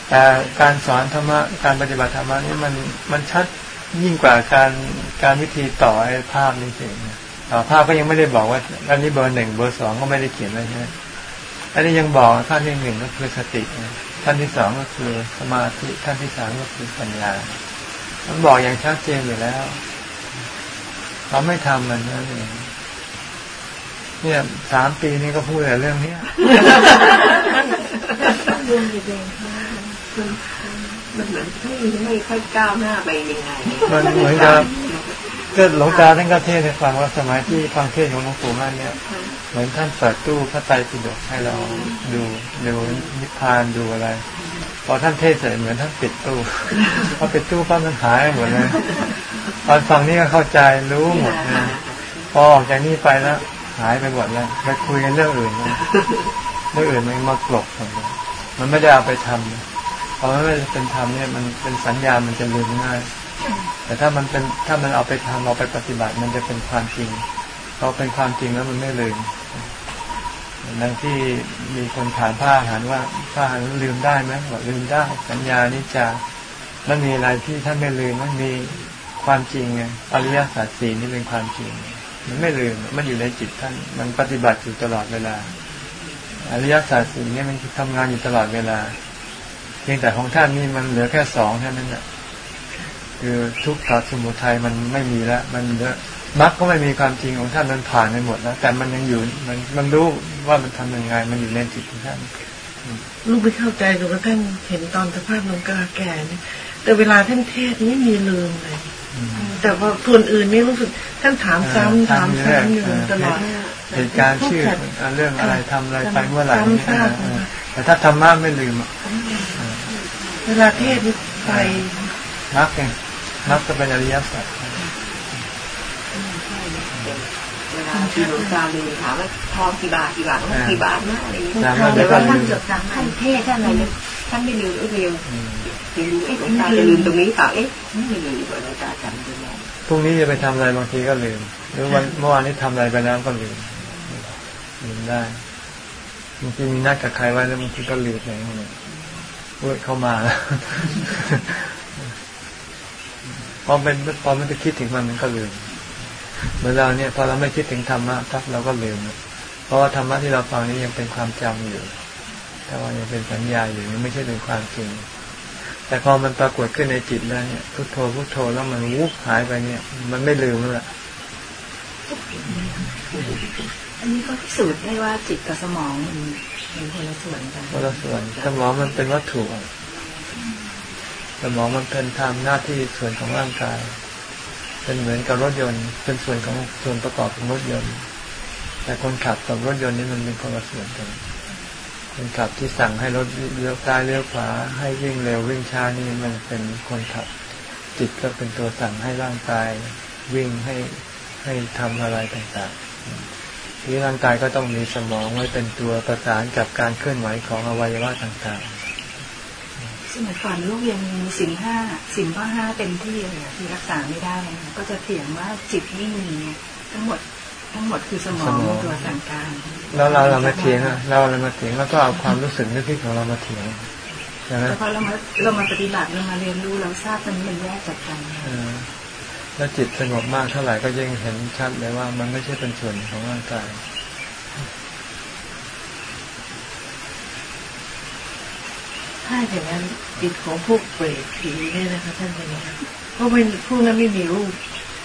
แต่การสอนธรรมะการปฏิบัติธรรมะนี่มันมันชัดยิ่งกว่าการการวิธีต่อไอ้ภาพนี่เองต่อภาพก็ยังไม่ได้บอกว่าอันนี้เบอร์หนึ่งเบอร์สองก็ไม่ได้เขียนไว้ใช่ไหมอันนี้ยังบอกท่านที่หนึ่งก็คือสติท่านที่สองก็คือสมาธิท่านที่สามก็คือปัญญามันบอกอย่างชัดเจนอยู่แล้ว เราไม่ทำมันนั่นเองเนี่ยสามปีนี้ก็พูดแต่เรื่องเนี้ยรว มอยู่เองค่ะมันเหมือนไม่ไม่ค่อยก้าวหน้าไปยังไงมันเหมือนกับก็หลวงตาท่านก็เทศให้ฟังว่าสมัยที่ฟังเทศของหลวงปู่มั่นเนี่ยเหมือนท่านเปิดตู้พระไตรปิฎกให้เราดูดูนิพพานดูอะไรพอท่านเทศเสร็จเหมือนท่านปิดตู้พอปิดตู้ปั๊บมันหายหมดเลยตอนฟังนี่ก็เข้าใจรู้หมดเลยพอออกจากนี่ไปแล้วหายไปหมดเลยไปคุยกันเรื่องอื่นเลยเรื่องอื่นมันมากลบหมดเลยมันไม่ได้เอาไปทำ พอมันไม่เป็นธรรมเนี่ยมันเป็นสัญญามันจะลืมง่าย แต่ถ้ามันเป็นถ้ามันเอาไปทำเอาไปปฏิบัติ มันจะเป็นความจริงพอเป็นความจริงแล้วมันไม่ลืมดังที่มีคนถามพระอาหารว่าพระอาหารลืมได้ไหมบอกลืมได้ สัญญานิจามันมีอะไรที่ท่านไม่ลืมมันมีความจริงไงอริยสัจสี่นี่เป็นความจริง มันไม่ลืมมันอยู่ในจิตท่าน มันปฏิบัติอยู่ตลอดเวลา อริยสัจสี่นี่มันทำงานอยู่ตลอดเวลา พียงแต่ของท่านนี่มันเหลือแค่สองเท่านั้นแหละคือทุกข์กับสมุทัยมันไม่มีแล้วมันเหลือมรรคก็ไม่มีความจริงของท่านมันผ่านไปหมดแล้วแต่มันยังอยู่มันมันรู้ว่ามันทำยังไง มันอยู่ในจิตของท่านลูกไม่เข้าใจจนกระทั่งเห็นตอนสภาพหลวงกาแก่เนี่ยแต่เวลาท่านเทศน์ไม่มีลืมเลยแต่ว่าส่วนอื่นนี่รู้สึกท่านถามซ้ำถามซ้ำอยู่ตลอดเหตุการณ์ชื่อเรื่องอะไรทำอะไรไปเมื่อไหร่แต่ถ้าธรรมะไม่ลืม เวลาเทศน์นี่ไปมรรคไงมรรคก็เป็นอริยสัจเวลาที่หลวงตาเลยถามว่าทองกี่บาทกี่บาทว่ากี่บาทนะอะไรอย่างเงี้ยจำแล้วแต่เดี๋ยวก็ว่าลืท่านมจดจำท่านเทศท่านอะไรเนี่ยท่านไม่ลืมเอ้ยเร็วจะลืมเอ๊ะหลวงตาจะลืมตรงนี้เปล่าเอ๊ะไม่ลืมหลวงตาจำได้แล้วพรุ่งนี้จะไปทำอะไรบางทีก็ลืม หรือวันเมื่อวานนี้ทำอะไรไปแล้วก็ลืมลืมได้บางทีมีนัดกับใครไว้แล้วบางทีก็ลืมไปหมด พูดเข้ามาแล้วพอเป็นพอมันไปคิดถึงมันมันก็ลืมเหมือนเราเนี่ยพอเราไม่คิดถึงธรรมะครับเราก็ลืมเพราะว่าธรรมะที่เราฟังนี้ยังเป็นความจำอยู่แต่ว่ายังเป็นสัญญาอยู่ยังไม่ใช่เป็นความจริง แต่พอมันปรากฏขึ้นในจิตแล้วเนี่ยพุทโธพุทโธแล้วมันวุบหายไปเนี่ย มันไม่ลืมแล้วล่ะอันนี้ก็พิสูจน์ได้ว่าจิตกับสมองมัน ส่วนกันคนละส่วนสมองมันเป็นวัตถุสมองมันเป็นทำหน้าที่ส่วนของร่างกาย เป็นเหมือนกับรถยนต์ เป็นส่วนของส่วนประกอบของรถยนต์ แต่คนขับกับรถยนต์นี่มันเป็นคนละส่วนกันคนขับที่สั่งให้รถเลี้ยวซ้ายเลี้ยวขวาให้วิ่งเร็ววิ่งช้านี่มันเป็นคนขับ จิตก็เป็นตัวสั่งให้ร่างกาย วิ่งให้ให้ทำอะไรต่างๆ ที่ร่างกายก็ต้องมีสมองไว้เป็นตัวประสานกับการเคลื่อนไหวของอวัยวะต่างสมัยก่อนลูกยังมีสินห้าสินข้อห้าเต็มที่เลยอะที่รักษาไม่ได้นะก็จะเถียงว่าจิตไม่มีทั้งหมดทั้งหมดคือสมองเป็นตัวสั่งการๆแล้วเราเรามาเถียงอะเราเรามาเถียงแล้วก็เอาความรู้สึกนึกคิดของเรามาเถียงใช่ไหมแต่พอเรามาเรามาปฏิบัติเรามาเรียนรู้เราทราบมันมันแยกจากกันเออ แล้วจิตสงบมากเท่าไหร่ก็ยิ่งเห็นชัดเลยว่ามันไม่ใช่เป็นส่วนของร่างกายถ้าอย่างนั้นจิตของพวกเปรตผีเนี่ยนะคะท่านเป็นยังไงเพราะเป็นพวกนั้นไม่มีรูป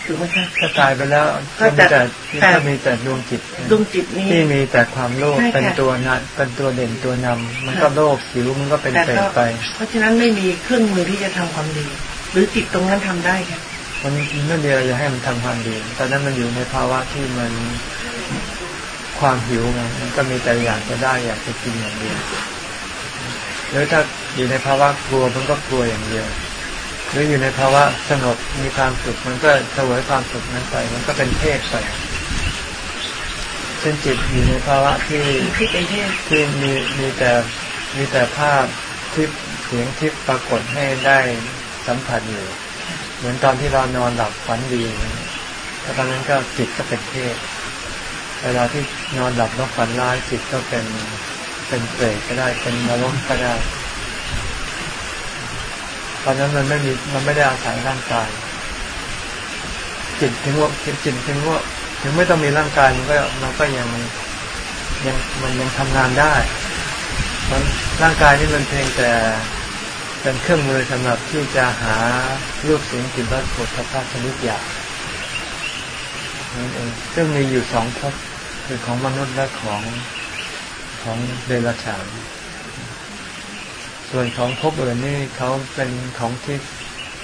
ถูกไหมคะก็ตายไปแล้วก็ก็มีแต่แต่แต่ก็มีแต่ดวงจิตดวงจิตนี้ที่มีแต่ความโลภใช่ค่ะเป็นตัวนัเป็นตัวเด่นตัวนำมันก็โลภหิวมันก็เป็นแต่เปรก็ตไป เพราะฉะนั้นไม่มีเครื่องมือที่จะทำความดี หรือจิตตรงนั้นทำได้ค่ะ มันไม่มีอะไรจะให้มันทำความดี ตอนนั้นมันอยู่ในภาวะที่มันความหิวไงมันก็มีแต่อยากจะได้อยากจะกินอย่างเดียวหรือถ้าอยู่ในภาวะกลัวมันก็กลัวอย่างเดียว หรืออยู่ในภาวะสงบมีความสุขมันก็เสวยความสุขนั้นไปมันก็เป็นเทพไปเช่นจิตอยู่ในภาวะที่ที่เป็นเทพที่มีมีแต่มีแต่ภาพที่สียงทิพย์ปรากฏให้ได้สัมผัสอยู่ เหมือนตอนที่เรานอนหลับฝันดีแล้วตอนนั้นก็จิตก็เป็นเทพเวลาที่นอนหลับแล้วฝันร้ายจิตก็เป็นเป็นเปรตก็ได้เป็นนรกก็ได้ตอนนั้นมันไม่มีมันไม่ได้อาศัยร่างกาย จิตถึงว่าจิตถึงว่าถึงไม่ต้องมีร่างกายมันก็มันก็ยังยังมันยังทำงานได้มันร่างกายนี่มันเพียงแต่ เป็นเครื่องมือสำหรับที่จะหารูปเสียงกลิ่นรสผลพภะชนิดอยากนั่นเองซึ่งมีอยู่สองภพคือของมนุษย์และของของเดรัจฉานส่วนของภพอื่นนี่เขาเป็นของที่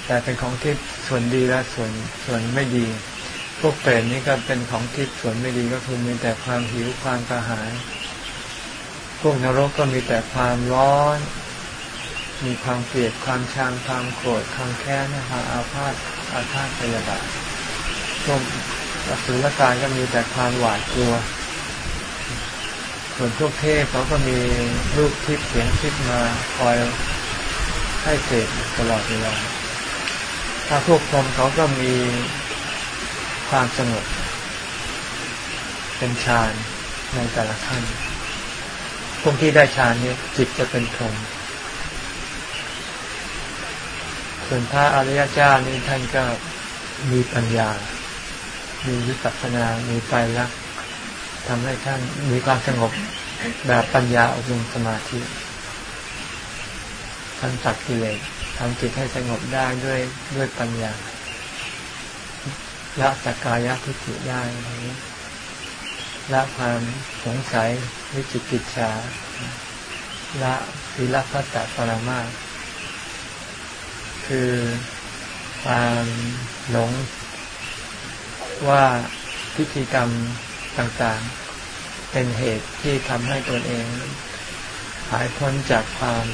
แต่เป็นของที่ส่วนดีและส่วนส่วนไม่ดี พวกเปรตนี่ก็เป็นของที่ส่วนไม่ดีก็คือมีแต่ความหิวความกระหาย พวกนรกก็มีแต่ความร้อน มีความเกลียดความชังความโกรธความแค้นความอาฆาตอาฆาตพยาบาทพวกอสุรกายก็มีแต่ความหวาดกลัว ส่วนพวกเทพเขาก็มีรูปทิพย์เสียงทิพย์มาคอยให้เสพตลอดเวลาถ้าพวกพรหมเขาก็มีความสงบเป็นฌานในแต่ละขั้นพวกที่ได้ฌานนี้จิตจะเป็นพรหม ส่วนพระอริยเจ้านี่ท่านก็มีปัญญา มีวิปัสสนา มีไฟลักษณ์ทำให้ท่านมีความสงบแบบปัญญาอบรมสมาธิท่านตัดกิเลสทำจิตให้สงบได้ด้วยด้วยปัญญาละสักกายทิฏฐิได้ละความสงสัยวิจิกิจฉาละศีลพัตตปรมา คือความหลงว่าพิธีกรรมต่างๆ เป็นเหตุที่ทำให้ตนเองหายพ้นจากความ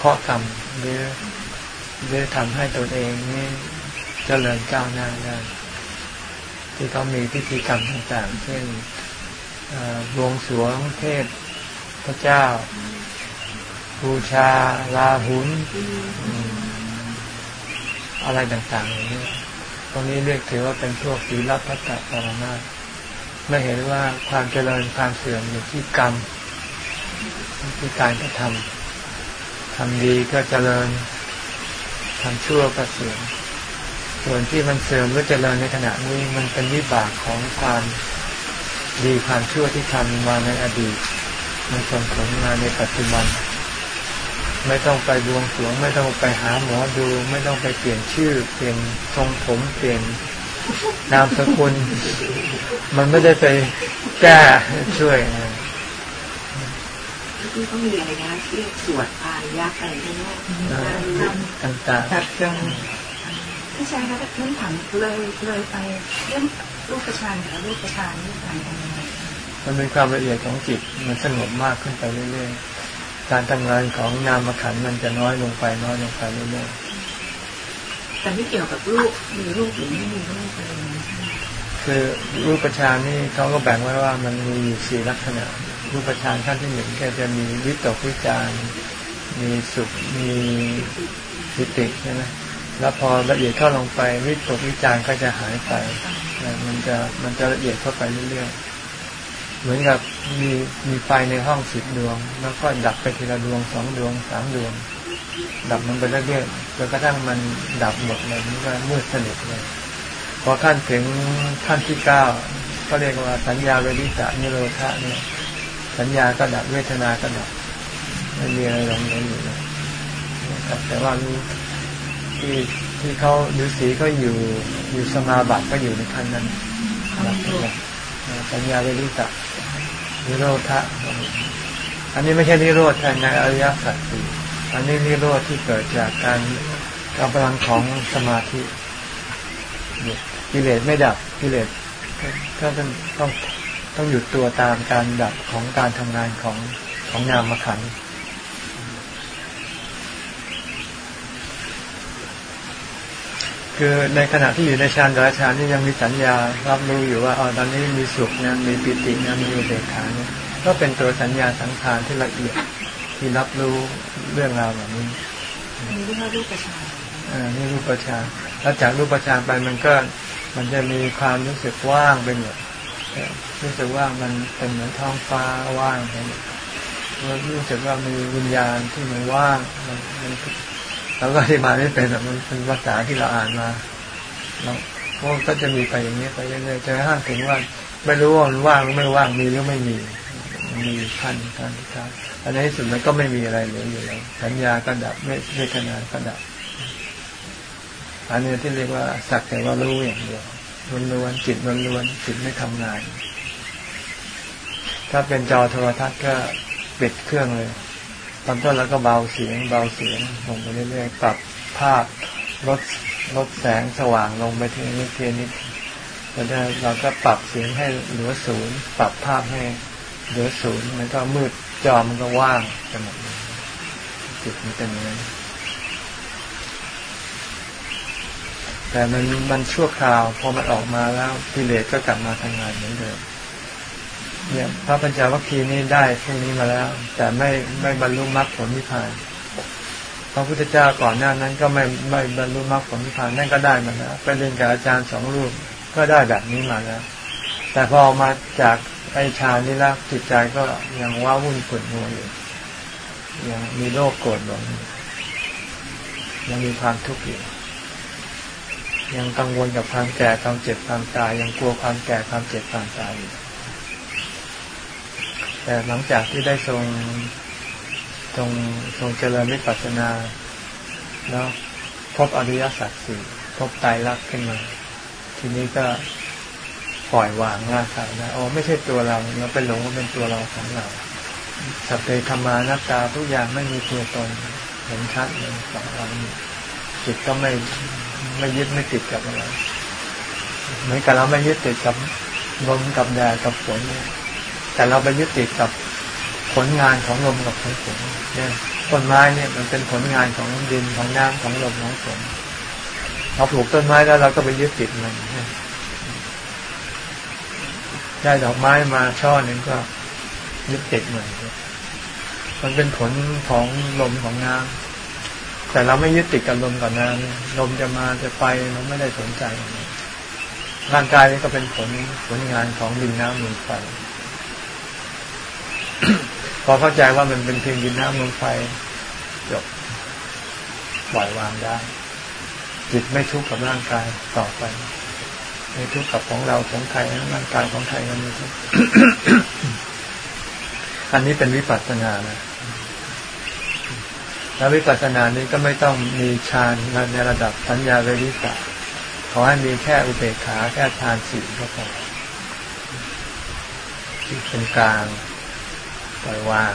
ข้อกรรมหรือหรือทำให้ตนเองนี่เจริญก้าวหน้าได้ที่เขามีพิธีกรรมต่างๆ เช่นบวงสรวงเทพพระเจ้า บูชาลาหุนอะไรต่างๆอย่างนี้ตรงนี้เรียกถือว่าเป็นพวกศีลพัตตปรมาไม่เห็นว่าความเจริญความเสื่อมอยู่ที่กรรมที่การกระทำทำดีก็เจริญทำชั่วก็เสื่อมส่วนที่มันเสื่อมหรือเจริญในขณะนี้มันเป็นวิบากของความดีความชั่วที่ทำมาในอดีต มันส่งผลมาในปัจจุบัน ไม่ต้องไปดวงสวง ไม่ต้องไปหาหมอดู ไม่ต้องไปเปลี่ยนชื่อ เปลี่ยนทรงผมเปลี่ยนนามสกุล มันไม่ได้ไปแก้ช่วยที่เขามีอะไรนะที่สวดอายยักษ์อะไรพวกนี้ต่างๆพี่ชายคะเรื่องถามเลยเลยไปเรื่องรูปประชานกับรูปประชานนี่ต่างกันยังไงมันเป็นความละเอียดของจิตมันสงบมากขึ้นไปเรื่อยๆ การทำงานของนามขันมันจะน้อยลงไปน้อยลงไปเรื่อยๆแต่ไม่เกี่ยวกับรูปมีรูปหรือไม่มีรูปอะไรคือรูปประชานนี่เขาก็แบ่งไว้ว่ามันมีสี่ลักษณะ รูปประชานขั้นที่หนึ่งก็จะมีวิตกวิจารมีสุขมีสิติใช่ไหมแล้วพอละเอียดเข้าลงไปวิตกวิจารก็จะหายไปมันจะมันจะละเอียดเข้าไปเรื่อยๆ เหมือนกับมีมีไฟในห้องสิบดวง แล้วก็ดับไปทีละดวงสองดวงสามดวง ดับมันไปเรื่อยๆจนกระทั่งมันดับหมดเลยนี่ก็มืดสนิทเลยพอขั้นถึงขั้นที่เก้าก็เรียกว่าสัญญาเวริตะนิโรธะเนี่ย สัญญาก็ดับเวทนาก็ดับไม่มีอะไรหลงเหลืออยู่เลยแต่ว่าที่ที่เขาฤาษีก็อยู่อยู่สมาบัติก็อยู่ในขั้นนั้นสัญญาเวริตะ นิโรธะอันนี้ไม่ใช่นิโรธแทนในอริยสัจสี่อันนี้นิโรธที่เกิดจากการกำลังของสมาธิกิเลสไม่ดับกิเลสก็ต้องต้องต้องหยุดตัวตามการดับของการทำงานของของนามขันธ์ คือในขณะที่อยู่ในฌานดาฌานนี่ยังมีสัญญารับรู้อยู่ว่าอ๋อตอนนี้มีสุขนะมีปิตินะมีอุเบกขาเนี่ยก็เป็นตัวสัญญาสังขารที่ละเอียดที่รับรู้เรื่องราวแบบนี้อันนี้เรียกว่ารูปประชานอ่านี่รูปประชานแล้วจากรูปประชานไปมันก็มันจะมีความรู้สึกว่างไปหมดเออรู้สึกว่ามันเป็นเหมือนท้องฟ้าว่างไปหมดรู้สึกว่ามีวิญญาณที่มันว่างมันมัน เราก็อธิบายไม่เป็นแต่มันเป็นภาษาที่เราอ่านมาแล้วก็จะมีไปอย่างนี้ไปเรื่อยๆจนกระทั่งถึงว่า ไม่รู้ว่ามันว่างไม่ว่างมีหรือไม่มีมีขั้นขั้นขั้นอันนที่สุดมันก็ไม่มีอะไรเหลืออยู่แล้วสัญญาก็ดับไม่เวทนาก็ดับอันนี้ที่เรียกว่าสักแต่ว่ารู้อย่างเดียวล้วนๆจิตล้วนๆจิตไม่ทำงาน ถ้าเป็นจอโทรทัศน์ก็ปิดเครื่องเลย ตอนต้นแล้วก็เบาเสียง เบาเสียงลงไปเรื่อยๆปรับภาพลดลดแสงสว่างลงไปทีนิดทีนิดแล้วเราก็ปรับเสียงให้เหลือศูนย์ปรับภาพให้เหลือศูนย์มันก็มืดจอมันก็ว่างไปหมดจิตมันเป็นอย่างนั้นแต่มันมันชั่วคราวพอมันออกมาแล้วกิเลสก็กลับมาทำงานเหมือนเดิม เนี่ยพระปัญจวัคคีย์นี้ได้พวกนี้มาแล้ว แต่ไม่ไม่บรรลุมรรคผลนิพพานพระพุทธเจ้าก่อนหน้านั้นก็ไม่ไม่บรรลุมรรคผลนิพพานนั่นก็ได้มาแล้วไปเรียนกับอาจารย์สองรูปก็ได้แบบนี้มาแล้ว แต่พอออกมาจากไอชานี้แล้วจิตใจก็ยังว้าวุ่นขุ่นมัวอยู่ยังมีโรคโกรธหลงยังมีความทุกข์อยู่ยังกังวลกับความแก่ความเจ็บความตาย ยังกลัวความแก่ความเจ็บความตายอยู่ แต่หลังจากที่ได้ทรงทรงทรงเจริญวิปัสสนา แล้วพบอริยสัจสี่พบตายรักขึ้นมา ทีนี้ก็ปล่อยวางร่างกายนะโอ้ไม่ใช่ตัวเราเราเป็นหลงว่าเป็นตัวเราของเราสัพเพธรรมานัตตาทุกอย่างไม่มีตัวตนเห็นชัดเลยสองเราจิตก็ไม่ไม่ยึดไม่ติดกับอะไรเหมือนกับเราไม่ยึดติดกับลมกับแดดกับฝน แต่เราไปยึดติดกับผลงานของลมกับของฝนเนี่ยต้นไม้เนี่ยมันเป็นผลงานของดินของน้ำของลมของฝนเราปลูกต้นไม้แล้วเราก็ไปยึดติดมันได้ดอกไม้มาช่อหนึ่งก็ยึดติดเหมือนมันเป็นผลของลมของน้ำแต่เราไม่ยึดติดกับลมกับน้ำลมจะมาจะไปเราไม่ได้สนใจร่างกายนี้ก็เป็นผลผลงานของดินน้ำลมไฟ พอเข้าใจว่ามันเป็นเพียงดินน้ำลมไฟจบปล่อยวางได้ จิตไม่ทุกข์กับร่างกายต่อไป ไม่ทุกข์กับของเราของใครร่างกายของใครก็ไม่ทุกข์อันนี้เป็นวิปัสสนานะแล้ววิปัสสนานี้ก็ไม่ต้องมีฌานในระดับสัญญาเวริสาขอให้มีแค่อุเบกขาแค่ฌานสี่ก็พอที่เป็นกลาง ปล่อยวาง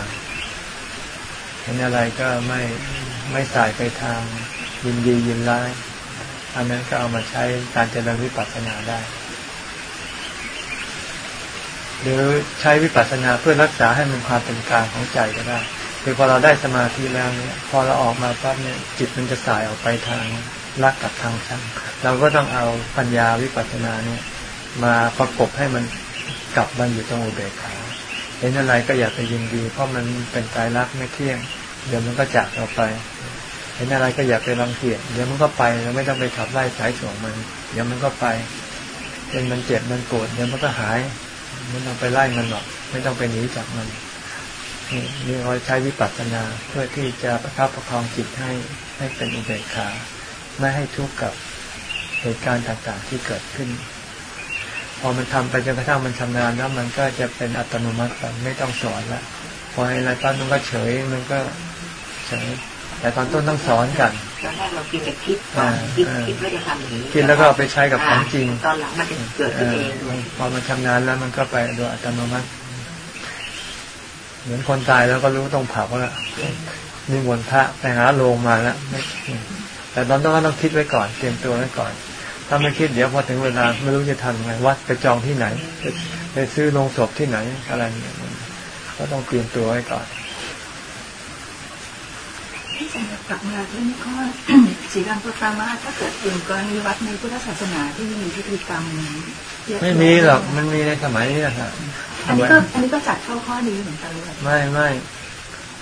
เห็นอะไรก็ไม่ไม่สายไปทางยินดียินร้าย อันนั้นก็เอามาใช้การเจริญวิปัสสนาได้ หรือใช้วิปัสสนาเพื่อรักษาให้มันความเป็นกลางของใจก็ได้คือพอเราได้สมาธิแล้วเนี่ย พอเราออกมาปั๊บเนี่ยจิตมันจะสายออกไปทางรักกับทางชังเราก็ต้องเอาปัญญาวิปัสสนาเนี่ย มาประกบให้มันกลับมาอยู่ตรงอุเบกขา เห็นอะไรก็อย่าไปยินดี เพราะมันเป็นตายรักไม่เที่ยง เดี๋ยวมันก็จากเราไป เห็นอะไรก็อย่าไปรังเกียจเดี๋ยวมันก็ไปเราไม่ต้องไปขับไล่สายส่งมัน เดี๋ยวมันก็ไปเป็นมันเจ็บมันโกรธเดี๋ยวมันก็หายไม่ต้องไปไล่มันหรอก ไม่ต้องไปหนีจากมันนี่นี่เราใช้วิปัสสนาเพื่อที่จะประคับประคองจิตให้ให้เป็นอุเบกขา ไม่ให้ทุกข์กับเหตุการณ์ต่างๆที่เกิดขึ้น พอมันทำไปจนกระทั่งมันชำนาญแล้วมันก็จะเป็นอัตโนมัติไปไม่ต้องสอนละพออะไรตอนมันก็เฉยมันก็เฉยแต่ตอนต้นต้องสอนกันตอนแรกเราคิดจะคิดก่อนคิดคิดว่าจะทำอย่างนี้คิดแล้วก็เอาไปใช้กับของจริง ตอนหลังมันจะเกิดขึ้นเองพอมันชำนาญแล้วมันก็ไปโดยอัตโนมัติ เหมือนคนตายแล้วก็รู้ต้องเผาแล้วนี่วนพระไปหาโลงมาแล้วแต่ตอนต้องก็ต้องคิดไว้ก่อน เตรียมตัวไว้ก่อน ถ้าไม่คิดเดี๋ยวพอถึงเวลาไม่รู้จะทำไงวัดไปจองที่ไหนไปซื้อโรงศพที่ไหนอะไรเนี่ยก็ต้องเตรียมตัวไว้ก่อนที่สำหรับกลับมาที่นี่ก็สีรังพุทธามาถ้าเกิดเป็นกรณีวัดในพุทธศาสนาที่มีพิธีกรรมไม่มีหรอกมันมีในสมัยนี้นะครับอันนี้ก็อันนี้ก็จัดเข้าข้อนี้เหมือนกันเลยไม่ไม่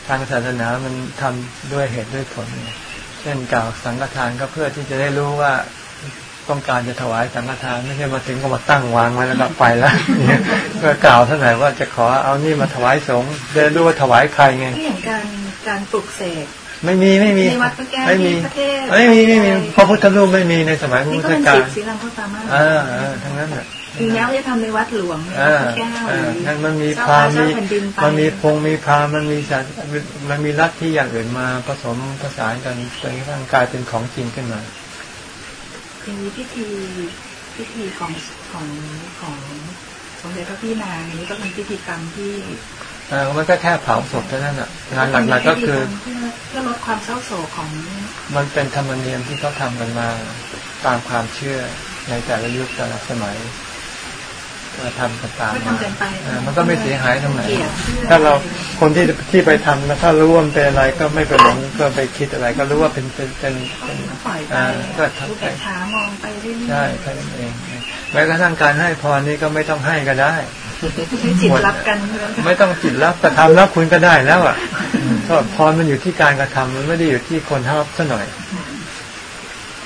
ทางศาสนามันทำด้วยเหตุด้วยผลไงเช่นกล่าวสังฆทานก็เพื่อที่จะได้รู้ว่า ต้องการจะถวายสังฆทานไม่ใช่มาถึงก็มาตั้งวางไว้แล้วก็ไปแล้วเนี่ยก็กล่าวเท่าไหร่ว่าจะขอเอานี่มาถวายสงฆ์จะได้รู้ว่าถวายใครไงก็อย่างการการปลุกเสกไม่มีไม่มีในวัดพระแก้วไม่มีที่ประเทศไม่มีไม่มีพระพุทธรูปไม่มีในสมัยพระนี่พุทก็ธเป็นกาสิลทธิ์ศิลังพุทธามาอ่าอ่าทั้งนั้นอะถึงแม้ว่าจะทำในวัดหลวงในอ่าวัดพระแก้วอ่านั่นมันมีเจ้พราหมณ์เจ้มีแผ่นดินไปมันมีพงมีพราหมณ์มันมีสัตว์มันมีลัทธิอย่างอื่นมาผสมผสานกันจนกระทั่งกลายเป็นของจริงขึ้นมา อย่างนี้พิธีพิธีของของของสมเด็จพระพี่นางอันนี้ก็เป็นพิธีกรรมที่เออมันก็แค่เผาศพเท่านั้นอะงานหลักๆก็คือเพื่อเพื่อลดความเศร้าโศกของ มันเป็นธรรมเนียมที่เขาทำกันมาตามความเชื่อในแต่ละยุคแต่ละสมัย มาทำกันตามก็มาทำกันไปเออมันก็ไม่เสียหายตรงไหนเกียรติเพื่อถ้าเราคนที่ที่ไปทำแล้วถ้ารู้ว่ามันเป็นอะไรก็ไม่ไปหลงก็ไปคิดอะไร ก็รู้ว่าเป็นเป็นเป็นเป็นปล่อยไปอ่าก็ดูทำไปแต่ช้ามองไปเรื่อยๆใช่แค่นั้นเองแม้กระทั่งการให้พรนี่ก็ไม่ต้องให้ก็ได้ให้จิตรับกันเรื่องไม่ต้องจิตรับกระทำรับคุณก็ได้แล้วอะเพราะพรมันอยู่ที่การกระทำมันไม่ได้อยู่ที่คนรับซะหน่อย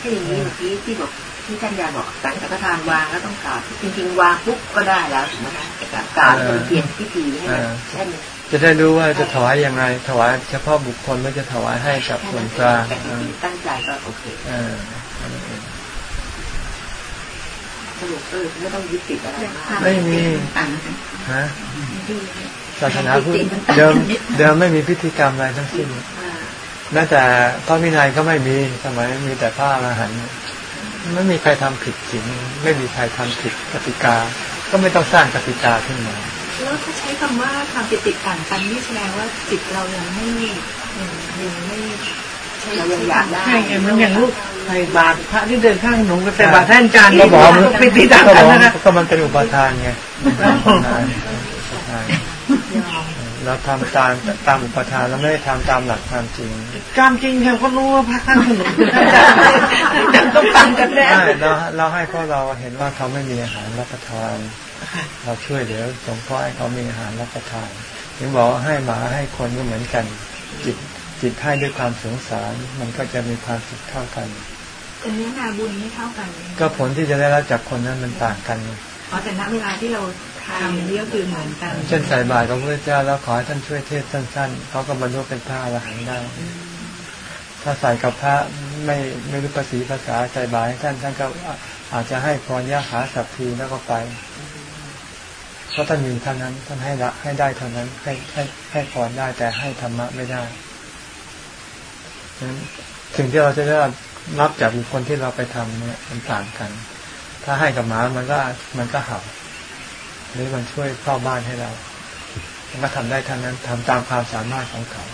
ถ้าอย่างนี้เมื่อกี้ที่บอก ที่ท่านยาบอกสังฆทานวางแล้วต้องกราบจริงๆวางปุ๊บก็ได้แล้วถูกไหมคะแต่การกราบเป็นเพียงพิธีให้มันแค่นี้จะได้รู้ว่าจะถวายยังไง ถวายเฉพาะบุคคลไม่จะถวายให้กับส่วนกลางแต่ตั้งใจก็โอเคเออสรุปเออไม่ต้องยึดติดอะไรมากไม่มีอะฮะศาสนาพุทธเดิมเดิมไม่มีพิธีกรรมอะไรทั้งสิ้นอ่าแม้แต่พระวินัยก็ไม่มีสมัยมีแต่พระอรหันต์ ไม่มีใครทำผิดศีลไม่มีใครทำผิดกติกา ก็ไม่ต้องสร้างกติกาขึ้นมาแล้วถ้าใช้คำว่าทำจิตติดต่างกันนี่แสดงว่าจิตเรายังไม่ยังยังไม่ใช่เรายังอยากได้ใช่ไงมันอย่างลูกใส่บาตรพระที่เดินข้างถนนก็ใส่บาตรท่านอาจารย์ก็บอกว่าไปตีต่างก็กับนอกนะก็มันเป็นอุปทานไง เราทำตามตามอุปทานเราไม่ได้ทำตามหลักความจริงการจริงเราก็รู้ว่าพระข้างถนนคือท่านอาจารย์ต้องฟังกันแน่ใช่เราเราให้เพราะเราเห็นว่าเขาไม่มีอาหารรับประทาน เราช่วยเหลือสงเคราะห์ให้เขามีอาหารรับประทานถึงบอกว่าให้หมาให้คนก็เหมือนกัน จิตจิตให้ด้วยความสงสารมันก็จะมีความสุขเท่ากันแต่เนื้อนาบุญไม่เท่ากัน ก็ผลที่จะได้รับจากคนนั้นมันต่างกันอ๋อแต่ณเวลาที่เรา ทำนี่ก็คือเหมือนกันเช่นใส่บาตรของพระเจ้าแล้วขอให้ท่านช่วยเทศสั้นๆเขาก็บรรลุเป็นพระอรหันต์ได้ ถ้าใส่กับพระไม่ไม่รู้ภาษีภาษาใส่บาตรให้ท่านท่านก็อาจจะให้พรยะหาสัพพีแล้วก็ไปเพราะท่านมีเท่านั้นท่านให้ละให้ได้เท่านั้นให้ให้ให้พรได้แต่ให้ธรรมะไม่ได้ฉะนั้นสิ่งที่เราจะได้รับจากบุคคลที่เราไปทำเนี่ยมันต่างกัน ถ้าให้กับหมามันก็มันก็เห่า หรือมันช่วยเฝ้าบ้านให้เรามันก็ทำได้เท่านั้นทำตามความสามารถของเขา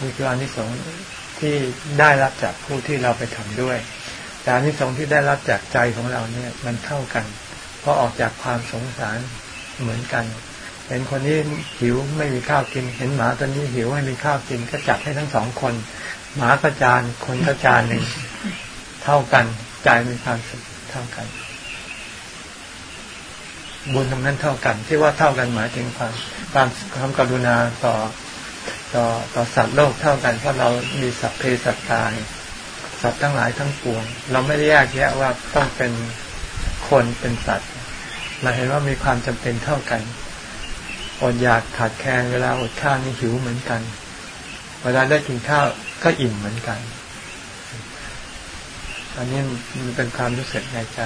นี่คืออานิสงส์ที่ได้รับจากผู้ที่เราไปทำด้วย แต่อานิสงส์ที่ได้รับจากใจของเราเนี่ย มันเท่ากัน เพราะออกจากความสงสารเหมือนกัน เห็นคนนี้หิวไม่มีข้าวกิน เห็นหมาตัวนี้หิวไม่มีข้าวกิน ก็จัดให้ทั้งสองคน หมาก็จานคนก็จานหนึ่งเท่ากันใจมีความสุขเท่ากัน บุญตรงนั้นเท่ากัน ที่ว่าเท่ากันหมายถึงความความความกรุณาต่อต่อต่อสัตว์โลกเท่ากันเพราะเรามีสัพเพสัตตายสัตว์ทั้งหลายทั้งปวง เราไม่ได้แยกแยะว่าต้องเป็นคนเป็นสัตว์ เราเห็นว่ามีความจำเป็นเท่ากันอดอยากขาดแคลนเวลาอดข้าวนี่หิวเหมือนกัน เวลาได้กินข้าวก็อิ่มเหมือนกัน อันนี้มันเป็นความรู้สึกในใจ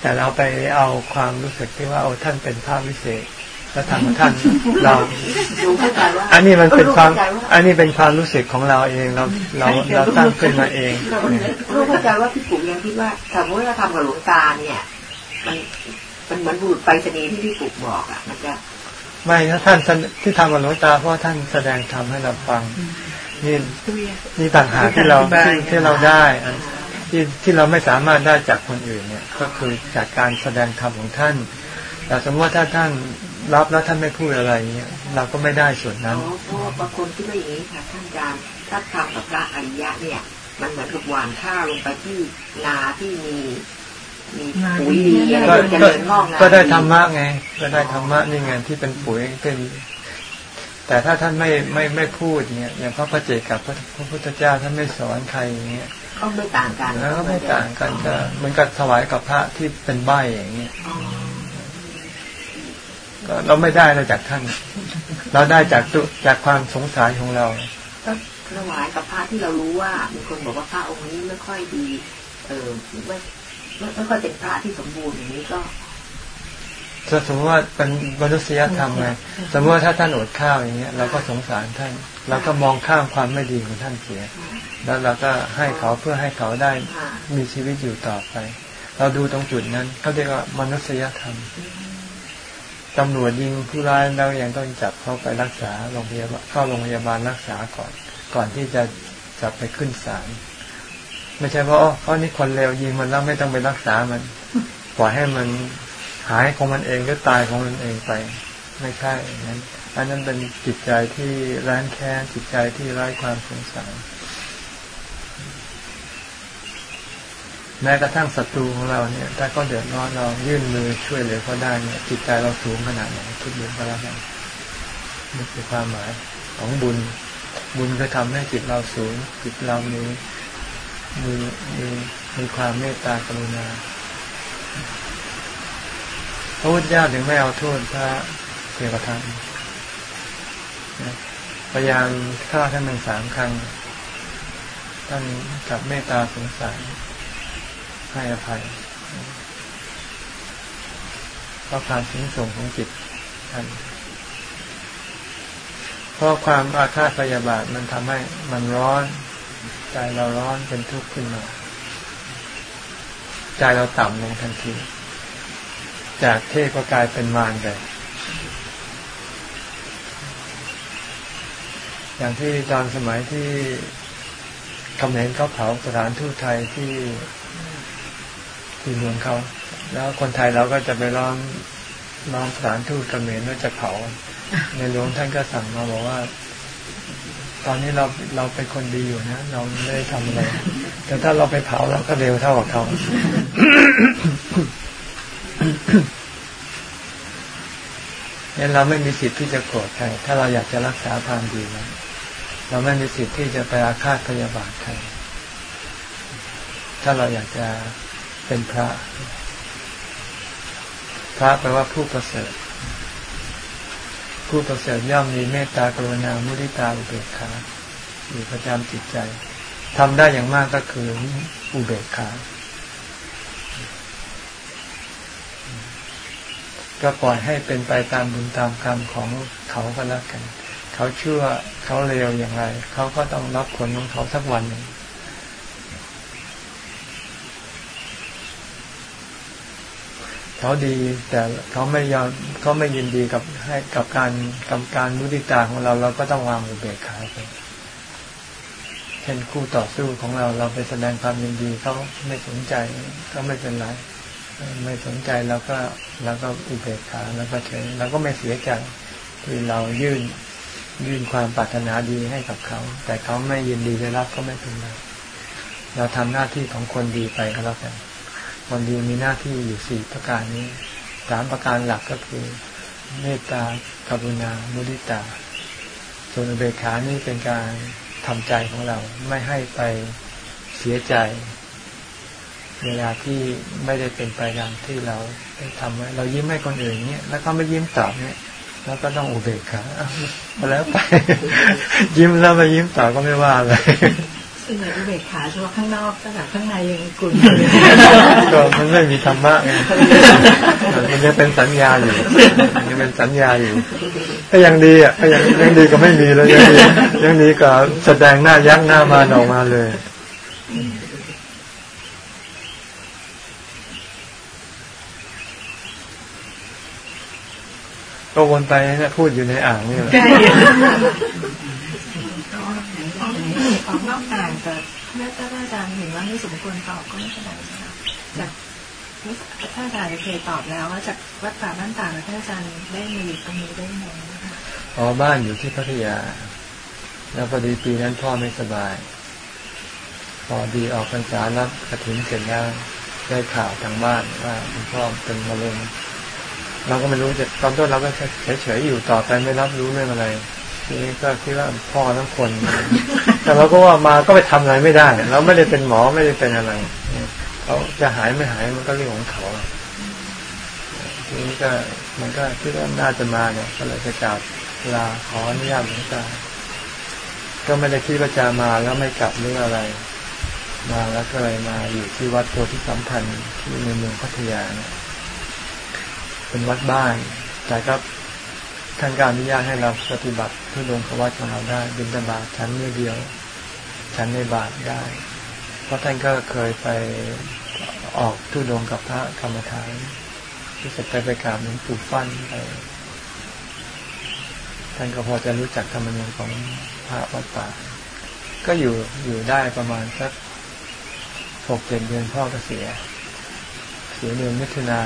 แต่เราไปเอาความรู้สึกที่ว่าโอ้ท่านเป็นพระวิเศษแล้วทำให้ท่านเราดูเข้าใจว่าอันนี้มันเป็นความเข้าใจว่าอันนี้เป็นความรู้สึกของเราเองเราเราเราตั้งขึ้นมาเองเราเข้าใจว่าพี่ปุ๋มยังคิดว่าสมมติเราทำกับหลวงตาเนี่ย มันมันเหมือนบุรุษไปรษณีย์ที่พี่ปุ๋มบอกอะมันจะไม่ถ้าท่านที่ทำกับหลวงตาเพราะว่าท่านแสดงธรรมให้เราฟังนี่นี่ต่างหากที่เราที่ที่เราได้อัน ที่ที่เราไม่สามารถได้จากคนอื่นเนี่ย ก็คือจากการแสดงธรรมของท่าน แต่สมมติว่าถ้าท่านรับแล้วท่านไม่พูดอะไรเงี้ยเราก็ไม่ได้ส่วนอ๋นั้นอเพราะว่าบางคนคิดว่าอย่างนี้ค่ะท่านอาจารย์ถ้าทำกับพระอริยะเนี่ย มันเหมือนกับหวานข้าวลงไปที่นาที่มีมีปุ๋ยดีอะไรก็เจก็ริญงอกงามก็ได้ธรรมะไง ก็ได้ธรรมะนี่ไงที่เป็นปุ๋ยเป็นแต่ถ้าท่านไม่ไม่ไม่พูดเนี่ยอย่างพระประเจกับพระพระพุทธเจ้าท่านไม่สอนใครอย่างเงี้ย ก็ไม่ต่างกันแล้วก็ไม่ต่างกันก็เหมันก็ถวายกับพระที่เป็นใบอย่างเงี้ยอ๋อก็เราไม่ได้เราจากท่าน เราได้จากตุจากความสงสารของเราก็ถวายกับพระที่เรารู้ว่ามีคนบอกว่าพระองค์นี้ไม่ค่อยดี เออไม่ไม่ไม่ค่อยเป็นพระที่สมบูรณ์อย่างนี้ก็ถ้า สมมติว่าเป็นมนุษยธรรมไงสมมติว่าถ้าท่านอดข้าวอย่างเงี้ยเราก็สงสารท่านเราก็มองข้ามความไม่ดีของท่านเสีย แล้วเราก็ให้เขาเพื่อให้เขาได้มีชีวิตอยู่ต่อไป เราดูตรงจุดนั้นเขาเรียกว่ามนุษยธรรมตำรวจยิงผู้ร้ายแล้วยังต้องจับเขาไปรักษาโรงพยาบาลเข้าโรงพยาบาลรักษาก่อน ก่อนที่จะจับไปขึ้นศาลไม่ใช่เพราะอ๋อเขานี่คนเลวยิงมันแล้วไม่ต้องไปรักษามัน ปล่อยให้มัน หายของมันเองก็ตายของมันเองไป ไม่ใช่อย่างนั้นอันนั้นเป็นจิตใจที่ร้านแค้นจิตใจที่ไร้ความสงสารแม้กระทั่งศัตรูของเราเนี่ย ถ้าก็เดือดร้อนเรายื่นมือช่วยเหลือเขาได้เนี่ย จิตใจเราสูงขนาดไหนคิดดูก็แล้วกันนี่คือความหมายของบุญ บุญก็ทำให้จิตเราสูง จิตเรามีมีมีมีความเมตตากรุณา พระพุทธเจ้าถึงไม่เอาโทษพระเทวทัตพยายามฆ่าท่านหนึ่งสามครั้ง ท่านกับเมตตาสงสารให้อภัยเพราะความสูงส่งของจิตท่านเพราะความอาฆาตพยาบาทมันทำให้มันร้อนใจเราร้อนเป็นทุกข์ขึ้นมา ใจเราต่ำลงทันที จากเทพก็กลายเป็นมารไปอย่างที่ตอนสมัยที่คำเห็นเขาเผาสถานทูตไทยที่ที่เมืองเขา แล้วคนไทยเราก็จะไปร้องร้องสถานทูตเขมรว่าจะเผา ในหลวงท่านก็สั่งมาบอกว่า ตอนนี้เราเราเป็นคนดีอยู่นะ เราไม่ได้ทำอะไร แต่ถ้าเราไปเผาเราก็เร็วเท่ากับเขา เนี่ยเราไม่มีสิทธิ์ที่จะโกรธใคร ถ้าเราอยากจะรักษาความดีนะเราไม่มีสิทธิ์ที่จะไปอาฆาตพยาบาทใคร ถ้าเราอยากจะเป็นพระ พระแปลว่าผู้ประเสริฐ ผู้ประเสริฐย่อมมีเมตตากรุณา มุทิตาอุเบกขาอยู่ประจำจิตใจทำได้อย่างมากก็คืออุเบกขา ก็ปล่อยให้เป็นไปตามบุญตามกรรมของเขาก็แล้วกัน เขาเชั่วเขาเลวอย่างไร เขาก็ต้องรับผลของเขาสักวันหนึ่งเขาดีแต่เขาไม่ยอมเขาไม่ยินดีกับให้กับการกับการมุติตาของเราเราก็ต้องวางอุเบกขาไปเช่นคู่ต่อสู้ของเราเราไปแสดงความยินดีเขาไม่สนใจก็ไม่เป็นไร ไม่สนใจเราก็เราก็อุเบกขาแล้วก็เฉยเราก็ไม่เสียใจที่เรายื่นยื่นความปรารถนาดีให้กับเขา แต่เขาไม่ยินดีได้รับก็ไม่เป็นไรเราทำหน้าที่ของคนดีไปก็แล้วกันคนดีมีหน้าที่อยู่สี่ประการนี้สามประการหลักก็คือ เมตตากรุณามุทิตา ส่วนอุเบกขานี่เป็นการทำใจของเราไม่ให้ไปเสียใจ เวลาที่ไม่ได้เป็นไปดังที่เราได้ทำไว้เรายิ้มให้คนอื่นเนี่ยแล้วเขาไม่ยิ้มตอบเนี่ยแล้วก็ต้องอุเบกขาเอาแล้วไป ยิ้มแล้วมายิ้มตอบก็ไม่ว่าเลยส่วนใหญ่อุเบกขาเฉพาะข้างนอกแต่ข้างในยังกลุ่นก็มันไม่มีธรรมะไงมันยังเป็นสัญญาอยู่ยังเป็นสัญญาอยู่ก็ยังดีอะก็ยังยังดีก็ไม่มีแล้วยังดียังดีก็แสดงหน้ายักหน้ามานออกมาเลย ก็วนไปนะพูดอยู่ในอ่างนี่แหละออกนอกอ่างแต่ถ้าอาจารย์เห็นว่าไม่สมควรตอบก็ไม่เป็นไรนะคะจากถ้าอาจารย์เคยตอบแล้วว่าจากวัดป่าบ้านต่างท่านอาจารย์ได้มาอยู่ตรงนี้ได้ยังไงนะคะอ๋อบ้านอยู่ที่พัทยา แล้วพอดีปีนั้นพ่อไม่สบาย พอดีออกพรรษารับกระถิ่นเสร็จแล้วได้ข่าวทางบ้านว่าคุณพ่อเป็นมะเร็ง เราก็ไม่รู้จะตอนต้นเราก็เฉยๆอยู่ต่อไปไม่รับรู้เรื่องอะไรทีนี้ก็คิดว่าพ่อทั้งคน แต่เราก็ว่ามาก็ไปทำอะไรไม่ได้ เราไม่ได้เป็นหมอไม่ได้เป็นอะไรเขาจะหายไม่หายมันก็เรื่องของเขาทีนี้ก็มันก็คิดว่าน่าจะมาเนี่ยก็เลยจะกลับลาขออนุญาตหลวงตาก็ไม่ได้คิดว่าจะมาแล้วไม่กลับหรืออะไร มาแล้วก็เลยมาอยู่ที่วัดโพธิสัมพันธ์ที่ในเมืองพัทยาเนี่ย เป็นวัดบ้าน แต่ก็ท่านการอนุญาตให้เราปฏิบัติที่ลงขวัดของเราได้ บินตบาทชั้นเมื่อเดียวชั้นในบาทได้ เพราะท่านก็เคยไปออกทุดงกับพระกรรมฐานที่จะไปไปกราบหลวงปู่ฟั่นไปท่านก็พอจะรู้จักธรรมเนียมของพระวัดป่า ก็อยู่อยู่ได้ประมาณสักหกเจ็ดเดือนพ่อก็เสีย เสียเดือนมิถุนา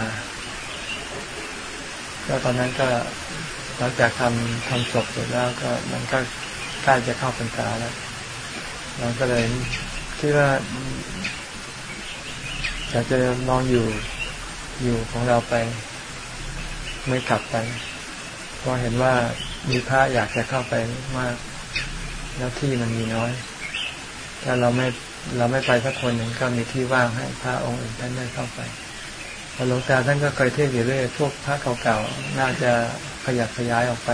ก็ตอนนั้นก็หลังจากทำทำศพเสร็จแล้วก็มันก็ใกล้จะเข้าพรรษาแล้วเราก็เลยคิดว่าอยากจะนอนอยู่อยู่ของเราไป ไม่กลับไปเพราะเห็นว่ามีพระอยากจะเข้าไปมาก แล้วที่มันมีน้อย ถ้าเราไม่เราไม่ไปสักคนหนึ่งก็มีที่ว่างให้พระองค์อื่นท่านได้เข้าไป หลวงตาท่านก็เคยเทศอยู่เรื่อยพวกพระเก่าๆน่าจะขยับขยายออกไป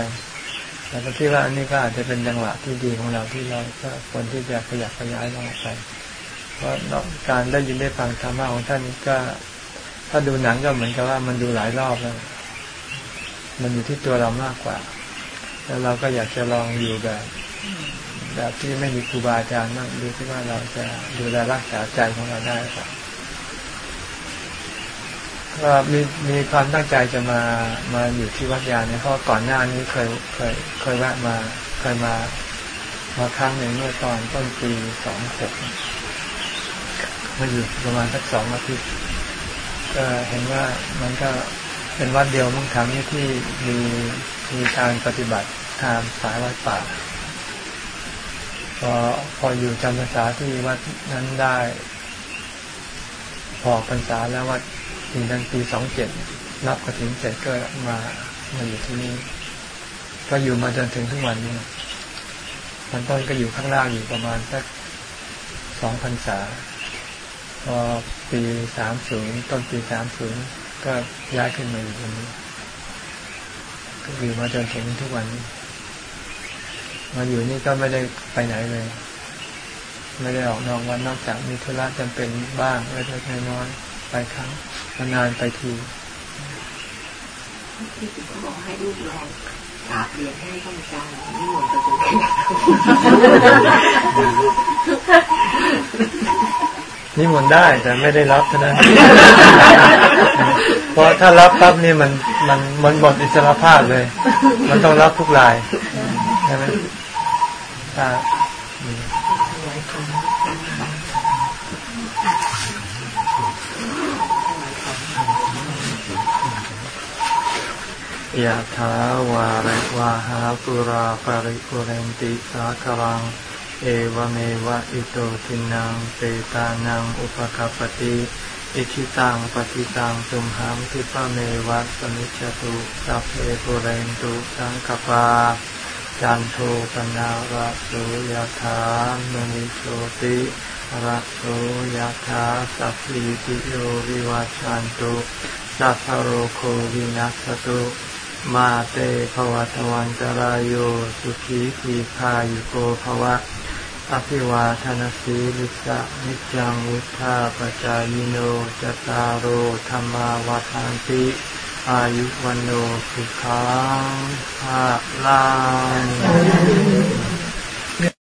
แล้วก็คิดว่าอันนี้ก็อาจจะเป็นจังหวะที่ดีของเราที่เราก็ควรที่จะขยับขยายออกไป เพราะการได้ยินได้ฟังธรรมะของท่านก็ ถ้าดูหนังก็เหมือนกับว่ามันดูหลายรอบแล้ว มันอยู่ที่ตัวเรามากกว่า แล้วเราก็อยากจะลองอยู่แบบ แบบที่ไม่มีครูบาอาจารย์นั่งดูที่ว่าเราจะดูแลรักษาใจของเราได้ครับ ก็มีมีความตั้งใจจะมามาอยู่ที่วัดยาเนี่ยเพราะก่อนหน้านี้เคยเคยเคยแวะมาเคยมามาครั้งหนึ่งเมื่อตอนต้นปีสองหกมาอยู่ประมาณสักสองอาทิตย์ก็เห็นว่ามันก็เป็นวัดเดียวมั้งครั้งนี้ที่มีมีการปฏิบัติทางสายวัดป่าพอพออยู่จำพรรษาที่วัดนั้นได้ พอพรรษาแล้ววัด ปีนั้นปีสองเจ็ดนับกระถิ่นเสร็จก็มามาอยู่ที่นี่ก็อยู่มาจนถึงทุกวันนี้มันต้นก็อยู่ข้างล่างอยู่ประมาณสักสองพรรษา พอปีสามศูนย์ต้นปีสามศูนย์ก็ย้ายขึ้นมาอยู่ตรงนี้ ก็อยู่มาจนถึงทุกวันนี้มาอยู่นี่ก็ไม่ได้ไปไหนเลย ไม่ได้ออกนอกวันนอกจากมีธุระจำเป็นบ้างเล็กๆน้อยๆ ไปครั้งนานไปทีที่เขาบอกให้ลูกลองกราบเรียนให้ข้าพเจ้านี่หมดประจุนี่มนได้แต่ไม่ได้รับเท่านั้นเพราะถ้ารับปั๊บนี่มันมันมันหมดอิสรภาพเลย มันต้องรับทุกรายใช่ไหมถ้า ยะถาวาริวาหาปุราปริปุเรนติสาคลัง เอวเมวะอิโตทินังเปตานังอุปกาปติ อิชิตังปฏิตังสุมหังทิปเมวะสมิจตุสัพเพปุเรนตุสังกปาจันโทปนาระโสยถามณิโชติระโสยถาสัพพิติโยวิวัชานตุสัพพโรโควินัสตุ มาเตภวัตวันตรายโยสุขีทีคายุโกภวะ อภิวาทนสีลิสะนิจังวุธาปจายโนจตารโอธรรมาวาทานติอายุวันโนสุขังภาลัง